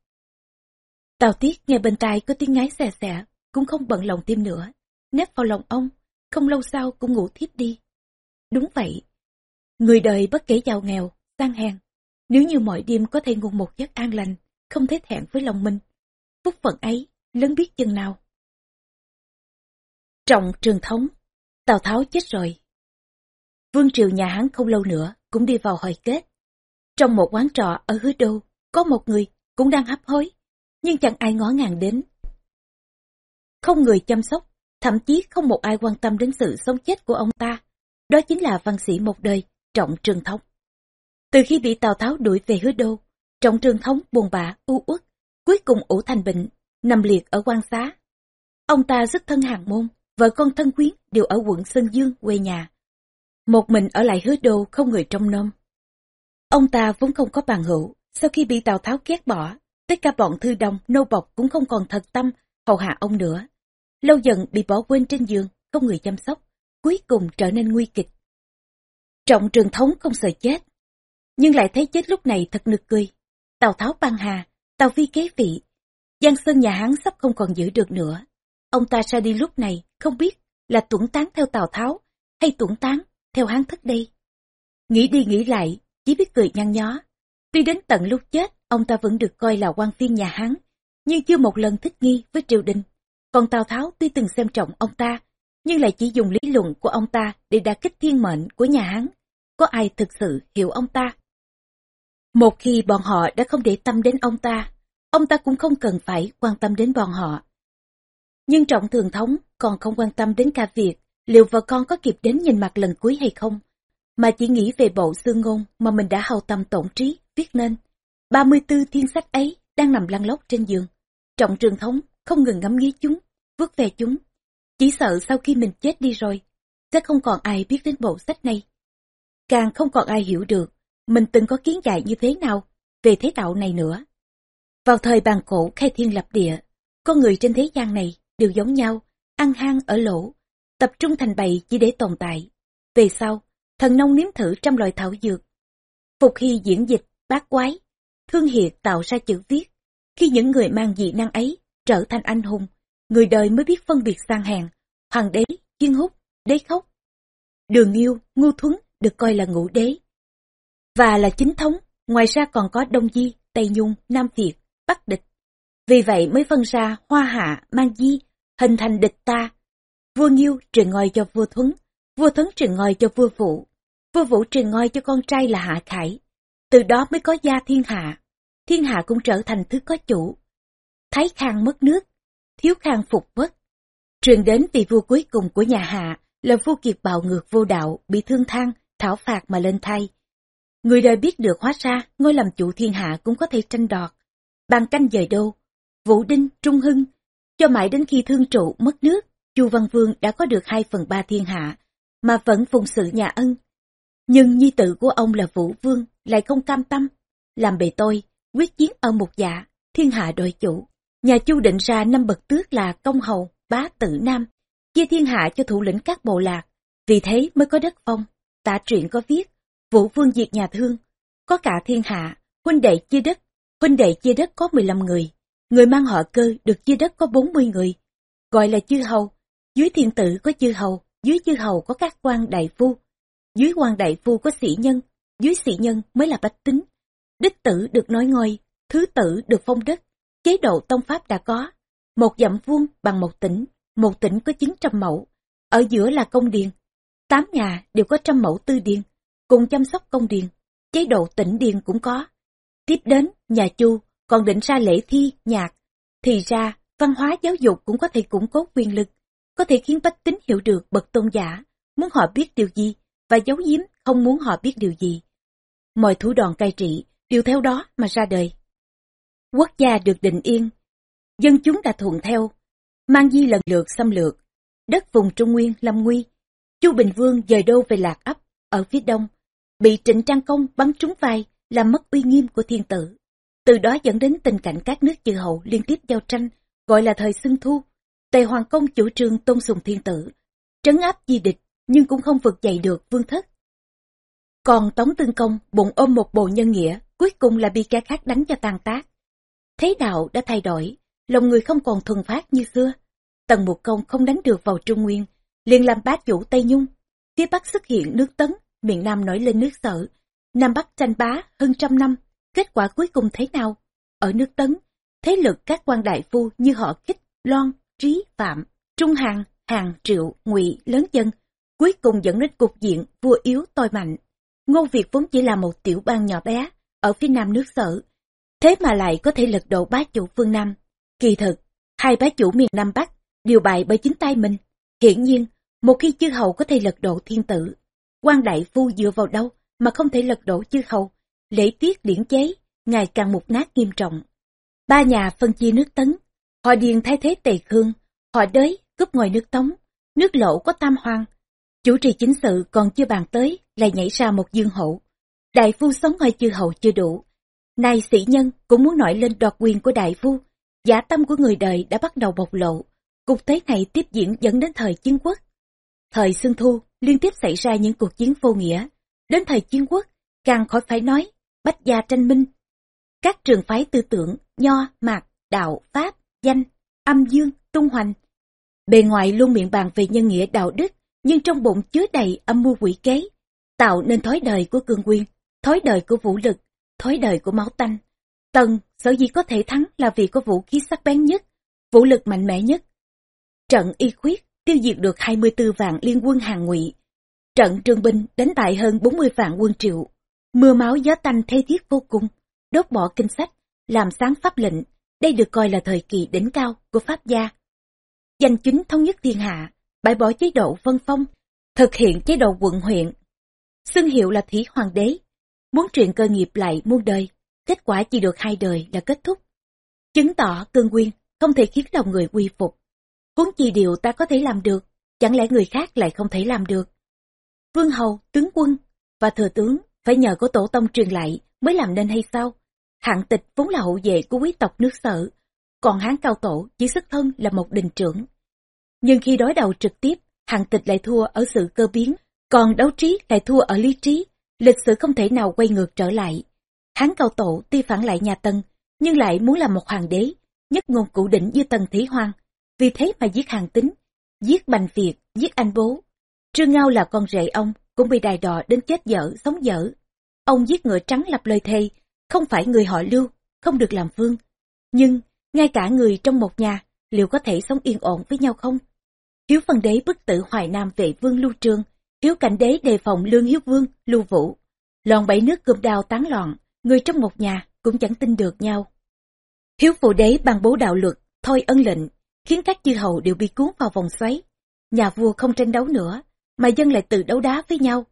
Tào Tiết nghe bên tai có tiếng ngái xè xè, cũng không bận lòng tim nữa. Nép vào lòng ông, không lâu sau cũng ngủ thiếp đi. Đúng vậy. Người đời bất kể giàu nghèo, sang hèn. Nếu như mọi đêm có thể ngủ một giấc an lành, không thế thẹn với lòng mình. Phúc phận ấy, lớn biết chừng nào. Trọng trường thống, Tào Tháo chết rồi. Vương triều nhà Hán không lâu nữa cũng đi vào hồi kết. Trong một quán trọ ở hứa đô, có một người cũng đang hấp hối, nhưng chẳng ai ngó ngàng đến. Không người chăm sóc, thậm chí không một ai quan tâm đến sự sống chết của ông ta. Đó chính là văn sĩ một đời, Trọng Trường Thống. Từ khi bị Tào Tháo đuổi về hứa đô, Trọng Trường Thống buồn bã, u uất, cuối cùng ủ thành bệnh, nằm liệt ở quan xá. Ông ta rất thân hàng môn, vợ con thân quyến đều ở quận Sơn Dương quê nhà. Một mình ở lại hứa đô không người trông nom. Ông ta vốn không có bằng hữu, sau khi bị Tào Tháo ghét bỏ, tất cả bọn thư đồng, nô bọc cũng không còn thật tâm hầu hạ ông nữa. Lâu dần bị bỏ quên trên giường, không người chăm sóc, cuối cùng trở nên nguy kịch. Trọng trường thống không sợ chết, nhưng lại thấy chết lúc này thật nực cười. Tào Tháo băng hà, Tào Phi kế vị, Giang Sơn nhà hắn sắp không còn giữ được nữa. Ông ta ra đi lúc này, không biết là tuẩn tán theo Tào Tháo, hay tuẩn tán theo hán thất đây. Nghĩ đi nghĩ lại, chỉ biết cười nhăn nhó. Tuy đến tận lúc chết, ông ta vẫn được coi là quan viên nhà hán, nhưng chưa một lần thích nghi với triều đình. Còn Tào Tháo tuy từng xem trọng ông ta, nhưng lại chỉ dùng lý luận của ông ta để đả kích thiên mệnh của nhà hán. Có ai thực sự hiểu ông ta? Một khi bọn họ đã không để tâm đến ông ta, ông ta cũng không cần phải quan tâm đến bọn họ. Nhưng trọng thường thống còn không quan tâm đến cả việc liệu vợ con có kịp đến nhìn mặt lần cuối hay không, mà chỉ nghĩ về bộ xương ngôn mà mình đã hao tâm tổn trí viết nên. 34 thiên sách ấy đang nằm lăn lóc trên giường. Trọng trường thống không ngừng ngắm nghía chúng, vứt về chúng. Chỉ sợ sau khi mình chết đi rồi, sẽ không còn ai biết đến bộ sách này. Càng không còn ai hiểu được mình từng có kiến giải như thế nào về thế đạo này nữa. Vào thời bàn cổ khai thiên lập địa, con người trên thế gian này đều giống nhau, ăn hang ở lỗ, tập trung thành bầy chỉ để tồn tại. Về sau, thần nông nếm thử trăm loại thảo dược. Phục hy diễn dịch, bát quái, thương hiệt tạo ra chữ viết. Khi những người mang dị năng ấy trở thành anh hùng, người đời mới biết phân biệt sang hàng, hoàng đế, chuyên hút, đế khóc. Đường yêu, ngu thuấn được coi là ngũ đế. Và là chính thống, ngoài ra còn có Đông Di, Tây Nhung, Nam Việt, Bắc Địch. Vì vậy mới phân ra Hoa Hạ, Mang Di, hình thành địch ta. Vua Nghiêu truyền ngôi cho vua Thuấn, vua Thuấn truyền ngôi cho vua Vũ, vua Vũ truyền ngôi cho con trai là Hạ Khải. Từ đó mới có gia thiên hạ, thiên hạ cũng trở thành thứ có chủ. Thái Khang mất nước, thiếu khang phục mất. Truyền đến vị vua cuối cùng của nhà Hạ là vua kiệt bạo ngược vô đạo, bị thương thang, thảo phạt mà lên thay. Người đời biết được hóa ra, ngôi làm chủ thiên hạ cũng có thể tranh đoạt. Bàn canh dời đô, Vũ Đinh, Trung Hưng, cho mãi đến khi thương trụ mất nước, Chu Văn Vương đã có được hai phần ba thiên hạ, mà vẫn phụng sự nhà ân. Nhưng nhi tử của ông là Vũ Vương lại không cam tâm, làm bề tôi, quyết chiến ở một dạ, thiên hạ đội chủ. Nhà Chu định ra năm bậc tước là công hầu, bá tử nam, chia thiên hạ cho thủ lĩnh các bộ lạc, vì thế mới có đất phong. Tả truyện có viết, Vũ Vương diệt nhà thương, có cả thiên hạ, huynh đệ chia đất, huynh đệ chia đất có 15 người, người mang họ cơ được chia đất có 40 người, gọi là chư hầu, dưới thiên tử có chư hầu, dưới chư hầu có các quan đại phu, dưới quan đại phu có sĩ nhân, dưới sĩ nhân mới là bách tính. Đích tử được nói ngôi, thứ tử được phong đất, chế độ tông pháp đã có. Một dặm vuông bằng một tỉnh, một tỉnh có 900 mẫu, ở giữa là công điền. Tám nhà đều có trăm mẫu tư điền, cùng chăm sóc công điền, chế độ tỉnh điền cũng có. Tiếp đến, nhà Chu còn định ra lễ thi, nhạc. Thì ra, văn hóa giáo dục cũng có thể củng cố quyền lực, có thể khiến bách tính hiểu được bậc tôn giả, muốn họ biết điều gì, và giấu giếm không muốn họ biết điều gì. Mọi thủ đoạn cai trị đều theo đó mà ra đời. Quốc gia được định yên, dân chúng đã thuận theo, mang di lần lượt xâm lược, đất vùng Trung Nguyên lâm nguy. Chu Bình Vương dời đô về Lạc Ấp, ở phía đông, bị Trịnh Trang Công bắn trúng vai, làm mất uy nghiêm của thiên tử. Từ đó dẫn đến tình cảnh các nước chư hậu liên tiếp giao tranh, gọi là thời xưng thu. Tề Hoàng Công chủ trương tôn sùng thiên tử, trấn áp di địch, nhưng cũng không vực dậy được vương thất. Còn Tống Tương Công bụng ôm một bồ nhân nghĩa, cuối cùng là bị kẻ khác đánh cho tàn tác. Thế đạo đã thay đổi, lòng người không còn thuần phát như xưa. Tần Mục Công không đánh được vào Trung Nguyên, liền làm bá chủ Tây Nhung. Phía Bắc xuất hiện nước Tấn, miền Nam nổi lên nước Sở. Nam Bắc tranh bá hơn trăm năm, kết quả cuối cùng thế nào? Ở nước Tấn, thế lực các quan đại phu như họ Kích, Loan, Trí, Phạm, Trung Hàng, Hàng, Triệu, Ngụy, Lớn Dân, cuối cùng dẫn đến cục diện vua yếu tôi mạnh. Ngô Việt vốn chỉ là một tiểu bang nhỏ bé, ở phía nam nước sở. Thế mà lại có thể lật đổ bá chủ phương Nam. Kỳ thực, hai bá chủ miền Nam Bắc đều bại bởi chính tay mình. Hiển nhiên, một khi chư hầu có thể lật đổ thiên tử, quan đại phu dựa vào đâu mà không thể lật đổ chư hầu, lễ tiết điển chế, ngày càng mục nát nghiêm trọng. Ba nhà phân chia nước tấn, họ điền thay thế tề khương, họ đới cướp ngồi nước tống, nước lỗ có tam hoàng. Chủ trì chính sự còn chưa bàn tới, lại nhảy ra một dương hậu. Đại phu sống ngoài chư hậu chưa đủ. nay sĩ nhân cũng muốn nổi lên đoạt quyền của đại phu, giả tâm của người đời đã bắt đầu bộc lộ. Cục thế này tiếp diễn dẫn đến thời chiến quốc. Thời Xuân Thu liên tiếp xảy ra những cuộc chiến vô nghĩa. Đến thời chiến quốc, càng khỏi phải nói, bách gia tranh minh. Các trường phái tư tưởng, nho, mạc, đạo, pháp, danh, âm dương, tung hoành. Bề ngoài luôn miệng bàn về nhân nghĩa đạo đức, nhưng trong bụng chứa đầy âm mưu quỷ kế, tạo nên thói đời của cương quyền thói đời của vũ lực, thói đời của máu tanh. Tần, sở dĩ có thể thắng là vì có vũ khí sắc bén nhất, vũ lực mạnh mẽ nhất. Trận y khuyết tiêu diệt được 24 vạn liên quân hàng ngụy. Trận trường binh đánh bại hơn 40 vạn quân triệu. Mưa máu gió tanh thê thiết vô cùng, đốt bỏ kinh sách, làm sáng pháp lệnh. Đây được coi là thời kỳ đỉnh cao của Pháp gia. Danh chính thống nhất thiên hạ, bãi bỏ chế độ vân phong, thực hiện chế độ quận huyện. Xưng hiệu là Thủy Hoàng đế, muốn truyền cơ nghiệp lại muôn đời, kết quả chỉ được hai đời là kết thúc. Chứng tỏ cương quyền không thể khiến lòng người quy phục. Huống chi điều ta có thể làm được, chẳng lẽ người khác lại không thể làm được. Vương hầu, tướng quân và thừa tướng phải nhờ có tổ tông truyền lại mới làm nên hay sao? Hạng tịch vốn là hậu vệ của quý tộc nước sở, còn hán cao tổ chỉ xuất thân là một đình trưởng. Nhưng khi đối đầu trực tiếp, hạng tịch lại thua ở sự cơ biến, còn đấu trí lại thua ở lý trí, lịch sử không thể nào quay ngược trở lại. Hán cao tổ tuy phản lại nhà Tân, nhưng lại muốn làm một hoàng đế, nhất ngôn cụ đỉnh như Tần Thí Hoang. Vì thế mà giết hàng tính, giết bành Việt, giết anh bố. Trương Ngao là con rể ông, cũng bị đài đò đến chết dở, sống dở. Ông giết ngựa trắng lập lời thề, không phải người họ lưu, không được làm vương. Nhưng, ngay cả người trong một nhà, liệu có thể sống yên ổn với nhau không? Hiếu phần đế bức tử Hoài Nam vệ vương Lưu Trương, Hiếu cảnh đế đề phòng Lương Hiếu Vương, Lưu Vũ. lòn bảy nước cơm đao tán loạn, người trong một nhà cũng chẳng tin được nhau. Hiếu phụ đế ban bố đạo luật, thôi ân lệnh, khiến các chư hầu đều bị cuốn vào vòng xoáy. Nhà vua không tranh đấu nữa, mà dân lại tự đấu đá với nhau.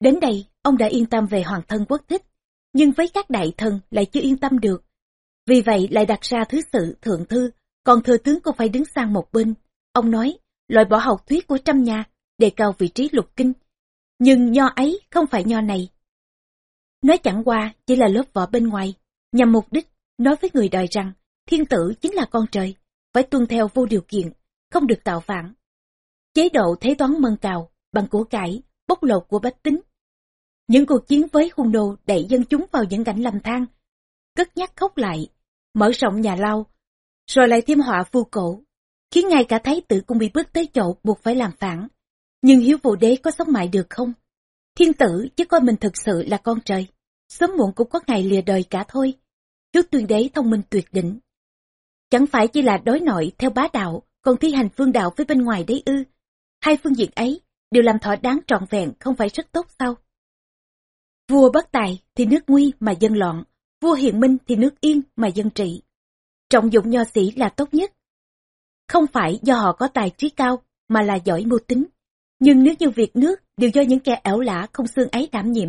Đến đây, ông đã yên tâm về hoàng thân quốc thích, nhưng với các đại thần lại chưa yên tâm được. Vì vậy lại đặt ra thứ sự thượng thư, còn thừa tướng cũng phải đứng sang một bên. Ông nói, loại bỏ học thuyết của trăm nhà, đề cao vị trí lục kinh. Nhưng nho ấy không phải nho này. Nói chẳng qua chỉ là lớp vỏ bên ngoài, nhằm mục đích nói với người đời rằng thiên tử chính là con trời, phải tuân theo vô điều kiện, không được tạo phản. Chế độ thế toán mân cào, bằng của cải, bóc lột của bách tính. Những cuộc chiến với hung đồ đẩy dân chúng vào những cảnh lầm than, cất nhắc khóc lại, mở rộng nhà lao, rồi lại thêm họa vu cổ, khiến ngay cả thái tử cũng bị bước tới chỗ buộc phải làm phản. Nhưng hiếu vụ đế có sống mãi được không? Thiên tử chứ coi mình thực sự là con trời, sớm muộn cũng có ngày lìa đời cả thôi. Hiếu tuyên đế thông minh tuyệt đỉnh. Chẳng phải chỉ là đối nội theo bá đạo, còn thi hành phương đạo với bên ngoài đấy ư. Hai phương diện ấy đều làm thỏa đáng trọn vẹn không phải rất tốt sao? Vua bất tài thì nước nguy mà dân loạn, vua hiền minh thì nước yên mà dân trị. Trọng dụng nho sĩ là tốt nhất. Không phải do họ có tài trí cao, mà là giỏi mưu tính. Nhưng nếu như việc nước đều do những kẻ ảo lã không xương ấy đảm nhiệm,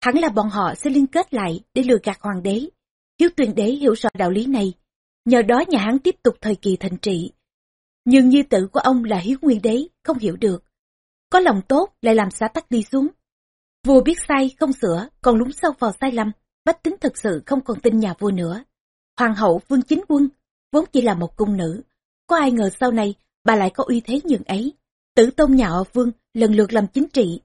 hẳn là bọn họ sẽ liên kết lại để lừa gạt hoàng đế. Hiếu tuyên đế hiểu rõ đạo lý này, nhờ đó nhà Hán tiếp tục thời kỳ thành trị. Nhưng như tử của ông là hiếu nguyên đế, không hiểu được. Có lòng tốt lại làm xã tắc đi xuống. Vua biết sai không sửa, còn lúng sâu vào sai lầm, bách tính thực sự không còn tin nhà vua nữa. Hoàng hậu Vương Chính Quân, vốn chỉ là một cung nữ. Có ai ngờ sau này, bà lại có uy thế nhường ấy. Tử tôn nhà họ Vương lần lượt làm chính trị.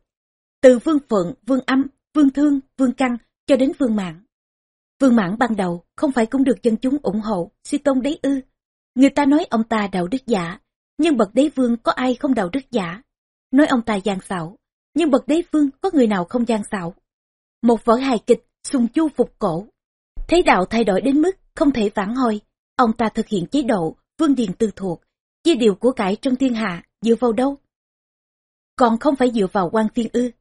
Từ Vương Phượng, Vương Âm, Vương Thương, Vương Căng cho đến Vương Mãn. Vương Mãn ban đầu không phải cũng được dân chúng ủng hộ, suy tôn đế ư. Người ta nói ông ta đạo đức giả, nhưng bậc đế vương có ai không đạo đức giả. Nói ông ta gian xảo, nhưng bậc đế vương có người nào không gian xảo. Một vở hài kịch, sùng chu phục cổ. Thế đạo thay đổi đến mức không thể vãn hồi. Ông ta thực hiện chế độ vương điền tư thuộc, chia điều của cải trong thiên hạ dựa vào đâu? Còn không phải dựa vào quan phiên ư.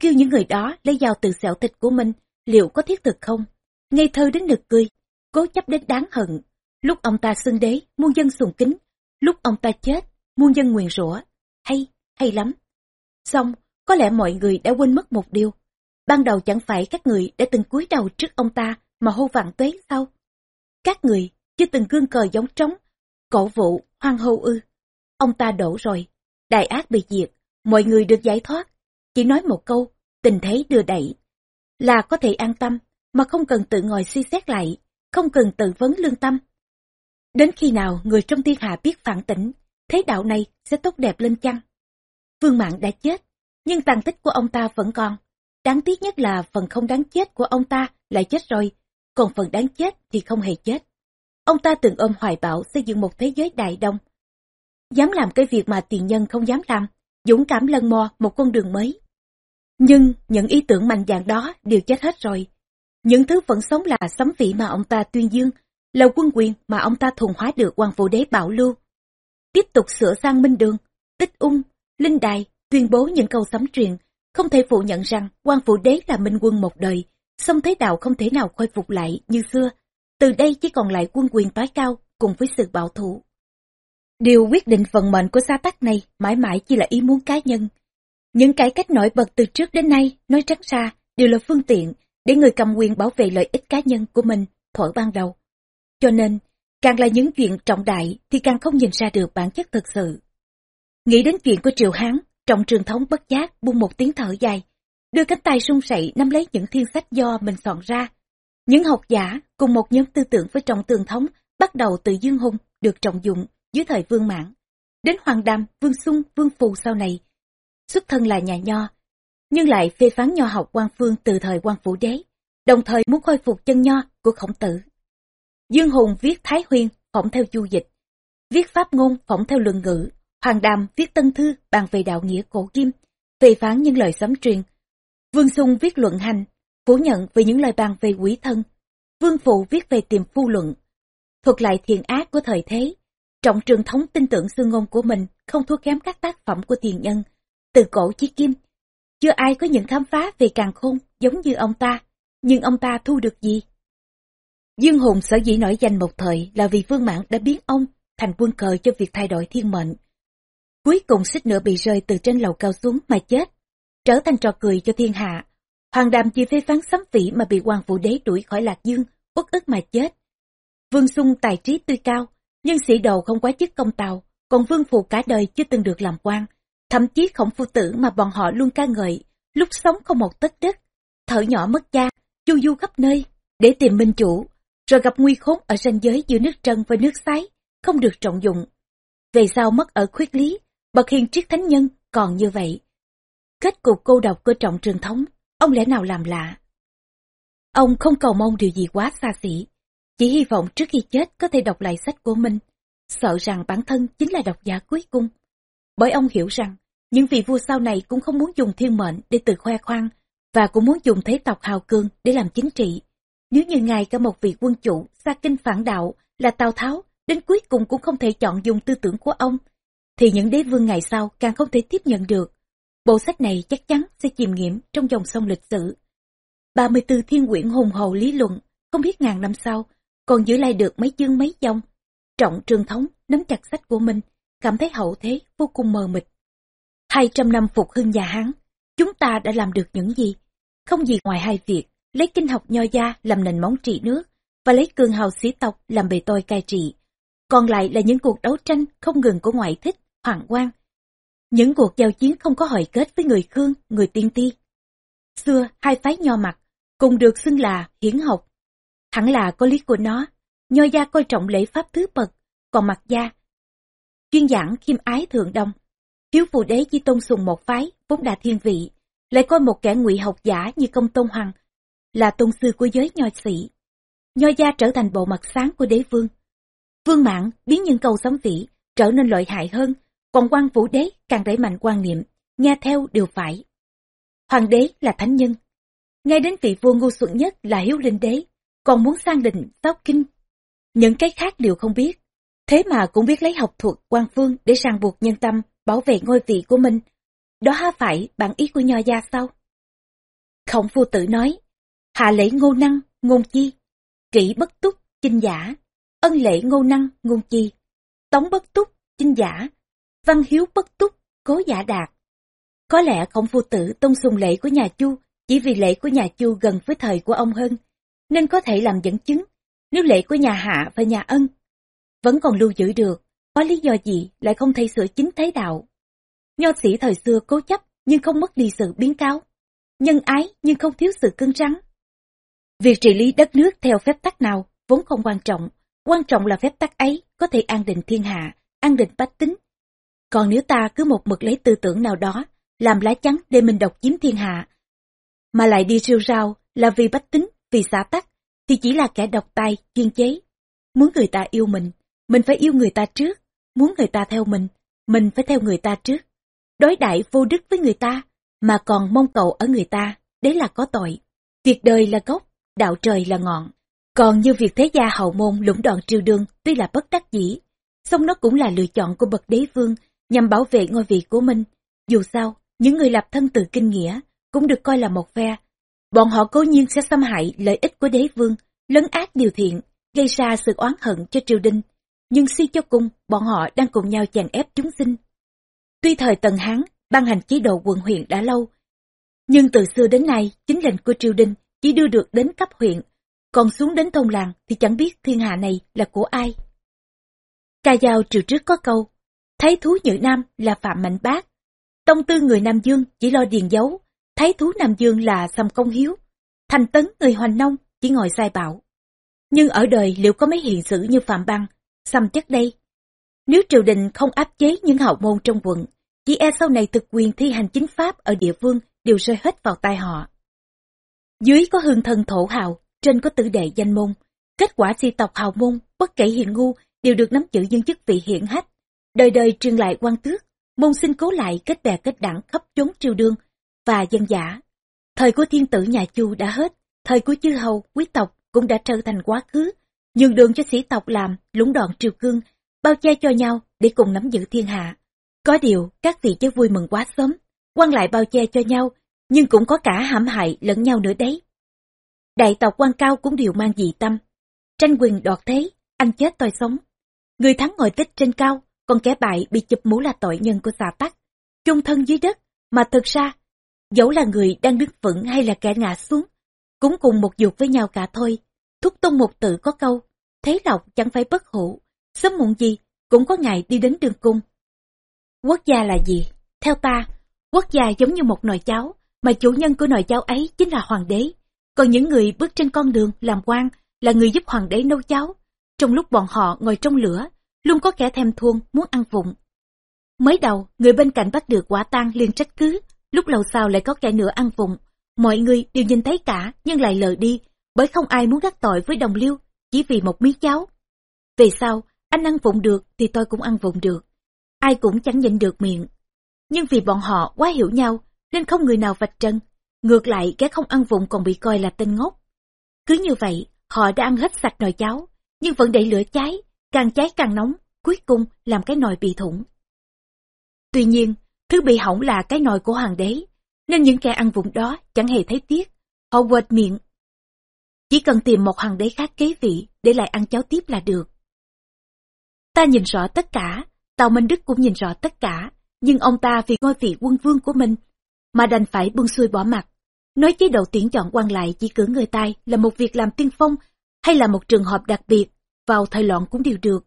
Kêu những người đó lấy dao từ sẹo thịt của mình, liệu có thiết thực không? Ngây thơ đến nực cười, cố chấp đến đáng hận. Lúc ông ta xưng đế, muôn dân sùng kính. Lúc ông ta chết, muôn dân nguyền rủa. Hay, hay lắm. Xong, có lẽ mọi người đã quên mất một điều. Ban đầu chẳng phải các người đã từng cúi đầu trước ông ta mà hô vạn tuế sao? Các người chưa từng gương cờ giống trống, cổ vụ, hoang hô ư. Ông ta đổ rồi, đại ác bị diệt, mọi người được giải thoát. Chỉ nói một câu, tình thế đưa đẩy. Là có thể an tâm, mà không cần tự ngồi suy xét lại, không cần tự vấn lương tâm. Đến khi nào người trong thiên hạ biết phản tỉnh, thế đạo này sẽ tốt đẹp lên chăng? Vương Mạng đã chết, nhưng tàn tích của ông ta vẫn còn. Đáng tiếc nhất là phần không đáng chết của ông ta lại chết rồi, còn phần đáng chết thì không hề chết. Ông ta từng ôm hoài bão xây dựng một thế giới đại đông. Dám làm cái việc mà tiền nhân không dám làm, dũng cảm lần mò một con đường mới. Nhưng những ý tưởng mạnh dạn đó đều chết hết rồi. Những thứ vẫn sống là sấm vị mà ông ta tuyên dương, là quân quyền mà ông ta thuần hóa được quan vũ đế bảo lưu. Tiếp tục sửa sang minh đường, tích ung, linh đài, tuyên bố những câu sấm truyền, không thể phủ nhận rằng quan phủ đế là minh quân một đời, song thế đạo không thể nào khôi phục lại như xưa. Từ đây chỉ còn lại quân quyền tối cao cùng với sự bảo thủ. Điều quyết định vận mệnh của xa tắc này mãi mãi chỉ là ý muốn cá nhân. Những cải cách nổi bật từ trước đến nay, nói trắng ra, đều là phương tiện để người cầm quyền bảo vệ lợi ích cá nhân của mình thổi ban đầu. Cho nên, càng là những chuyện trọng đại thì càng không nhìn ra được bản chất thực sự. Nghĩ đến chuyện của Triều Hán, trọng trường thống bất giác buông một tiếng thở dài, đưa cánh tay sung sậy nắm lấy những thiên sách do mình soạn ra. Những học giả cùng một nhóm tư tưởng với trọng tường thống bắt đầu từ Dương Hùng được trọng dụng dưới thời Vương Mãn. Đến Hoàng Đam, Vương Xung, Vương Phù sau này. Xuất thân là nhà nho, nhưng lại phê phán nho học quan phương từ thời quan phủ đế, đồng thời muốn khôi phục chân nho của khổng tử. Dương Hùng viết Thái Huyên, phỏng theo chu dịch, viết Pháp Ngôn, phỏng theo luận ngữ, Hoàng Đàm viết Tân Thư, bàn về đạo nghĩa cổ kim, về phán những lời sấm truyền. Vương Xung viết luận hành, phủ nhận về những lời bàn về quỷ thân. Vương Phụ viết về tiềm phu luận, thuật lại thiện ác của thời thế. Trọng trường thống tin tưởng xương ngôn của mình không thua kém các tác phẩm của thiền nhân. Từ cổ chí kim, chưa ai có những khám phá về càng khôn giống như ông ta, nhưng ông ta thu được gì? Dương Hùng sở dĩ nổi danh một thời là vì Vương Mãn đã biến ông thành quân cờ cho việc thay đổi thiên mệnh. Cuối cùng xích nữa bị rơi từ trên lầu cao xuống mà chết. trở thành trò cười cho thiên hạ. Hoàng đàm chỉ phê phán sấm vĩ mà bị hoàng vũ đế đuổi khỏi lạc dương, uất ức mà chết. Vương Xung tài trí tươi cao, nhưng sĩ đầu không quá chức công tàu, còn vương phù cả đời chưa từng được làm quan. Thậm chí khổng phu tử mà bọn họ luôn ca ngợi, lúc sống không một tấc đất, thở nhỏ mất cha, du du khắp nơi, để tìm minh chủ, rồi gặp nguy khốn ở ranh giới giữa nước trân và nước sái, không được trọng dụng. Về sau mất ở khuyết lý, bậc hiền triết thánh nhân còn như vậy. Kết cục cô độc cơ trọng trường thống, ông lẽ nào làm lạ. Ông không cầu mong điều gì quá xa xỉ, chỉ hy vọng trước khi chết có thể đọc lại sách của mình, sợ rằng bản thân chính là độc giả cuối cùng. Bởi ông hiểu rằng, những vị vua sau này cũng không muốn dùng thiên mệnh để tự khoe khoang, và cũng muốn dùng thế tộc hào cương để làm chính trị. Nếu như ngài cả một vị quân chủ xa kinh phản đạo là Tào Tháo, đến cuối cùng cũng không thể chọn dùng tư tưởng của ông, thì những đế vương ngày sau càng không thể tiếp nhận được. Bộ sách này chắc chắn sẽ chìm nghiệm trong dòng sông lịch sử. 34 thiên quyển hùng hậu lý luận, không biết ngàn năm sau, còn giữ lại được mấy chương mấy dòng. Trọng trường thống nắm chặt sách của mình, cảm thấy hậu thế vô cùng mờ mịt. 200 năm phục hưng nhà Hán, chúng ta đã làm được những gì? Không gì ngoài hai việc, lấy kinh học nho gia làm nền móng trị nước, và lấy cường hào sĩ tộc làm bề tôi cai trị. Còn lại là những cuộc đấu tranh không ngừng của ngoại thích, hoàng quan. Những cuộc giao chiến không có hồi kết với người Khương, người tiên ti. Xưa, hai phái nho mặt, cùng được xưng là hiển học. Hẳn là có lý của nó, nho gia coi trọng lễ pháp thứ bậc, còn mặt gia. Chuyên giảng khiêm ái thượng đông. Hiếu phụ đế chỉ tôn sùng một phái, vốn đã thiên vị, lại coi một kẻ ngụy học giả như công tôn hoàng, là tôn sư của giới nho sĩ. Nho gia trở thành bộ mặt sáng của đế vương. Vương mạng biến những câu sấm vĩ trở nên lợi hại hơn, còn quan vũ đế càng đẩy mạnh quan niệm, nghe theo đều phải. Hoàng đế là thánh nhân. Ngay đến vị vua ngu xuẩn nhất là hiếu linh đế, còn muốn sang định, tóc kinh. Những cái khác đều không biết. Thế mà cũng biết lấy học thuật quan phương để ràng buộc nhân tâm, bảo vệ ngôi vị của mình. Đó há phải bản ý của nho gia sao? Khổng phu tử nói, hạ lễ ngô năng, ngôn chi, kỹ bất túc, chinh giả, ân lễ ngô năng, ngôn chi, tống bất túc, chinh giả, văn hiếu bất túc, cố giả đạt. Có lẽ khổng phu tử tôn sùng lễ của nhà Chu chỉ vì lễ của nhà Chu gần với thời của ông hơn, nên có thể làm dẫn chứng. Nếu lễ của nhà Hạ và nhà Ân vẫn còn lưu giữ được, có lý do gì lại không thay sửa chính thế đạo? Nho sĩ thời xưa cố chấp nhưng không mất đi sự biến cáo, nhân ái nhưng không thiếu sự cứng rắn. Việc trị lý đất nước theo phép tắc nào vốn không quan trọng, quan trọng là phép tắc ấy có thể an định thiên hạ, an định bách tính. Còn nếu ta cứ một mực lấy tư tưởng nào đó, làm lá chắn để mình độc chiếm thiên hạ, mà lại đi rêu rao là vì bách tính, vì xã tắc, thì chỉ là kẻ độc tài, chuyên chế. Muốn người ta yêu mình, mình phải yêu người ta trước. Muốn người ta theo mình, mình phải theo người ta trước. Đối đại vô đức với người ta, mà còn mong cầu ở người ta, đấy là có tội. Việc đời là gốc, đạo trời là ngọn. Còn như việc thế gia hậu môn lũng đoạn triều đường tuy là bất đắc dĩ, song nó cũng là lựa chọn của bậc đế vương nhằm bảo vệ ngôi vị của mình. Dù sao, những người lập thân từ kinh nghĩa cũng được coi là một phe. Bọn họ cố nhiên sẽ xâm hại lợi ích của đế vương, lấn át điều thiện, gây ra sự oán hận cho triều đình. Nhưng suy cho cùng, bọn họ đang cùng nhau chèn ép chúng sinh. Tuy thời Tần Hán ban hành chế độ quận huyện đã lâu, nhưng từ xưa đến nay, chính lệnh của triều đình chỉ đưa được đến cấp huyện, còn xuống đến thôn làng thì chẳng biết thiên hạ này là của ai. Ca Giao triều trước có câu, thấy thú Nhữ nam là phạm mạnh bác, tông tư người Nam Dương chỉ lo điền dấu, thấy thú Nam Dương là sầm công hiếu, thành tấn người hoành nông chỉ ngồi sai bảo. Nhưng ở đời liệu có mấy hiện sử như Phạm Băng, sầm chất đây? Nếu triều đình không áp chế những hậu môn trong quận, chỉ e sau này thực quyền thi hành chính pháp ở địa phương đều rơi hết vào tay họ. Dưới có hương thân thổ hào, trên có tử đệ danh môn. Kết quả di tộc hào môn, bất kể hiện ngu, đều được nắm giữ dân chức vị hiển hách. Đời đời truyền lại quan tước, môn sinh cố lại kết bè kết đảng khắp chốn triều đương và dân giả. Thời của thiên tử nhà Chu đã hết, thời của chư hầu, quý tộc cũng đã trở thành quá khứ, nhường đường cho sĩ tộc làm, lũng đoạn triều cương, bao che cho nhau để cùng nắm giữ thiên hạ. Có điều, các vị chớ vui mừng quá sớm, quan lại bao che cho nhau, nhưng cũng có cả hãm hại lẫn nhau nữa đấy. Đại tộc quan cao cũng đều mang dị tâm. Tranh quyền đoạt thế, anh chết tôi sống. Người thắng ngồi tích trên cao, còn kẻ bại bị chụp mũ là tội nhân của xà tắc. Chung thân dưới đất, mà thực ra, dẫu là người đang đứng vững hay là kẻ ngã xuống, cũng cùng một dục với nhau cả thôi. Thúc tôn một tự có câu, thế lộc chẳng phải bất hủ, sớm muộn gì cũng có ngày đi đến đường cung. Quốc gia là gì? Theo ta, quốc gia giống như một nồi cháo, mà chủ nhân của nồi cháo ấy chính là hoàng đế. Còn những người bước trên con đường làm quan là người giúp hoàng đế nấu cháo. Trong lúc bọn họ ngồi trong lửa, luôn có kẻ thèm thuông muốn ăn vụng. Mới đầu, người bên cạnh bắt được quả tang liền trách cứ, lúc lâu sau lại có kẻ nữa ăn vụng. Mọi người đều nhìn thấy cả nhưng lại lờ đi, bởi không ai muốn gắt tội với đồng liêu, chỉ vì một miếng cháo. Về sau, anh ăn vụng được thì tôi cũng ăn vụng được. Ai cũng chẳng nhịn được miệng. Nhưng vì bọn họ quá hiểu nhau, nên không người nào vạch trần. Ngược lại, kẻ không ăn vụng còn bị coi là tên ngốc. Cứ như vậy, họ đã ăn hết sạch nồi cháo, nhưng vẫn để lửa cháy, càng cháy càng nóng, cuối cùng làm cái nồi bị thủng. Tuy nhiên, thứ bị hỏng là cái nồi của hoàng đế, nên những kẻ ăn vụng đó chẳng hề thấy tiếc. Họ quệt miệng. Chỉ cần tìm một hoàng đế khác kế vị để lại ăn cháo tiếp là được. Ta nhìn rõ tất cả, Tào Minh Đức cũng nhìn rõ tất cả, nhưng ông ta vì ngôi vị quân vương của mình, mà đành phải buông xuôi bỏ mặt. Nói chế độ tuyển chọn quan lại chỉ cử người tài là một việc làm tiên phong hay là một trường hợp đặc biệt, vào thời loạn cũng đều được.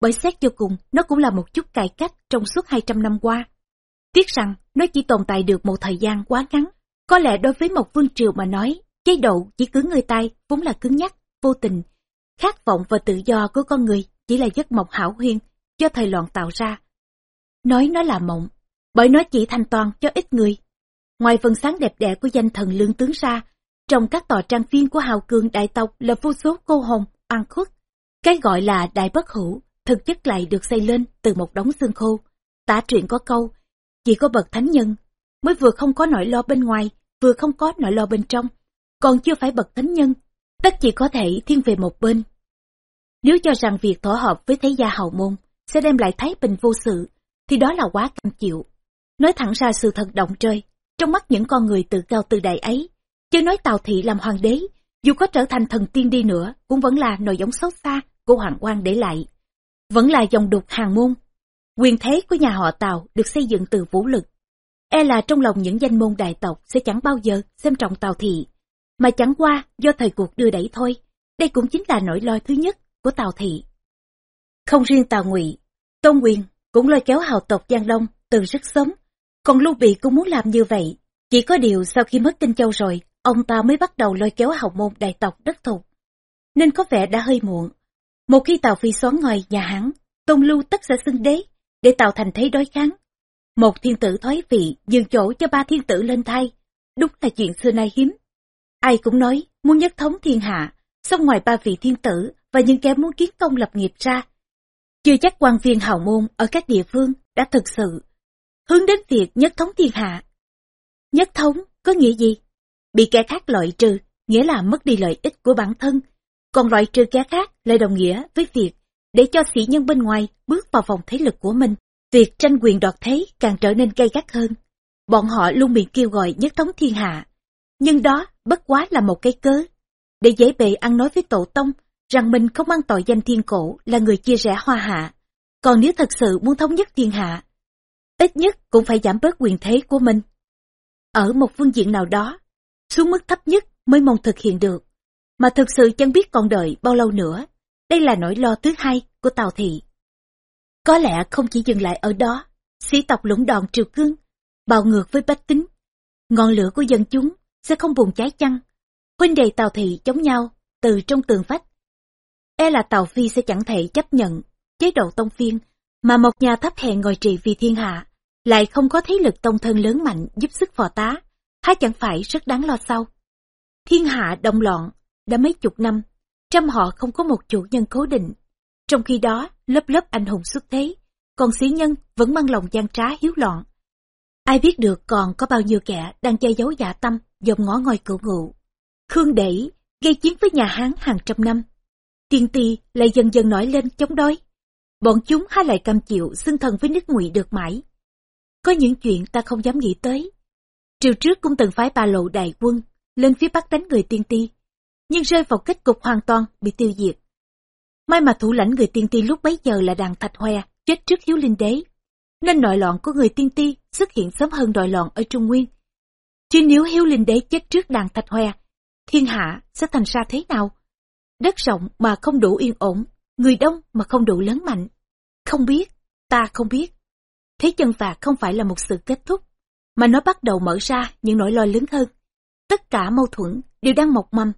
Bởi xét cho cùng, nó cũng là một chút cải cách trong suốt 200 năm qua. Tiếc rằng, nó chỉ tồn tại được một thời gian quá ngắn. Có lẽ đối với một vương triều mà nói, chế độ chỉ cứ người tay vốn là cứng nhắc, vô tình. Khát vọng và tự do của con người chỉ là giấc mộng hảo huyên do thời loạn tạo ra. Nói nó là mộng, bởi nó chỉ thanh toàn cho ít người. Ngoài phần sáng đẹp đẽ của danh thần lương tướng ra, trong các tòa trang viên của hào cường đại tộc là vô số cô hồn, ăn khuất. Cái gọi là đại bất hữu, thực chất lại được xây lên từ một đống xương khô. Tả truyện có câu, chỉ có bậc thánh nhân, mới vừa không có nỗi lo bên ngoài, vừa không có nỗi lo bên trong, còn chưa phải bậc thánh nhân, tất chỉ có thể thiên về một bên. Nếu cho rằng việc thỏa hợp với thế gia hậu môn sẽ đem lại thái bình vô sự, thì đó là quá cam chịu. Nói thẳng ra sự thật động trời, trong mắt những con người tự cao tự đại ấy, chứ nói Tào Thị làm hoàng đế, dù có trở thành thần tiên đi nữa, cũng vẫn là nồi giống xấu xa của hoàng quan để lại. Vẫn là dòng đục hàng môn. Quyền thế của nhà họ Tào được xây dựng từ vũ lực. E là trong lòng những danh môn đại tộc sẽ chẳng bao giờ xem trọng Tào Thị, mà chẳng qua do thời cuộc đưa đẩy thôi. Đây cũng chính là nỗi lo thứ nhất của Tào Thị. Không riêng Tào Ngụy, Tôn Quyền cũng lôi kéo hào tộc Giang Long từ rất sớm, còn Lưu Bị cũng muốn làm như vậy. Chỉ có điều sau khi mất Kinh Châu rồi, ông ta mới bắt đầu lôi kéo hào môn đại tộc đất thục. Nên có vẻ đã hơi muộn. Một khi Tào Phi xoắn ngòi nhà hắn, Tôn Lưu tất sẽ xưng đế, để tạo thành thế đối kháng. Một thiên tử thoái vị, dường chỗ cho ba thiên tử lên thay. Đúng là chuyện xưa nay hiếm. Ai cũng nói, muốn nhất thống thiên hạ, xong ngoài ba vị thiên tử và những kẻ muốn kiến công lập nghiệp ra. Chưa chắc quan viên hào môn ở các địa phương đã thực sự hướng đến việc nhất thống thiên hạ. Nhất thống có nghĩa gì? Bị kẻ khác loại trừ, nghĩa là mất đi lợi ích của bản thân. Còn loại trừ kẻ khác lại đồng nghĩa với việc để cho sĩ nhân bên ngoài bước vào vòng thế lực của mình. Việc tranh quyền đoạt thế càng trở nên gay gắt hơn. Bọn họ luôn miệng kêu gọi nhất thống thiên hạ. Nhưng đó bất quá là một cái cớ. Để dễ bề ăn nói với tổ tông rằng mình không mang tội danh thiên cổ là người chia rẽ hoa hạ. Còn nếu thật sự muốn thống nhất thiên hạ, ít nhất cũng phải giảm bớt quyền thế của mình. Ở một phương diện nào đó, xuống mức thấp nhất mới mong thực hiện được, mà thực sự chẳng biết còn đợi bao lâu nữa. Đây là nỗi lo thứ hai của Tào Thị. Có lẽ không chỉ dừng lại ở đó, sĩ tộc lũng đòn triều cương, bào ngược với bách tính. Ngọn lửa của dân chúng sẽ không bùng cháy chăng. Huynh đệ Tào Thị chống nhau từ trong tường vách. E là Tào Phi sẽ chẳng thể chấp nhận chế độ tông phiên mà một nhà thấp hèn ngồi trị vì thiên hạ lại không có thế lực tông thân lớn mạnh giúp sức phò tá, há chẳng phải rất đáng lo sau. Thiên hạ động loạn, đã mấy chục năm, trăm họ không có một chủ nhân cố định. Trong khi đó, lớp lớp anh hùng xuất thế, còn sĩ nhân vẫn mang lòng gian trá hiếu loạn. Ai biết được còn có bao nhiêu kẻ đang che giấu dạ tâm, dòng ngõ ngôi cựu ngụ. Khương Đẩy gây chiến với nhà Hán hàng trăm năm. Tiên ti lại dần dần nổi lên chống đối. Bọn chúng há lại cam chịu xưng thần với nước ngụy được mãi. Có những chuyện ta không dám nghĩ tới. Triều trước cũng từng phái ba lộ đại quân lên phía bắc đánh người tiên ti, nhưng rơi vào kết cục hoàn toàn bị tiêu diệt. May mà thủ lãnh người tiên ti lúc bấy giờ là đàn thạch hoe, chết trước hiếu linh đế. Nên nội loạn của người tiên ti xuất hiện sớm hơn nội loạn ở Trung Nguyên. Chứ nếu hiếu linh đế chết trước đàn thạch hoe, thiên hạ sẽ thành ra thế nào? Đất rộng mà không đủ yên ổn, người đông mà không đủ lớn mạnh. Không biết, ta không biết. Thế chân phạt không phải là một sự kết thúc, mà nó bắt đầu mở ra những nỗi lo lớn hơn. Tất cả mâu thuẫn đều đang mọc mầm,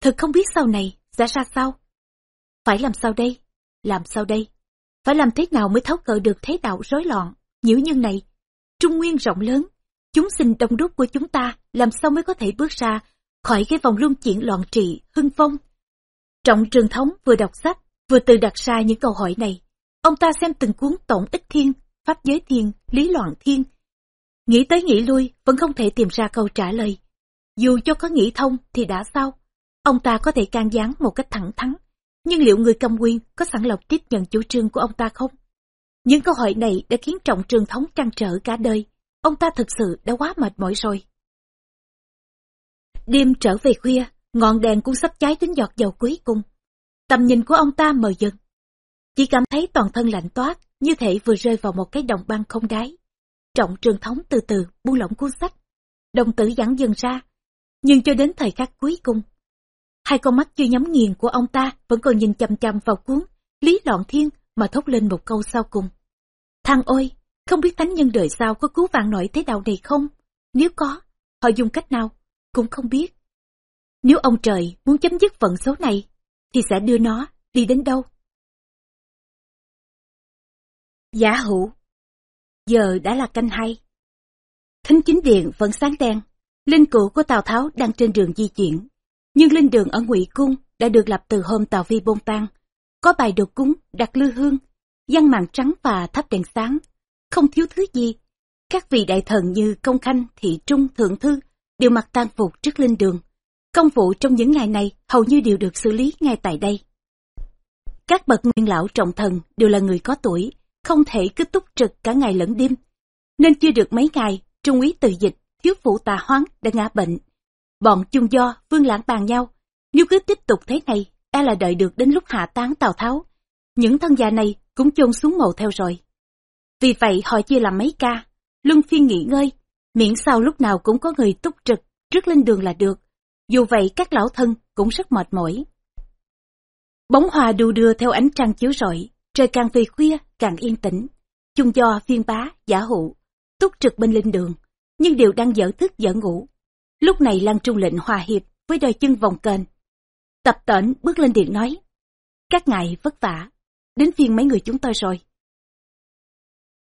thật không biết sau này sẽ ra sao. Phải làm sao đây? Làm sao đây? Phải làm thế nào mới tháo cỡ được thế đạo rối loạn, nhiễu nhân này? Trung nguyên rộng lớn, chúng sinh đông đúc của chúng ta làm sao mới có thể bước ra khỏi cái vòng luân chuyển loạn trị, hưng phong. Trọng trường thống vừa đọc sách, vừa tự đặt ra những câu hỏi này. Ông ta xem từng cuốn tổng ích thiên, pháp giới thiên, lý loạn thiên. Nghĩ tới nghĩ lui, vẫn không thể tìm ra câu trả lời. Dù cho có nghĩ thông thì đã sao? Ông ta có thể can gián một cách thẳng thắn. Nhưng liệu người cầm quyền có sẵn lòng tiếp nhận chủ trương của ông ta không? Những câu hỏi này đã khiến trọng trường thống trăn trở cả đời. Ông ta thực sự đã quá mệt mỏi rồi. Đêm trở về khuya, ngọn đèn cũng sắp cháy đến giọt dầu cuối cùng. Tầm nhìn của ông ta mờ dần. Chỉ cảm thấy toàn thân lạnh toát, như thể vừa rơi vào một cái đồng băng không đáy. Trọng trường thống từ từ buông lỏng cuốn sách. Đồng tử giãn dần ra. Nhưng cho đến thời khắc cuối cùng, hai con mắt chưa nhắm nghiền của ông ta vẫn còn nhìn chăm chăm vào cuốn Lý Loạn Thiên mà thốt lên một câu sau cùng. Thằng ôi, không biết thánh nhân đời sau có cứu vạn nổi thế đạo này không? Nếu có, họ dùng cách nào? Cũng không biết. Nếu ông trời muốn chấm dứt vận số này, thì sẽ đưa nó đi đến đâu? Giả hữu Giờ đã là canh hay. Thính chính điện vẫn sáng đen. Linh cữu của Tào Tháo đang trên đường di chuyển. Nhưng linh đường ở ngụy Cung đã được lập từ hôm Tào Vi bôn tan Có bài được cúng, đặt lư hương, văn màn trắng và thắp đèn sáng. Không thiếu thứ gì. Các vị đại thần như Công Khanh, Thị Trung, Thượng Thư đều mặc tang phục trước linh đường. Công vụ trong những ngày này hầu như đều được xử lý ngay tại đây. Các bậc nguyên lão trọng thần đều là người có tuổi, không thể cứ túc trực cả ngày lẫn đêm. Nên chưa được mấy ngày, Trung úy từ dịch, thiếu phụ tà hoáng đã ngã bệnh. Bọn chung do, vương lãng bàn nhau. Nếu cứ tiếp tục thế này, e là đợi được đến lúc hạ tán Tào Tháo. Những thân già này cũng chôn xuống mồ theo rồi. Vì vậy họ chia làm mấy ca, luân phiên nghỉ ngơi, miễn sao lúc nào cũng có người túc trực, trước lên đường là được. Dù vậy các lão thân cũng rất mệt mỏi. Bóng hòa đu đưa theo ánh trăng chiếu rọi, trời càng về khuya càng yên tĩnh. Chung do phiên bá, giả hụ, túc trực bên linh đường, nhưng đều đang dở thức dở ngủ. Lúc này Lăng Trung lệnh hòa hiệp với đôi chân vòng kênh. Tập tễnh bước lên điện nói, các ngài vất vả, đến phiên mấy người chúng tôi rồi.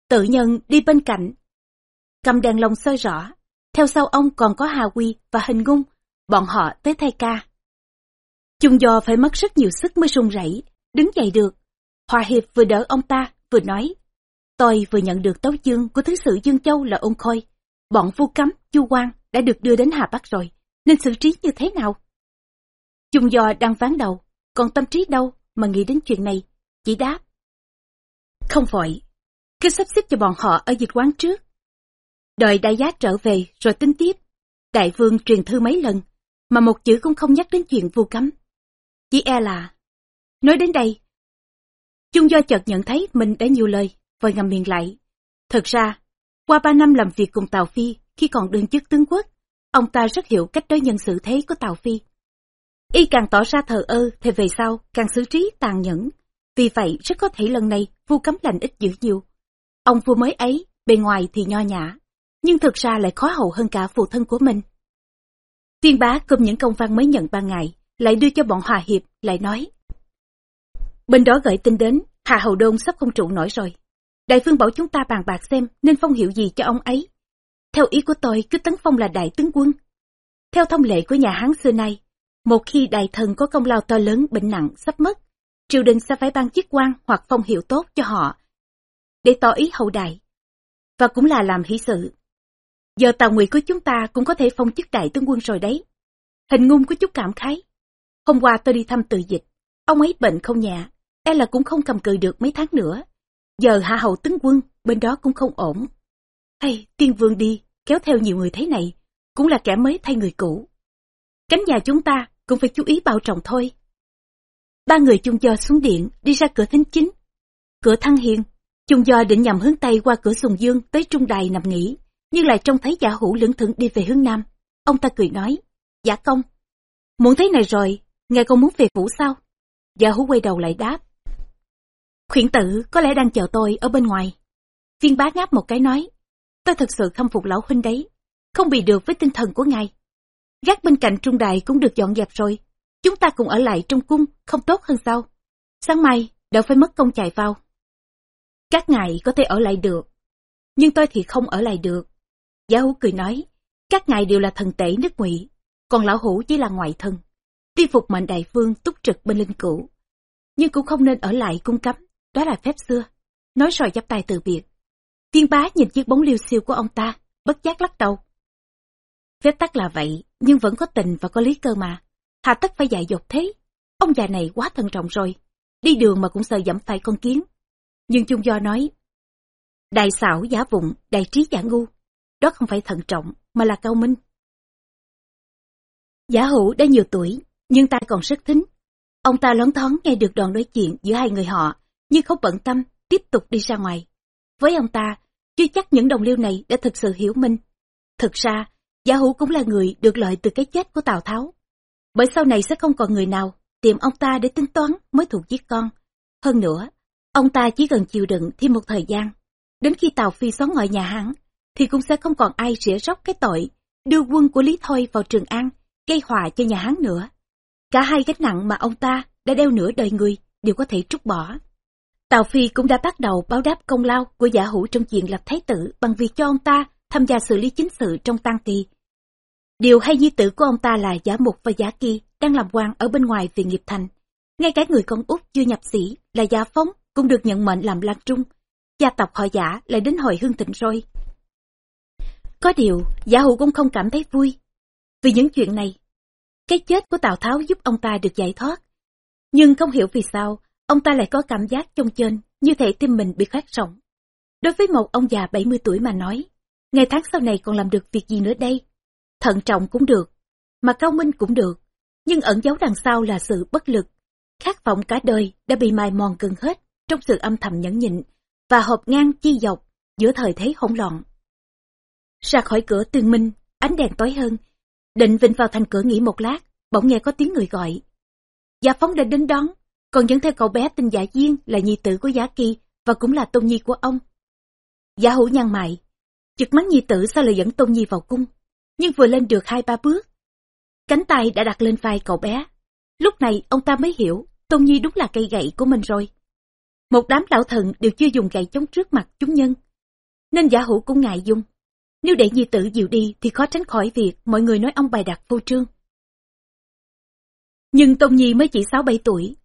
Tự nhân đi bên cạnh, cầm đèn lồng soi rõ, theo sau ông còn có Hà Quy và Hình Ngung, bọn họ tới thay ca. Chung do phải mất rất nhiều sức mới run rẩy, đứng dậy được. Hòa Hiệp vừa đỡ ông ta, vừa nói. Tôi vừa nhận được tấu chương của Thứ sự Dương Châu là ông khôi. Bọn vu cấm, chu quan đã được đưa đến Hà Bắc rồi, nên xử trí như thế nào? Chung do đang ván đầu, còn tâm trí đâu mà nghĩ đến chuyện này, chỉ đáp. Không vội, cứ sắp xếp cho bọn họ ở dịch quán trước. Đợi đại giá trở về rồi tính tiếp. Đại vương truyền thư mấy lần, mà một chữ cũng không nhắc đến chuyện vu cấm. Chỉ e là... Nói đến đây, Chung do chợt nhận thấy mình đã nhiều lời, vội ngầm miệng lại. Thật ra, qua ba năm làm việc cùng Tào Phi khi còn đương chức tướng quốc, ông ta rất hiểu cách đối nhân xử thế của Tào Phi. Y càng tỏ ra thờ ơ thì về sau càng xử trí tàn nhẫn. Vì vậy rất có thể lần này vua cấm lành ít dữ nhiều. Ông vua mới ấy, bề ngoài thì nho nhã, nhưng thực ra lại khó hậu hơn cả phụ thân của mình. Tuyên bá cùng những công văn mới nhận ban ngày, lại đưa cho bọn hòa hiệp, lại nói. Bên đó gửi tin đến, Hà Hầu Đôn sắp không trụ nổi rồi. Đại phương bảo chúng ta bàn bạc xem nên phong hiệu gì cho ông ấy. Theo ý của tôi, cứ tấn phong là đại tướng quân. Theo thông lệ của nhà Hán xưa nay, một khi đại thần có công lao to lớn bệnh nặng sắp mất, triều đình sẽ phải ban chức quan hoặc phong hiệu tốt cho họ để tỏ ý hậu đại. Và cũng là làm hỷ sự. Giờ tàu ngụy của chúng ta cũng có thể phong chức đại tướng quân rồi đấy. Hình ngung có chút cảm khái. Hôm qua tôi đi thăm từ dịch, ông ấy bệnh không nhẹ, e là cũng không cầm cự được mấy tháng nữa. Giờ hạ hậu tướng quân, bên đó cũng không ổn. Hay, tiên vương đi, kéo theo nhiều người thế này, cũng là kẻ mới thay người cũ. Cánh nhà chúng ta cũng phải chú ý bảo trọng thôi. Ba người chung do xuống điện, đi ra cửa thính chính. Cửa thăng hiền, chung do định nhằm hướng Tây qua cửa sùng dương tới trung đài nằm nghỉ, nhưng lại trông thấy giả hữu lưỡng thững đi về hướng Nam. ông ta cười nói, giả công. Muốn thế này rồi, ngài còn muốn về phủ sao? Giả hữu quay đầu lại đáp. Khuyển tử có lẽ đang chờ tôi ở bên ngoài. Viên bá ngáp một cái nói, tôi thật sự khâm phục lão huynh đấy, không bị được với tinh thần của ngài. Gác bên cạnh trung đài cũng được dọn dẹp rồi, chúng ta cùng ở lại trong cung, không tốt hơn sao? Sáng mai, đỡ phải mất công chạy vào. Các ngài có thể ở lại được, nhưng tôi thì không ở lại được. Giả hữu cười nói, các ngài đều là thần tể nước ngụy, còn lão hủ chỉ là ngoại thân. Tuy phục mệnh đại vương túc trực bên linh cửu, nhưng cũng không nên ở lại cung cấm, đó là phép xưa. Nói rồi chắp tay từ biệt. Tiên bá nhìn chiếc bóng liêu siêu của ông ta, bất giác lắc đầu. Phép tắc là vậy, nhưng vẫn có tình và có lý cơ mà. Hà tất phải dạy dột thế. Ông già này quá thận trọng rồi. Đi đường mà cũng sợ dẫm phải con kiến. Nhưng Trung Do nói, Đại xảo giả vụng, đại trí giả ngu. Đó không phải thận trọng, mà là cao minh. Giả hữu đã nhiều tuổi, nhưng ta còn rất thính. Ông ta lón thoáng nghe được đoạn nói chuyện giữa hai người họ, nhưng không bận tâm, tiếp tục đi ra ngoài. Với ông ta, chưa chắc những đồng liêu này đã thực sự hiểu minh. Thực ra, giả hữu cũng là người được lợi từ cái chết của Tào Tháo. Bởi sau này sẽ không còn người nào tìm ông ta để tính toán mới thuộc giết con. Hơn nữa, ông ta chỉ cần chịu đựng thêm một thời gian. Đến khi Tào Phi xóa ngọi nhà hắn, thì cũng sẽ không còn ai rỉa róc cái tội đưa quân của Lý Thôi vào Trường An, gây họa cho nhà hắn nữa. Cả hai gánh nặng mà ông ta đã đeo nửa đời người đều có thể trút bỏ. Tào Phi cũng đã bắt đầu báo đáp công lao của giả hữu trong chuyện lập thái tử bằng việc cho ông ta tham gia xử lý chính sự trong tăng kỳ. Điều hay di tử của ông ta là giả mục và giả kỳ đang làm quan ở bên ngoài viện nghiệp thành. Ngay cả người con út chưa nhập sĩ là giả phóng cũng được nhận mệnh làm lan trung. Gia tộc họ giả lại đến hồi hương thịnh rồi. Có điều, giả hữu cũng không cảm thấy vui. Vì những chuyện này, cái chết của Tào Tháo giúp ông ta được giải thoát. Nhưng không hiểu vì sao, ông ta lại có cảm giác trong trên, như thể tim mình bị khát rộng. Đối với một ông già 70 tuổi mà nói, ngày tháng sau này còn làm được việc gì nữa đây? Thận trọng cũng được, mà cao minh cũng được, nhưng ẩn giấu đằng sau là sự bất lực. Khát vọng cả đời đã bị mài mòn gần hết trong sự âm thầm nhẫn nhịn và hộp ngang chi dọc giữa thời thế hỗn loạn. Ra khỏi cửa tương minh, ánh đèn tối hơn, định vịnh vào thành cửa nghỉ một lát, bỗng nghe có tiếng người gọi. Gia Phóng đã đến đón, còn dẫn theo cậu bé tên Giả Diên là nhi tử của Giả Kỳ và cũng là tôn nhi của ông. Giả hữu nhăn mày, chực mắng nhi tử sao lại dẫn tôn nhi vào cung, nhưng vừa lên được hai ba bước. Cánh tay đã đặt lên vai cậu bé. Lúc này ông ta mới hiểu, tôn nhi đúng là cây gậy của mình rồi. Một đám lão thần đều chưa dùng gậy chống trước mặt chúng nhân. Nên giả hữu cũng ngại dùng Nếu để nhi tử dịu đi thì khó tránh khỏi việc mọi người nói ông bài đặt vô trương. Nhưng Tôn Nhi mới chỉ 6-7 tuổi,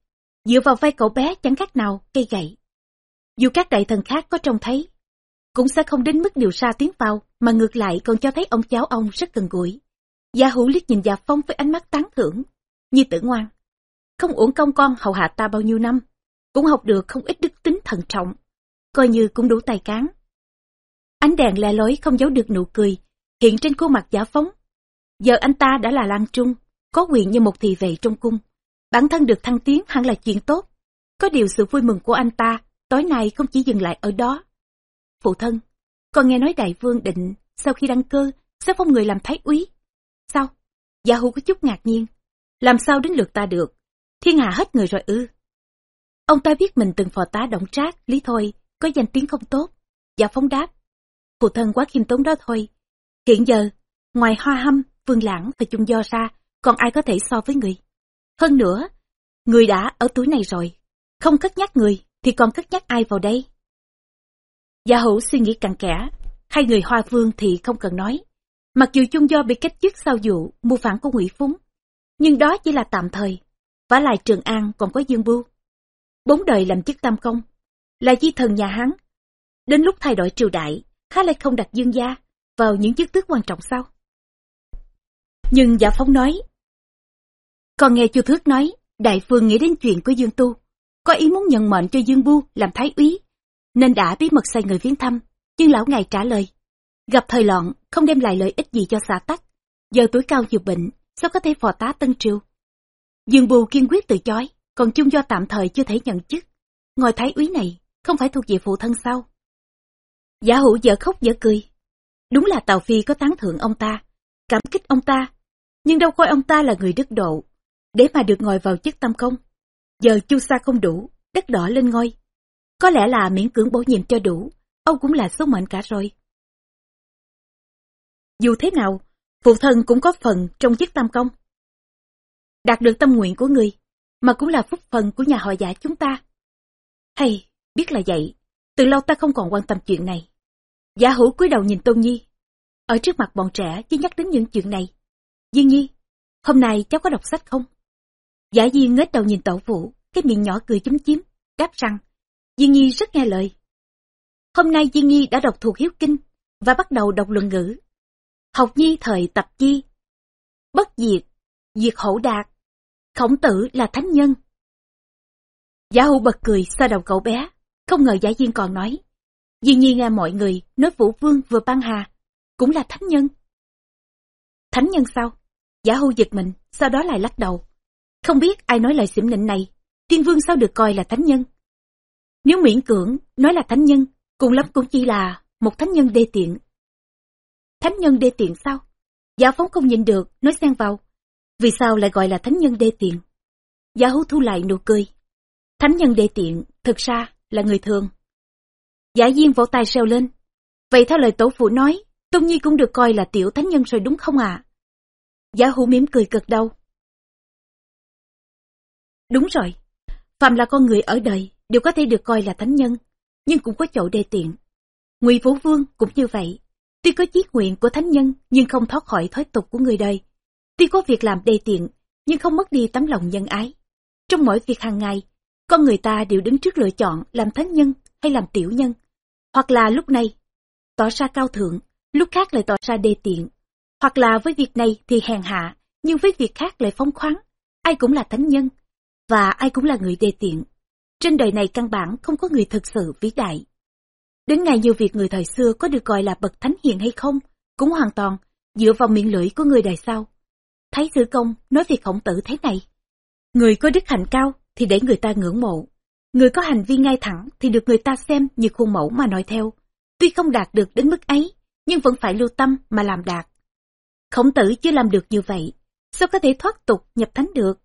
dựa vào vai cậu bé chẳng khác nào cây gậy. Dù các đại thần khác có trông thấy, cũng sẽ không đến mức điều xa tiếng vào, mà ngược lại còn cho thấy ông cháu ông rất gần gũi. Gia hữu liếc nhìn Gia Phong với ánh mắt tán thưởng, như tử ngoan. Không uổng công con hầu hạ ta bao nhiêu năm, cũng học được không ít đức tính thận trọng, coi như cũng đủ tài cán. Ánh đèn le lối không giấu được nụ cười, hiện trên khuôn mặt dạ giả phóng. Giờ anh ta đã là Lan Trung, có quyền như một thị vệ trong cung. Bản thân được thăng tiến hẳn là chuyện tốt. Có điều sự vui mừng của anh ta, tối nay không chỉ dừng lại ở đó. Phụ thân, con nghe nói đại vương định, sau khi đăng cơ, sẽ phong người làm thái úy. Sao? Gia Hù có chút ngạc nhiên. Làm sao đến lượt ta được? Thiên hạ hết người rồi ư. Ông ta biết mình từng phò tá động trác, lý thôi, có danh tiếng không tốt. Dạ phóng đáp. Phụ thân quá khiêm tốn đó thôi. Hiện giờ, ngoài hoa hâm, vương lãng và chung do ra, còn ai có thể so với người. Hơn nữa, người đã ở tuổi này rồi, không cất nhắc người thì còn cất nhắc ai vào đây. Gia hữu suy nghĩ cặn kẽ, hai người hoa vương thì không cần nói. Mặc dù chung do bị cách chức sau vụ mua phản của Ngụy Phúng, nhưng đó chỉ là tạm thời, và lại Trường An còn có Dương Bưu. Bốn đời làm chức tam công, là di thần nhà hắn Đến lúc thay đổi triều đại, khá lại không đặt Dương gia vào những chức tước quan trọng sau Nhưng Giả phóng nói, còn nghe Chu Thước nói, Đại Phương nghĩ đến chuyện của Dương Tu, có ý muốn nhận mệnh cho Dương Bu làm thái úy, nên đã bí mật sai người viếng thăm, nhưng lão ngài trả lời. Gặp thời loạn, không đem lại lợi ích gì cho xã tắc, giờ tuổi cao nhiều bệnh, sao có thể phò tá Tân Triều. Dương Bu kiên quyết từ chối, còn chung do tạm thời chưa thể nhận chức. Ngồi thái úy này, không phải thuộc về phụ thân sao? Giả hữu dở khóc dở cười. Đúng là Tào Phi có tán thưởng ông ta, cảm kích ông ta, nhưng đâu coi ông ta là người đức độ, để mà được ngồi vào chức tam công. Giờ chu sa không đủ, đất đỏ lên ngôi. Có lẽ là miễn cưỡng bổ nhiệm cho đủ, ông cũng là số mệnh cả rồi. Dù thế nào, phụ thân cũng có phần trong chức tam công. Đạt được tâm nguyện của người, mà cũng là phúc phần của nhà họ giả chúng ta. Hay, biết là vậy, từ lâu ta không còn quan tâm chuyện này. Giả hữu cúi đầu nhìn Tôn Nhi. Ở trước mặt bọn trẻ chỉ nhắc đến những chuyện này. Duyên Nhi, hôm nay cháu có đọc sách không? Giả Duyên ngết đầu nhìn tổ phụ, cái miệng nhỏ cười chúm chím, đáp rằng, "Diên Nhi rất nghe lời. Hôm nay Diên Nhi đã đọc thuộc hiếu kinh và bắt đầu đọc luận ngữ. Học Nhi thời tập chi. Bất diệt, diệt hậu đạt. Khổng tử là thánh nhân. Giả hữu bật cười xoa đầu cậu bé, không ngờ giả duyên còn nói. "Diên Nhi nghe mọi người nói Vũ Vương vừa ban hà, cũng là thánh nhân. Thánh nhân sao? Giả hưu giật mình, sau đó lại lắc đầu. Không biết ai nói lời xỉm nịnh này, tiên vương sao được coi là thánh nhân? Nếu miễn cưỡng nói là thánh nhân, cùng lắm cũng chỉ là một thánh nhân đê tiện. Thánh nhân đê tiện sao? Giả phóng không nhìn được, nói xen vào. Vì sao lại gọi là thánh nhân đê tiện? Giả hữu thu lại nụ cười. Thánh nhân đê tiện, thực ra là người thường. Giả diên vỗ tay reo lên. Vậy theo lời tổ phụ nói, Tôn Nhi cũng được coi là tiểu thánh nhân rồi đúng không ạ? À? Giả hữu mỉm cười cực đâu. Đúng rồi, phàm là con người ở đời đều có thể được coi là thánh nhân, nhưng cũng có chỗ đề tiện. Ngụy Vũ Vương cũng như vậy, tuy có chí nguyện của thánh nhân nhưng không thoát khỏi thói tục của người đời. Tuy có việc làm đề tiện, nhưng không mất đi tấm lòng nhân ái. Trong mỗi việc hàng ngày, con người ta đều đứng trước lựa chọn làm thánh nhân hay làm tiểu nhân. Hoặc là lúc này, tỏ ra cao thượng, lúc khác lại tỏ ra đề tiện. Hoặc là với việc này thì hèn hạ, nhưng với việc khác lại phóng khoáng. Ai cũng là thánh nhân, và ai cũng là người đề tiện. Trên đời này căn bản không có người thực sự vĩ đại. Đến ngày nhiều việc người thời xưa có được gọi là bậc thánh hiền hay không, cũng hoàn toàn dựa vào miệng lưỡi của người đời sau. Thấy sử công nói việc khổng tử thế này. Người có đức hạnh cao thì để người ta ngưỡng mộ. Người có hành vi ngay thẳng thì được người ta xem như khuôn mẫu mà nói theo. Tuy không đạt được đến mức ấy, nhưng vẫn phải lưu tâm mà làm đạt. Khổng tử chưa làm được như vậy, sao có thể thoát tục nhập thánh được?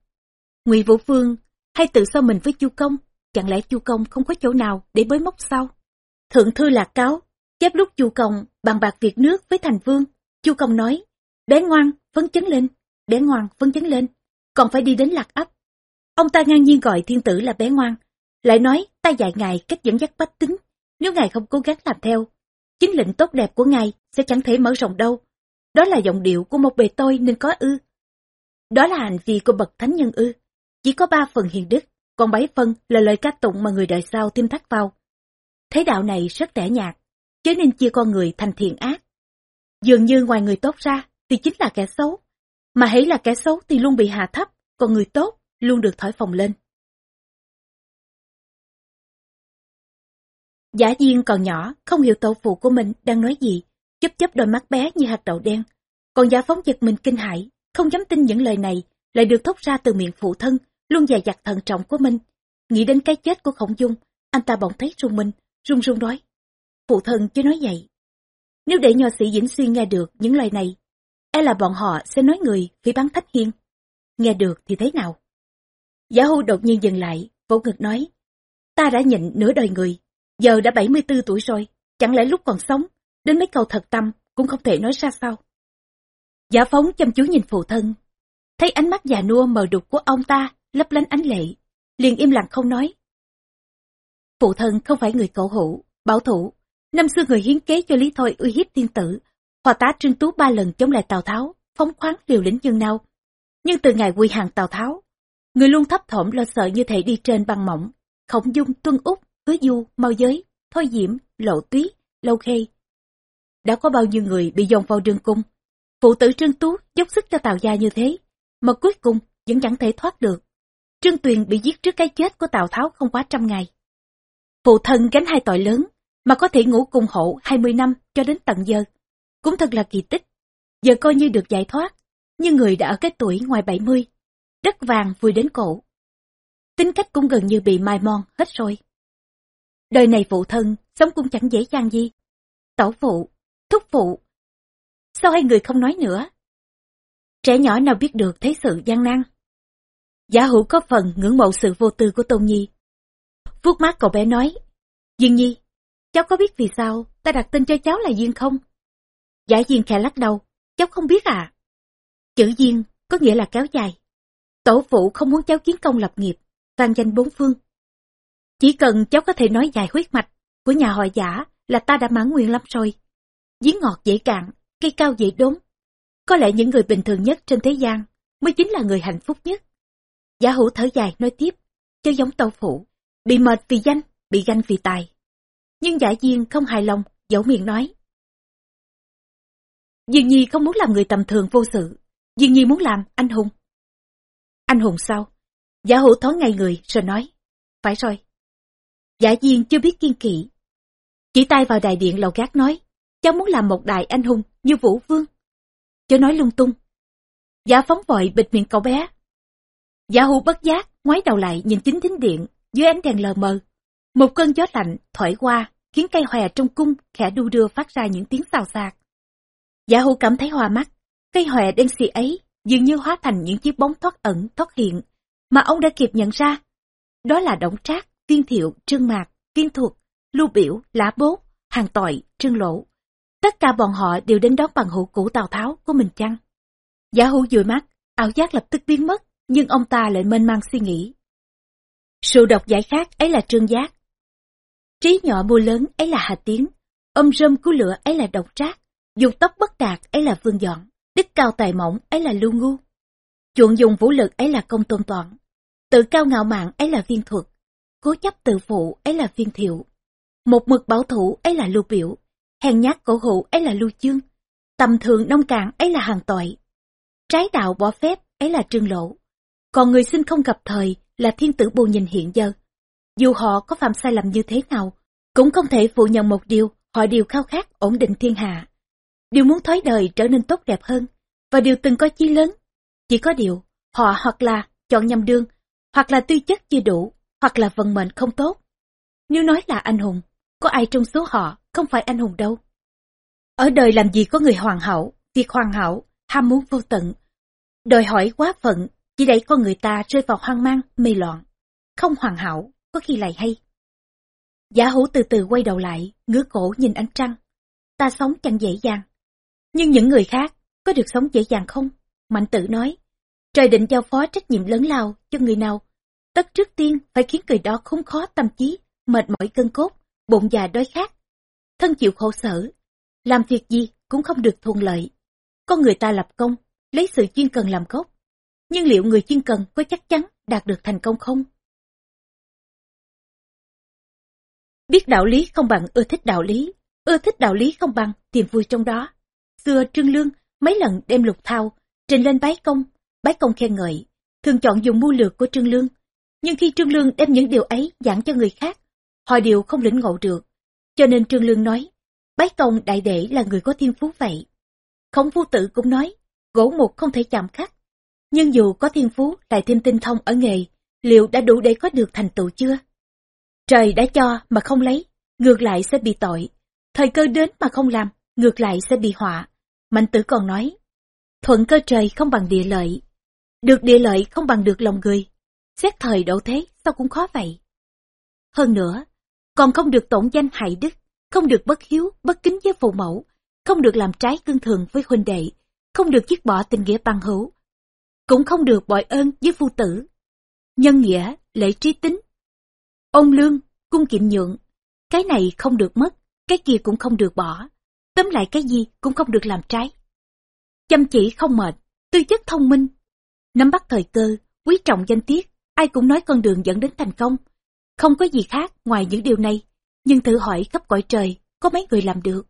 Ngụy Vũ Vương hay tự so mình với Chu Công, chẳng lẽ Chu Công không có chỗ nào để bới móc sao? Thượng thư lạc cáo, chép lúc Chu Công bàn bạc việc nước với thành vương, Chu Công nói, bé ngoan, phấn chấn lên, bé ngoan, phấn chấn lên, còn phải đi đến lạc ấp. Ông ta ngang nhiên gọi thiên tử là bé ngoan, lại nói ta dạy ngài cách dẫn dắt bách tính, nếu ngài không cố gắng làm theo, chính lệnh tốt đẹp của ngài sẽ chẳng thể mở rộng đâu. Đó là giọng điệu của một bề tôi nên có ư. Đó là hành vi của bậc thánh nhân ư. Chỉ có ba phần hiền đức, còn bảy phần là lời ca tụng mà người đời sau thêm thắt vào. Thế đạo này rất tẻ nhạt, cho nên chia con người thành thiện ác. Dường như ngoài người tốt ra thì chính là kẻ xấu, mà hãy là kẻ xấu thì luôn bị hạ thấp, còn người tốt luôn được thổi phồng lên. Giả Diên còn nhỏ, không hiểu tổ phụ của mình đang nói gì, chấp chấp đôi mắt bé như hạt đậu đen. Còn giả phóng giật mình kinh hãi, không dám tin những lời này, lại được thốt ra từ miệng phụ thân, luôn dày dặt thận trọng của mình. Nghĩ đến cái chết của khổng dung, anh ta bỗng thấy rung mình, run run nói. Phụ thân chứ nói vậy. Nếu để nho sĩ Vĩnh Xuyên nghe được những lời này, e là bọn họ sẽ nói người phỉ bắn thách hiên. Nghe được thì thế nào? Giả hưu đột nhiên dừng lại, vỗ ngực nói. Ta đã nhịn nửa đời người, giờ đã 74 tuổi rồi, chẳng lẽ lúc còn sống, đến mấy câu thật tâm cũng không thể nói ra sao? Giả phóng chăm chú nhìn phụ thân, thấy ánh mắt già nua mờ đục của ông ta lấp lánh ánh lệ, liền im lặng không nói. Phụ thân không phải người cổ hữu, bảo thủ, năm xưa người hiến kế cho Lý Thôi uy hiếp tiên tử, hòa tá Trương Tú ba lần chống lại Tào Tháo, phóng khoáng liều lĩnh dương nào. Nhưng từ ngày quy hàng Tào Tháo, người luôn thấp thỏm lo sợ như thể đi trên băng mỏng, khổng dung, tuân úc, hứa du, mau giới, thôi diễm, lộ túy, lâu khê. Đã có bao nhiêu người bị dồn vào đường cung, phụ tử Trương Tú dốc sức cho Tào gia như thế, mà cuối cùng vẫn chẳng thể thoát được. Trương Tuyền bị giết trước cái chết của Tào Tháo không quá trăm ngày. Phụ thân gánh hai tội lớn, mà có thể ngủ cùng hộ 20 năm cho đến tận giờ. Cũng thật là kỳ tích. Giờ coi như được giải thoát, nhưng người đã ở cái tuổi ngoài 70. Đất vàng vui đến cổ. Tính cách cũng gần như bị mai mòn hết rồi. Đời này phụ thân, sống cũng chẳng dễ dàng gì. Tổ phụ, thúc phụ. Sao hai người không nói nữa? Trẻ nhỏ nào biết được thấy sự gian nan. Giả hữu có phần ngưỡng mộ sự vô tư của Tôn Nhi. vuốt mắt cậu bé nói, Duyên Nhi, cháu có biết vì sao ta đặt tên cho cháu là Duyên không? Giả Duyên khẽ lắc đầu, cháu không biết à. Chữ Duyên có nghĩa là kéo dài. Tổ phụ không muốn cháu kiến công lập nghiệp, vang danh bốn phương. Chỉ cần cháu có thể nói dài huyết mạch của nhà họ giả là ta đã mãn nguyện lắm rồi. Giếng ngọt dễ cạn, cây cao dễ đốn. Có lẽ những người bình thường nhất trên thế gian mới chính là người hạnh phúc nhất. Giả hữu thở dài nói tiếp, cho giống tàu phụ, bị mệt vì danh, bị ganh vì tài. Nhưng giả duyên không hài lòng, dẫu miệng nói. Dương Nhi không muốn làm người tầm thường vô sự, Dương Nhi muốn làm anh hùng. Anh hùng sao? Giả hữu thoáng ngay người rồi nói, phải rồi. Giả duyên chưa biết kiên kỵ. Chỉ tay vào đại điện lầu gác nói, cháu muốn làm một đại anh hùng như Vũ Vương chớ nói lung tung. Giả phóng vội bịt miệng cậu bé. Giả hù bất giác, ngoái đầu lại nhìn chính thính điện, dưới ánh đèn lờ mờ. Một cơn gió lạnh thổi qua, khiến cây hòe trong cung khẽ đu đưa phát ra những tiếng xào xạc. Giả hù cảm thấy hoa mắt, cây hòe đen xì ấy dường như hóa thành những chiếc bóng thoát ẩn thoát hiện, mà ông đã kịp nhận ra. Đó là động Trác, Viên Thiệu, Trương Mạc, Viên Thuật, Lưu Biểu, Lã Bố, Hàng Tội, Trương Lỗ. Tất cả bọn họ đều đến đón bằng hữu cũ Tào Tháo của mình chăng? Giả hữu dụi mắt, ảo giác lập tức biến mất, nhưng ông ta lại mênh mang suy nghĩ. Sự độc giải khác ấy là trương giác. Trí nhỏ mua lớn ấy là Hà Tiến. ôm rơm cứu lửa ấy là độc trác. Dục tóc bất đạt ấy là Vương Dọn. Đức cao tài mỏng ấy là Lưu Ngu. Chuộng dùng vũ lực ấy là Công Tôn Toản. Tự cao ngạo mạn ấy là Viên Thuật. Cố chấp tự phụ ấy là Viên Thiệu. Một mực bảo thủ ấy là Lưu Biểu. Hèn nhát cổ hủ ấy là Lưu Chương. Tầm thường nông cạn ấy là Hàng Tội. Trái đạo bỏ phép ấy là Trương Lộ. Còn người sinh không gặp thời là thiên tử bù nhìn hiện giờ. Dù họ có phạm sai lầm như thế nào, cũng không thể phủ nhận một điều, họ đều khao khát ổn định thiên hạ. Điều muốn thói đời trở nên tốt đẹp hơn, và điều từng có chí lớn. Chỉ có điều, họ hoặc là chọn nhầm đường, hoặc là tư chất chưa đủ, hoặc là vận mệnh không tốt. Nếu nói là anh hùng, có ai trong số họ không phải anh hùng đâu. Ở đời làm gì có người hoàn hảo, việc hoàn hảo, ham muốn vô tận. Đòi hỏi quá phận, chỉ đẩy con người ta rơi vào hoang mang, mê loạn. Không hoàn hảo, có khi lại hay. Giả hữu từ từ quay đầu lại, ngứa cổ nhìn ánh trăng. Ta sống chẳng dễ dàng. Nhưng những người khác, có được sống dễ dàng không? Mạnh tử nói. Trời định giao phó trách nhiệm lớn lao cho người nào. Tất trước tiên phải khiến người đó khốn khó tâm trí, mệt mỏi cân cốt, bụng già đói khát. Thân chịu khổ sở. Làm việc gì cũng không được thuận lợi. Con người ta lập công, lấy sự chuyên cần làm gốc. Nhưng liệu người chuyên cần có chắc chắn đạt được thành công không? Biết đạo lý không bằng ưa thích đạo lý, ưa thích đạo lý không bằng tìm vui trong đó. Xưa Trương Lương mấy lần đem lục thao, trình lên bái công, bái công khen ngợi, thường chọn dùng mưu lược của Trương Lương. Nhưng khi Trương Lương đem những điều ấy giảng cho người khác, họ đều không lĩnh ngộ được. Cho nên Trương Lương nói, bái Tông đại đệ là người có thiên phú vậy. Khổng phu tử cũng nói, gỗ mục không thể chạm khắc. Nhưng dù có thiên phú lại thêm tinh thông ở nghề, liệu đã đủ để có được thành tựu chưa? Trời đã cho mà không lấy, ngược lại sẽ bị tội. Thời cơ đến mà không làm, ngược lại sẽ bị họa. Mạnh tử còn nói, thuận cơ trời không bằng địa lợi. Được địa lợi không bằng được lòng người. Xét thời độ thế, sao cũng khó vậy. Hơn nữa, còn không được tổn danh hại đức, không được bất hiếu, bất kính với phụ mẫu, không được làm trái cương thường với huynh đệ, không được dứt bỏ tình nghĩa bằng hữu, cũng không được bội ơn với phu tử. Nhân nghĩa, lễ trí tính, ôn lương, cung kiệm nhượng, cái này không được mất, cái kia cũng không được bỏ, tóm lại cái gì cũng không được làm trái. Chăm chỉ không mệt, tư chất thông minh, nắm bắt thời cơ, quý trọng danh tiết, ai cũng nói con đường dẫn đến thành công. Không có gì khác ngoài những điều này, nhưng thử hỏi khắp cõi trời, có mấy người làm được.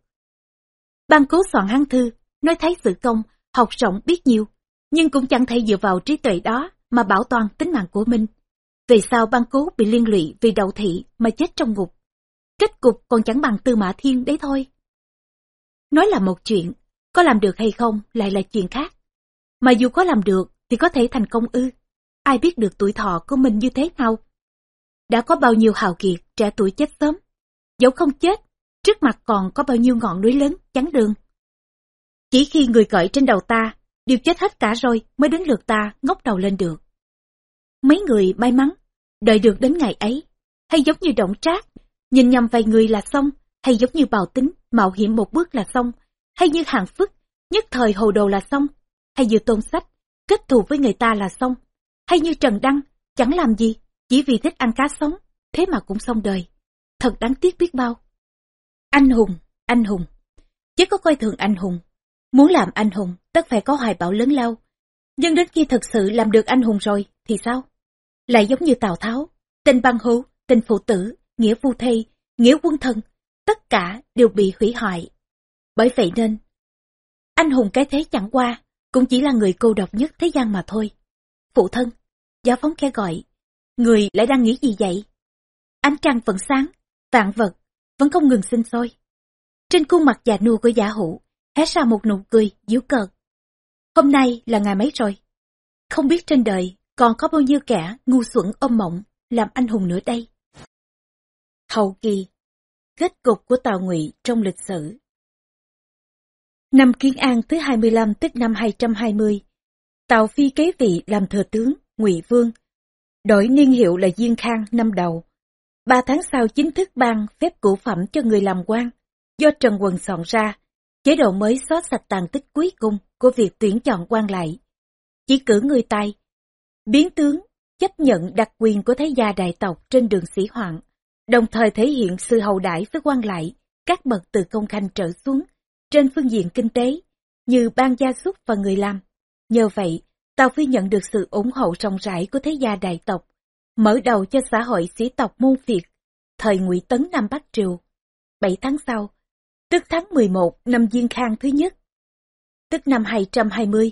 Ban cố soạn hăng thư, nói thấy sự công, học rộng biết nhiều, nhưng cũng chẳng thể dựa vào trí tuệ đó mà bảo toàn tính mạng của mình. Vì sao ban cố bị liên lụy vì đậu thị mà chết trong ngục? Kết cục còn chẳng bằng tư mã thiên đấy thôi. Nói là một chuyện, có làm được hay không lại là chuyện khác. Mà dù có làm được thì có thể thành công ư. Ai biết được tuổi thọ của mình như thế nào? Đã có bao nhiêu hào kiệt trẻ tuổi chết sớm. Dẫu không chết, trước mặt còn có bao nhiêu ngọn núi lớn chắn đường. Chỉ khi người cởi trên đầu ta đều chết hết cả rồi mới đến lượt ta ngóc đầu lên được. Mấy người may mắn, đợi được đến ngày ấy, hay giống như động trác, nhìn nhầm vài người là xong, hay giống như bào tính, mạo hiểm một bước là xong, hay như hàng phức, nhất thời hồ đồ là xong, hay như tôn sách, kết thù với người ta là xong, hay như Trần Đăng, chẳng làm gì, chỉ vì thích ăn cá sống, thế mà cũng xong đời. Thật đáng tiếc biết bao. Anh hùng, anh hùng, chứ có coi thường anh hùng. Muốn làm anh hùng, tất phải có hoài bão lớn lao. Nhưng đến khi thật sự làm được anh hùng rồi, thì sao? Lại giống như Tào Tháo, tên băng hữu, tên phụ tử, nghĩa phu thê, nghĩa quân thân, tất cả đều bị hủy hoại. Bởi vậy nên, anh hùng cái thế chẳng qua, cũng chỉ là người cô độc nhất thế gian mà thôi. Phụ thân, giáo phóng khe gọi, người lại đang nghĩ gì vậy? Ánh trăng vẫn sáng, vạn vật, vẫn không ngừng sinh sôi. Trên khuôn mặt già nua của giả hữu, hé ra một nụ cười, díu cợt. Hôm nay là ngày mấy rồi? Không biết trên đời còn có bao nhiêu kẻ ngu xuẩn ôm mộng, làm anh hùng nữa đây? Hậu kỳ, kết cục của Tào Ngụy trong lịch sử Năm Kiến An thứ 25 tức năm 220, Tào Phi kế vị làm thừa tướng, Ngụy Vương, đổi niên hiệu là Diên Khang năm đầu. Ba tháng sau chính thức ban phép cũ phẩm cho người làm quan, do Trần Quần soạn ra, chế độ mới xóa sạch tàn tích cuối cùng của việc tuyển chọn quan lại. Chỉ cử người tài, biến tướng, chấp nhận đặc quyền của thế gia đại tộc trên đường sĩ hoạn, đồng thời thể hiện sự hậu đãi với quan lại, các bậc từ công khanh trở xuống, trên phương diện kinh tế, như ban gia súc và người làm. Nhờ vậy, Tào Phi nhận được sự ủng hộ rộng rãi của thế gia đại tộc, mở đầu cho xã hội sĩ tộc môn Việt, thời Ngụy Tấn Nam Bắc Triều. Bảy tháng sau, tức tháng 11 năm Diên Khang thứ nhất, tức năm 220.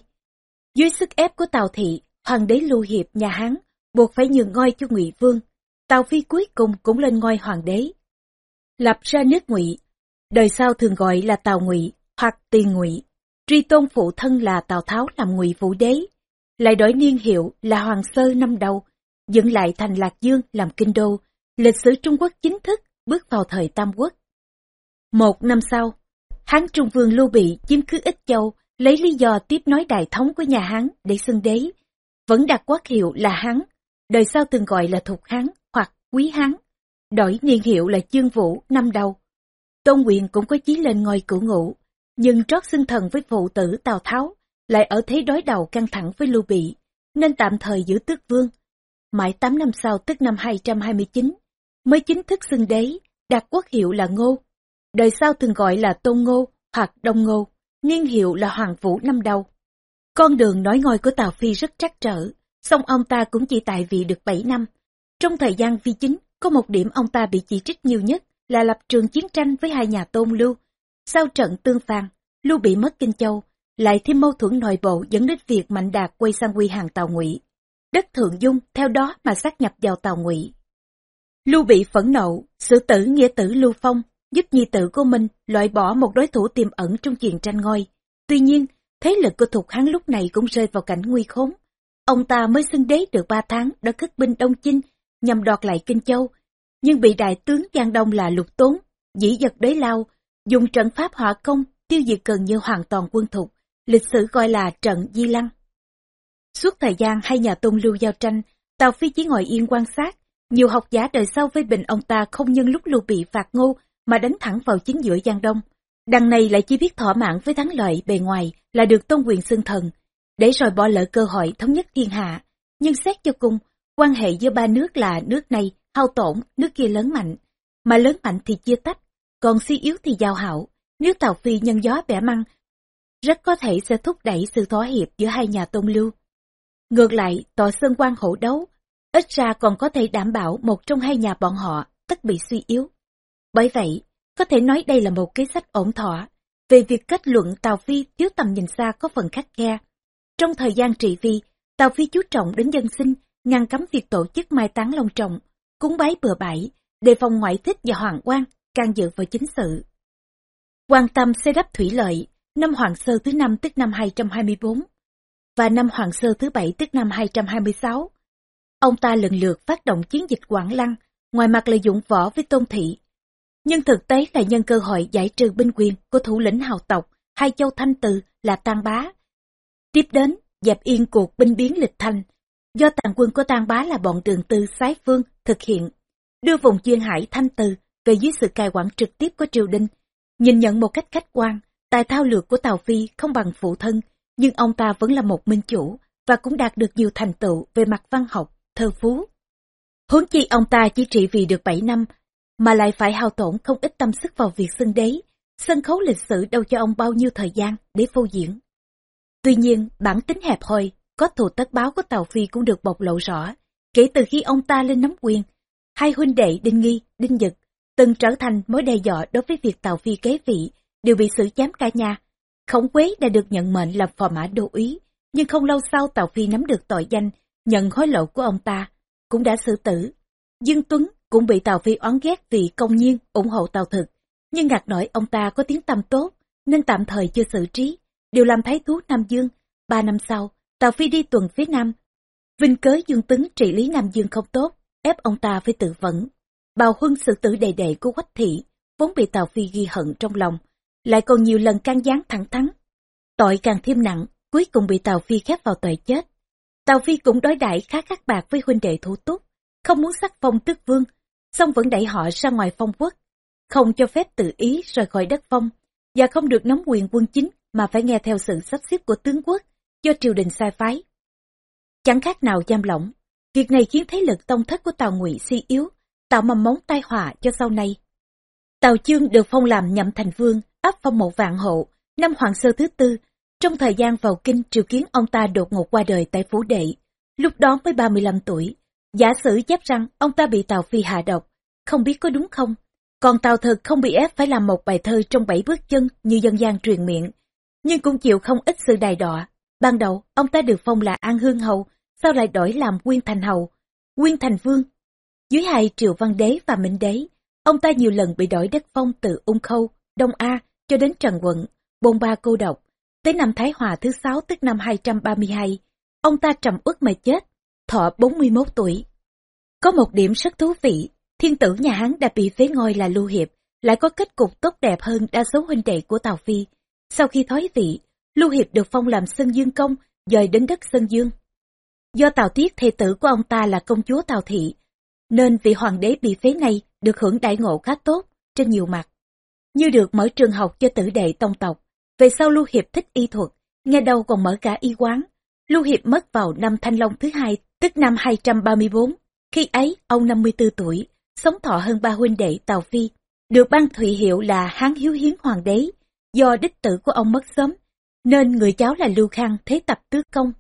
Dưới sức ép của Tào Thị, hoàng đế Lưu Hiệp nhà Hán buộc phải nhường ngôi cho Ngụy Vương, Tào Phi cuối cùng cũng lên ngôi hoàng đế. Lập ra nước Ngụy, đời sau thường gọi là Tào Ngụy hoặc Tiền Ngụy. Truy tôn phụ thân là Tào Tháo làm Ngụy Vũ Đế, lại đổi niên hiệu là Hoàng Sơ năm đầu, dựng lại thành Lạc Dương làm kinh đô, lịch sử Trung Quốc chính thức bước vào thời Tam Quốc. Một năm sau, Hán Trung Vương Lưu Bị chiếm cứ Ích Châu, lấy lý do tiếp nối đại thống của nhà Hán để xưng đế, vẫn đặt quốc hiệu là Hán, đời sau từng gọi là Thục Hán hoặc Quý Hán, đổi niên hiệu là Chương Vũ năm đầu. Tôn Quyền cũng có chí lên ngôi cửu ngũ, nhưng trót xưng thần với phụ tử Tào Tháo, lại ở thế đối đầu căng thẳng với Lưu Bị, nên tạm thời giữ tước vương. Mãi 8 năm sau tức năm 229, mới chính thức xưng đế, đặt quốc hiệu là Ngô. Đời sau thường gọi là Tôn Ngô hoặc Đông Ngô, niên hiệu là Hoàng Vũ năm đầu. Con đường nói ngôi của Tào Phi rất trắc trở, song ông ta cũng chỉ tại vị được 7 năm. Trong thời gian vi chính, có một điểm ông ta bị chỉ trích nhiều nhất là lập trường chiến tranh với hai nhà tôn lưu. Sau trận tương phàn, Lưu bị mất Kinh Châu, lại thêm mâu thuẫn nội bộ dẫn đến việc Mạnh Đạt quay sang quy hàng Tàu Ngụy. Đất Thượng Dung theo đó mà sát nhập vào Tàu Ngụy. Lưu bị phẫn nộ, xử tử nghĩa tử Lưu Phong, giúp nhi tử của mình loại bỏ một đối thủ tiềm ẩn trong chuyện tranh ngôi. Tuy nhiên, thế lực của Thục Hán lúc này cũng rơi vào cảnh nguy khốn. Ông ta mới xưng đế được ba tháng đã cất binh Đông Chinh nhằm đoạt lại Kinh Châu, nhưng bị đại tướng Giang Đông là Lục Tốn, dĩ giật đế lao, dùng trận pháp hỏa công tiêu diệt gần như hoàn toàn quân thục, lịch sử gọi là trận Di Lăng. Suốt thời gian hai nhà tôn lưu giao tranh, Tào Phi chỉ ngồi yên quan sát, nhiều học giả đời sau với bình ông ta không nhân lúc lưu bị phạt ngô mà đánh thẳng vào chính giữa Giang Đông. Đằng này lại chỉ biết thỏa mãn với thắng lợi bề ngoài là được tôn quyền xưng thần, để rồi bỏ lỡ cơ hội thống nhất thiên hạ. Nhưng xét cho cùng, quan hệ giữa ba nước là nước này hao tổn, nước kia lớn mạnh, mà lớn mạnh thì chia tách, còn suy yếu thì giao hảo. Nếu tàu Phi nhân gió bẻ măng, rất có thể sẽ thúc đẩy sự thỏa hiệp giữa hai nhà tôn lưu. Ngược lại, tòa sơn quan hổ đấu, ít ra còn có thể đảm bảo một trong hai nhà bọn họ tất bị suy yếu. Bởi vậy, có thể nói đây là một kế sách ổn thỏa về việc kết luận Tào Phi thiếu tầm nhìn xa có phần khắc khe. Trong thời gian trị vi, Tào Phi chú trọng đến dân sinh, ngăn cấm việc tổ chức mai táng long trọng, cúng bái bừa bãi, đề phòng ngoại thích và hoàng quan, can dự vào chính sự. Quan tâm xây đắp thủy lợi, năm Hoàng Sơ thứ năm tức năm 224, và năm Hoàng Sơ thứ bảy tức năm 226. Ông ta lần lượt phát động chiến dịch Quảng Lăng, ngoài mặt là dụng võ với tôn thị. Nhưng thực tế là nhân cơ hội giải trừ binh quyền của thủ lĩnh hào tộc, hai châu Thanh Từ là tang Bá. Tiếp đến, dẹp yên cuộc binh biến lịch thanh, do tàn quân của tang bá là bọn đường tư sái phương thực hiện, đưa vùng duyên hải thanh từ về dưới sự cai quản trực tiếp của triều đình. Nhìn nhận một cách khách quan, tài thao lược của Tào Phi không bằng phụ thân, nhưng ông ta vẫn là một minh chủ và cũng đạt được nhiều thành tựu về mặt văn học, thơ phú. Huống chi ông ta chỉ trị vì được 7 năm, mà lại phải hao tổn không ít tâm sức vào việc xưng đế, sân khấu lịch sử đâu cho ông bao nhiêu thời gian để phô diễn. Tuy nhiên, bản tính hẹp hòi, có thù tất báo của Tào Phi cũng được bộc lộ rõ, kể từ khi ông ta lên nắm quyền. Hai huynh đệ Đinh Nghi, Đinh Dực từng trở thành mối đe dọa đối với việc Tào Phi kế vị, đều bị xử chém cả nhà. Khổng Quế đã được nhận mệnh làm phò mã đô úy, nhưng không lâu sau Tào Phi nắm được tội danh, nhận hối lộ của ông ta, cũng đã xử tử. Dương Tuấn cũng bị Tào Phi oán ghét vì công nhiên ủng hộ Tào Thực, nhưng ngạc nổi ông ta có tiếng tâm tốt, nên tạm thời chưa xử trí, đều làm thái thú Nam Dương. Ba năm sau, Tào Phi đi tuần phía Nam. Vinh cớ Dương Tuấn trị lý Nam Dương không tốt, ép ông ta phải tự vẫn. Bào Huân xử tử đầy đệ của Quách Thị, vốn bị Tào Phi ghi hận trong lòng, lại còn nhiều lần can gián thẳng thắn. Tội càng thêm nặng, cuối cùng bị Tào Phi khép vào tội chết. Tào Phi cũng đối đãi khá khắc bạc với huynh đệ thủ túc, không muốn sắc phong tước vương, song vẫn đẩy họ ra ngoài phong quốc, không cho phép tự ý rời khỏi đất phong, và không được nắm quyền quân chính mà phải nghe theo sự sắp xếp của tướng quốc do triều đình sai phái. Chẳng khác nào giam lỏng, việc này khiến thế lực tông thất của Tào Ngụy suy yếu, tạo mầm móng tai họa cho sau này. Tào Chương được phong làm nhậm thành vương, áp phong một vạn hộ, năm Hoàng Sơ thứ tư, trong thời gian vào kinh triều kiến ông ta đột ngột qua đời tại phủ đệ, lúc đó mới 35 tuổi. Giả sử chấp rằng ông ta bị Tào Phi hạ độc, không biết có đúng không? Còn Tào Thực không bị ép phải làm một bài thơ trong bảy bước chân như dân gian truyền miệng, nhưng cũng chịu không ít sự đài đọa. Ban đầu, ông ta được phong là An Hương Hầu, sau lại đổi làm Quyên Thành Hầu, Quyên Thành Vương. Dưới hai triều văn đế và minh đế, ông ta nhiều lần bị đổi đất phong từ Ung Khâu, Đông A cho đến Trần Quận, bôn ba cô độc. Tới năm Thái Hòa thứ sáu tức năm 232, ông ta trầm uất mà chết, thọ 41 tuổi. Có một điểm rất thú vị, thiên tử nhà Hán đã bị phế ngôi là Lưu Hiệp, lại có kết cục tốt đẹp hơn đa số huynh đệ của Tào Phi. Sau khi thoái vị, Lưu Hiệp được phong làm Sơn Dương Công, dời đến đất Sơn Dương. Do Tào Tiết thê tử của ông ta là công chúa Tào Thị, nên vị hoàng đế bị phế này được hưởng đại ngộ khá tốt trên nhiều mặt. Như được mở trường học cho tử đệ tông tộc, về sau Lưu Hiệp thích y thuật, nghe đâu còn mở cả y quán. Lưu Hiệp mất vào năm Thanh Long thứ hai, tức năm 234. Khi ấy, ông 54 tuổi, sống thọ hơn ba huynh đệ Tào Phi, được ban thụy hiệu là Hán Hiếu Hiến Hoàng đế, do đích tử của ông mất sớm, nên người cháu là Lưu Khang thế tập tước công.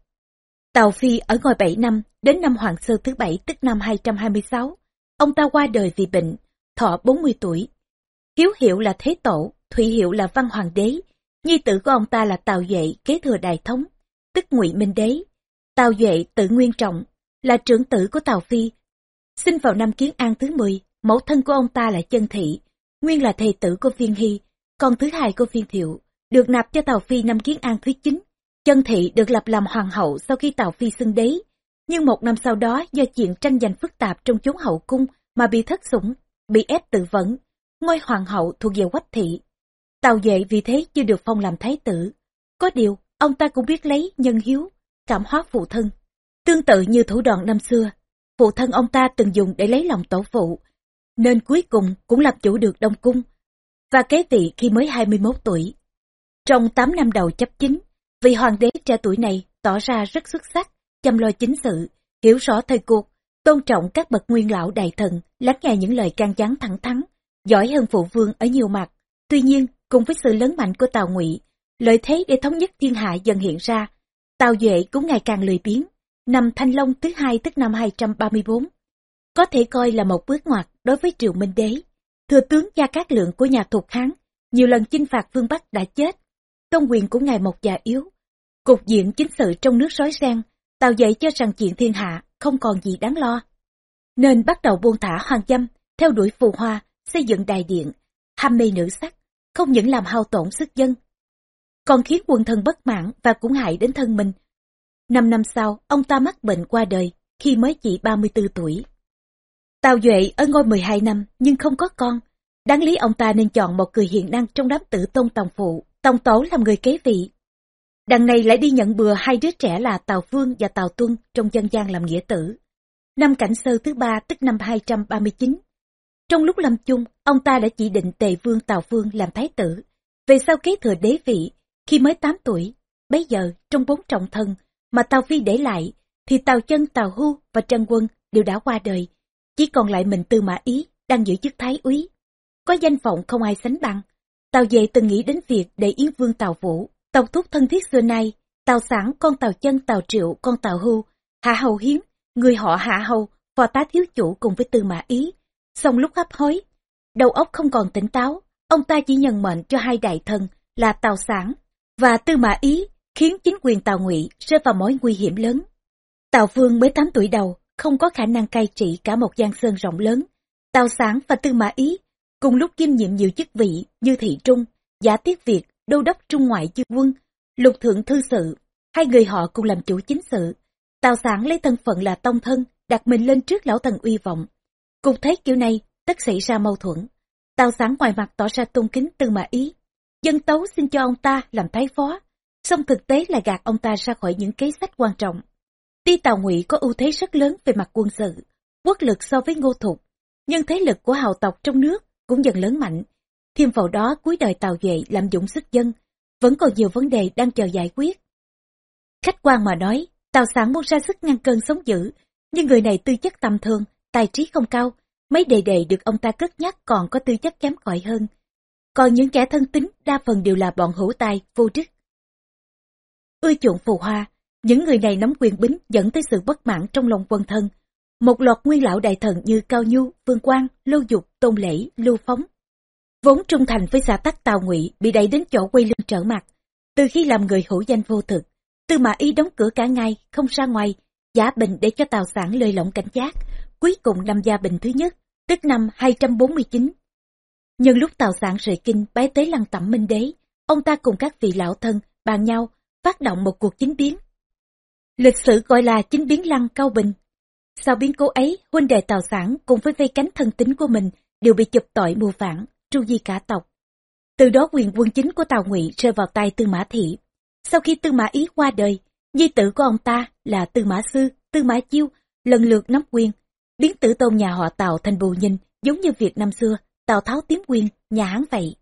Tào Phi ở ngôi 7 năm, đến năm Hoàng Sơ thứ bảy tức năm 226, ông ta qua đời vì bệnh, thọ 40 tuổi. Hiếu hiệu là Thế Tổ, Thụy hiệu là Văn Hoàng đế, nhi tử của ông ta là Tào Duệ kế thừa đại thống, tức Ngụy Minh đế. Tào Duệ tự nguyên trọng, là trưởng tử của Tào Phi. Sinh vào năm Kiến An thứ 10, mẫu thân của ông ta là Chân Thị, nguyên là thầy tử của Viên Hy, con thứ hai của Viên Thiệu, được nạp cho Tào Phi năm Kiến An thứ 9. Chân Thị được lập làm hoàng hậu sau khi Tào Phi xưng đế, nhưng một năm sau đó do chuyện tranh giành phức tạp trong chốn hậu cung mà bị thất sủng, bị ép tự vẫn. Ngôi hoàng hậu thuộc về Quách Thị. Tào Duệ vì thế chưa được phong làm thái tử. Có điều, ông ta cũng biết lấy nhân hiếu, cảm hóa phụ thân. Tương tự như thủ đoạn năm xưa, phụ thân ông ta từng dùng để lấy lòng tổ phụ, nên cuối cùng cũng lập chủ được Đông Cung, và kế vị khi mới 21 tuổi. Trong 8 năm đầu chấp chính, vị hoàng đế trẻ tuổi này tỏ ra rất xuất sắc, chăm lo chính sự, hiểu rõ thời cuộc, tôn trọng các bậc nguyên lão đại thần, lắng nghe những lời can gián thẳng thắn, giỏi hơn phụ vương ở nhiều mặt. Tuy nhiên, cùng với sự lớn mạnh của Tào Ngụy, lợi thế để thống nhất thiên hạ dần hiện ra. Tào Duệ cũng ngày càng lười biếng, năm Thanh Long thứ hai tức năm 234. Có thể coi là một bước ngoặt đối với triều Minh Đế. Thừa tướng Gia Cát Lượng của nhà thuộc Hán, nhiều lần chinh phạt phương Bắc đã chết. Tôn quyền của ngài một già yếu. Cục diện chính sự trong nước rối ren, Tào Duệ cho rằng chuyện thiên hạ không còn gì đáng lo. Nên bắt đầu buông thả hoàng dâm, theo đuổi phù hoa, xây dựng đài điện, ham mê nữ sắc, không những làm hao tổn sức dân, còn khiến quần thần bất mãn và cũng hại đến thân mình. Năm năm sau, ông ta mắc bệnh qua đời, khi mới chỉ 34 tuổi. Tào Duệ ở ngôi 12 năm nhưng không có con. Đáng lý ông ta nên chọn một người hiện năng trong đám tử tôn tòng phụ, tòng tổ làm người kế vị. Đằng này lại đi nhận bừa hai đứa trẻ là Tào Phương và Tào Tuân trong dân gian làm nghĩa tử. Năm cảnh sơ thứ ba tức năm 239. Trong lúc lâm chung, ông ta đã chỉ định tề vương Tào vương làm thái tử. Về sau kế thừa đế vị, khi mới 8 tuổi, bấy giờ trong bốn trọng thân mà Tào Phi để lại, thì Tào Chân, Tào Hu và Trân Quân đều đã qua đời. Chỉ còn lại mình Tư Mã Ý đang giữ chức thái úy. Có danh vọng không ai sánh bằng. Tào về từng nghĩ đến việc để Yến Vương Tào Vũ, tộc thúc thân thiết xưa nay, Tào Sản con Tào Chân Tào Triệu con Tào Hu, Hạ Hầu Hiến, người họ Hạ Hầu, phò tá thiếu chủ cùng với Tư Mã Ý. Xong lúc hấp hối, đầu óc không còn tỉnh táo, ông ta chỉ nhận mệnh cho hai đại thần là Tào Sản và Tư Mã Ý, khiến chính quyền Tào Ngụy rơi vào mối nguy hiểm lớn. Tào Vương mới 8 tuổi đầu, không có khả năng cai trị cả một giang sơn rộng lớn. Tào Sản và Tư Mã Ý cùng lúc kiêm nhiệm nhiều chức vị như thị trung, giả tiết Việt, đô đốc trung ngoại chư quân, lục thượng thư sự. Hai người họ cùng làm chủ chính sự. Tào Sản lấy thân phận là tông thân, đặt mình lên trước lão thần uy vọng. Cục thấy kiểu này, tất xảy ra mâu thuẫn. Tào sáng ngoài mặt tỏ ra tôn kính Tư Mã Ý. Dân tấu xin cho ông ta làm thái phó, song thực tế là gạt ông ta ra khỏi những kế sách quan trọng. Tuy Tào Ngụy có ưu thế rất lớn về mặt quân sự, quốc lực so với Ngô Thục, nhưng thế lực của hào tộc trong nước cũng dần lớn mạnh. Thêm vào đó cuối đời Tào Duệ làm dũng sức dân, vẫn còn nhiều vấn đề đang chờ giải quyết. Khách quan mà nói, Tào Sản muốn ra sức ngăn cơn sống dữ, nhưng người này tư chất tầm thường, tài trí không cao, mấy đề đề được ông ta cất nhắc còn có tư chất kém cỏi hơn. Còn những kẻ thân tính đa phần đều là bọn hữu tài, vô đức. Ưa chuộng phù hoa, những người này nắm quyền bính dẫn tới sự bất mãn trong lòng quân thân. Một loạt nguyên lão đại thần như Cao Nhu, Vương Quang, Lưu Dục, Tôn Lễ, Lưu Phóng. Vốn trung thành với xã tắc Tào Ngụy bị đẩy đến chỗ quay lưng trở mặt. Từ khi làm người hữu danh vô thực, Tư Mã Ý đóng cửa cả ngày, không ra ngoài, giả bình để cho Tào Sản lơi lỏng cảnh giác. Cuối cùng năm gia bình thứ nhất, tức năm 249. Nhân lúc Tào Sản rời kinh bái tế lăng tẩm minh đế, ông ta cùng các vị lão thân bàn nhau phát động một cuộc chính biến Lịch sử gọi là chính biến lăng cao bình. Sau biến cố ấy, huynh đệ Tào Sản cùng với vây cánh thân tính của mình đều bị chụp tội mưu phản, tru di cả tộc. Từ đó quyền quân chính của Tào Ngụy rơi vào tay Tư Mã Thị. Sau khi Tư Mã Ý qua đời, di tử của ông ta là Tư Mã Sư, Tư Mã Chiêu lần lượt nắm quyền, biến tử tôn nhà họ Tào thành bù nhìn giống như việc năm xưa, Tào Tháo tiếm quyên nhà Hán vậy.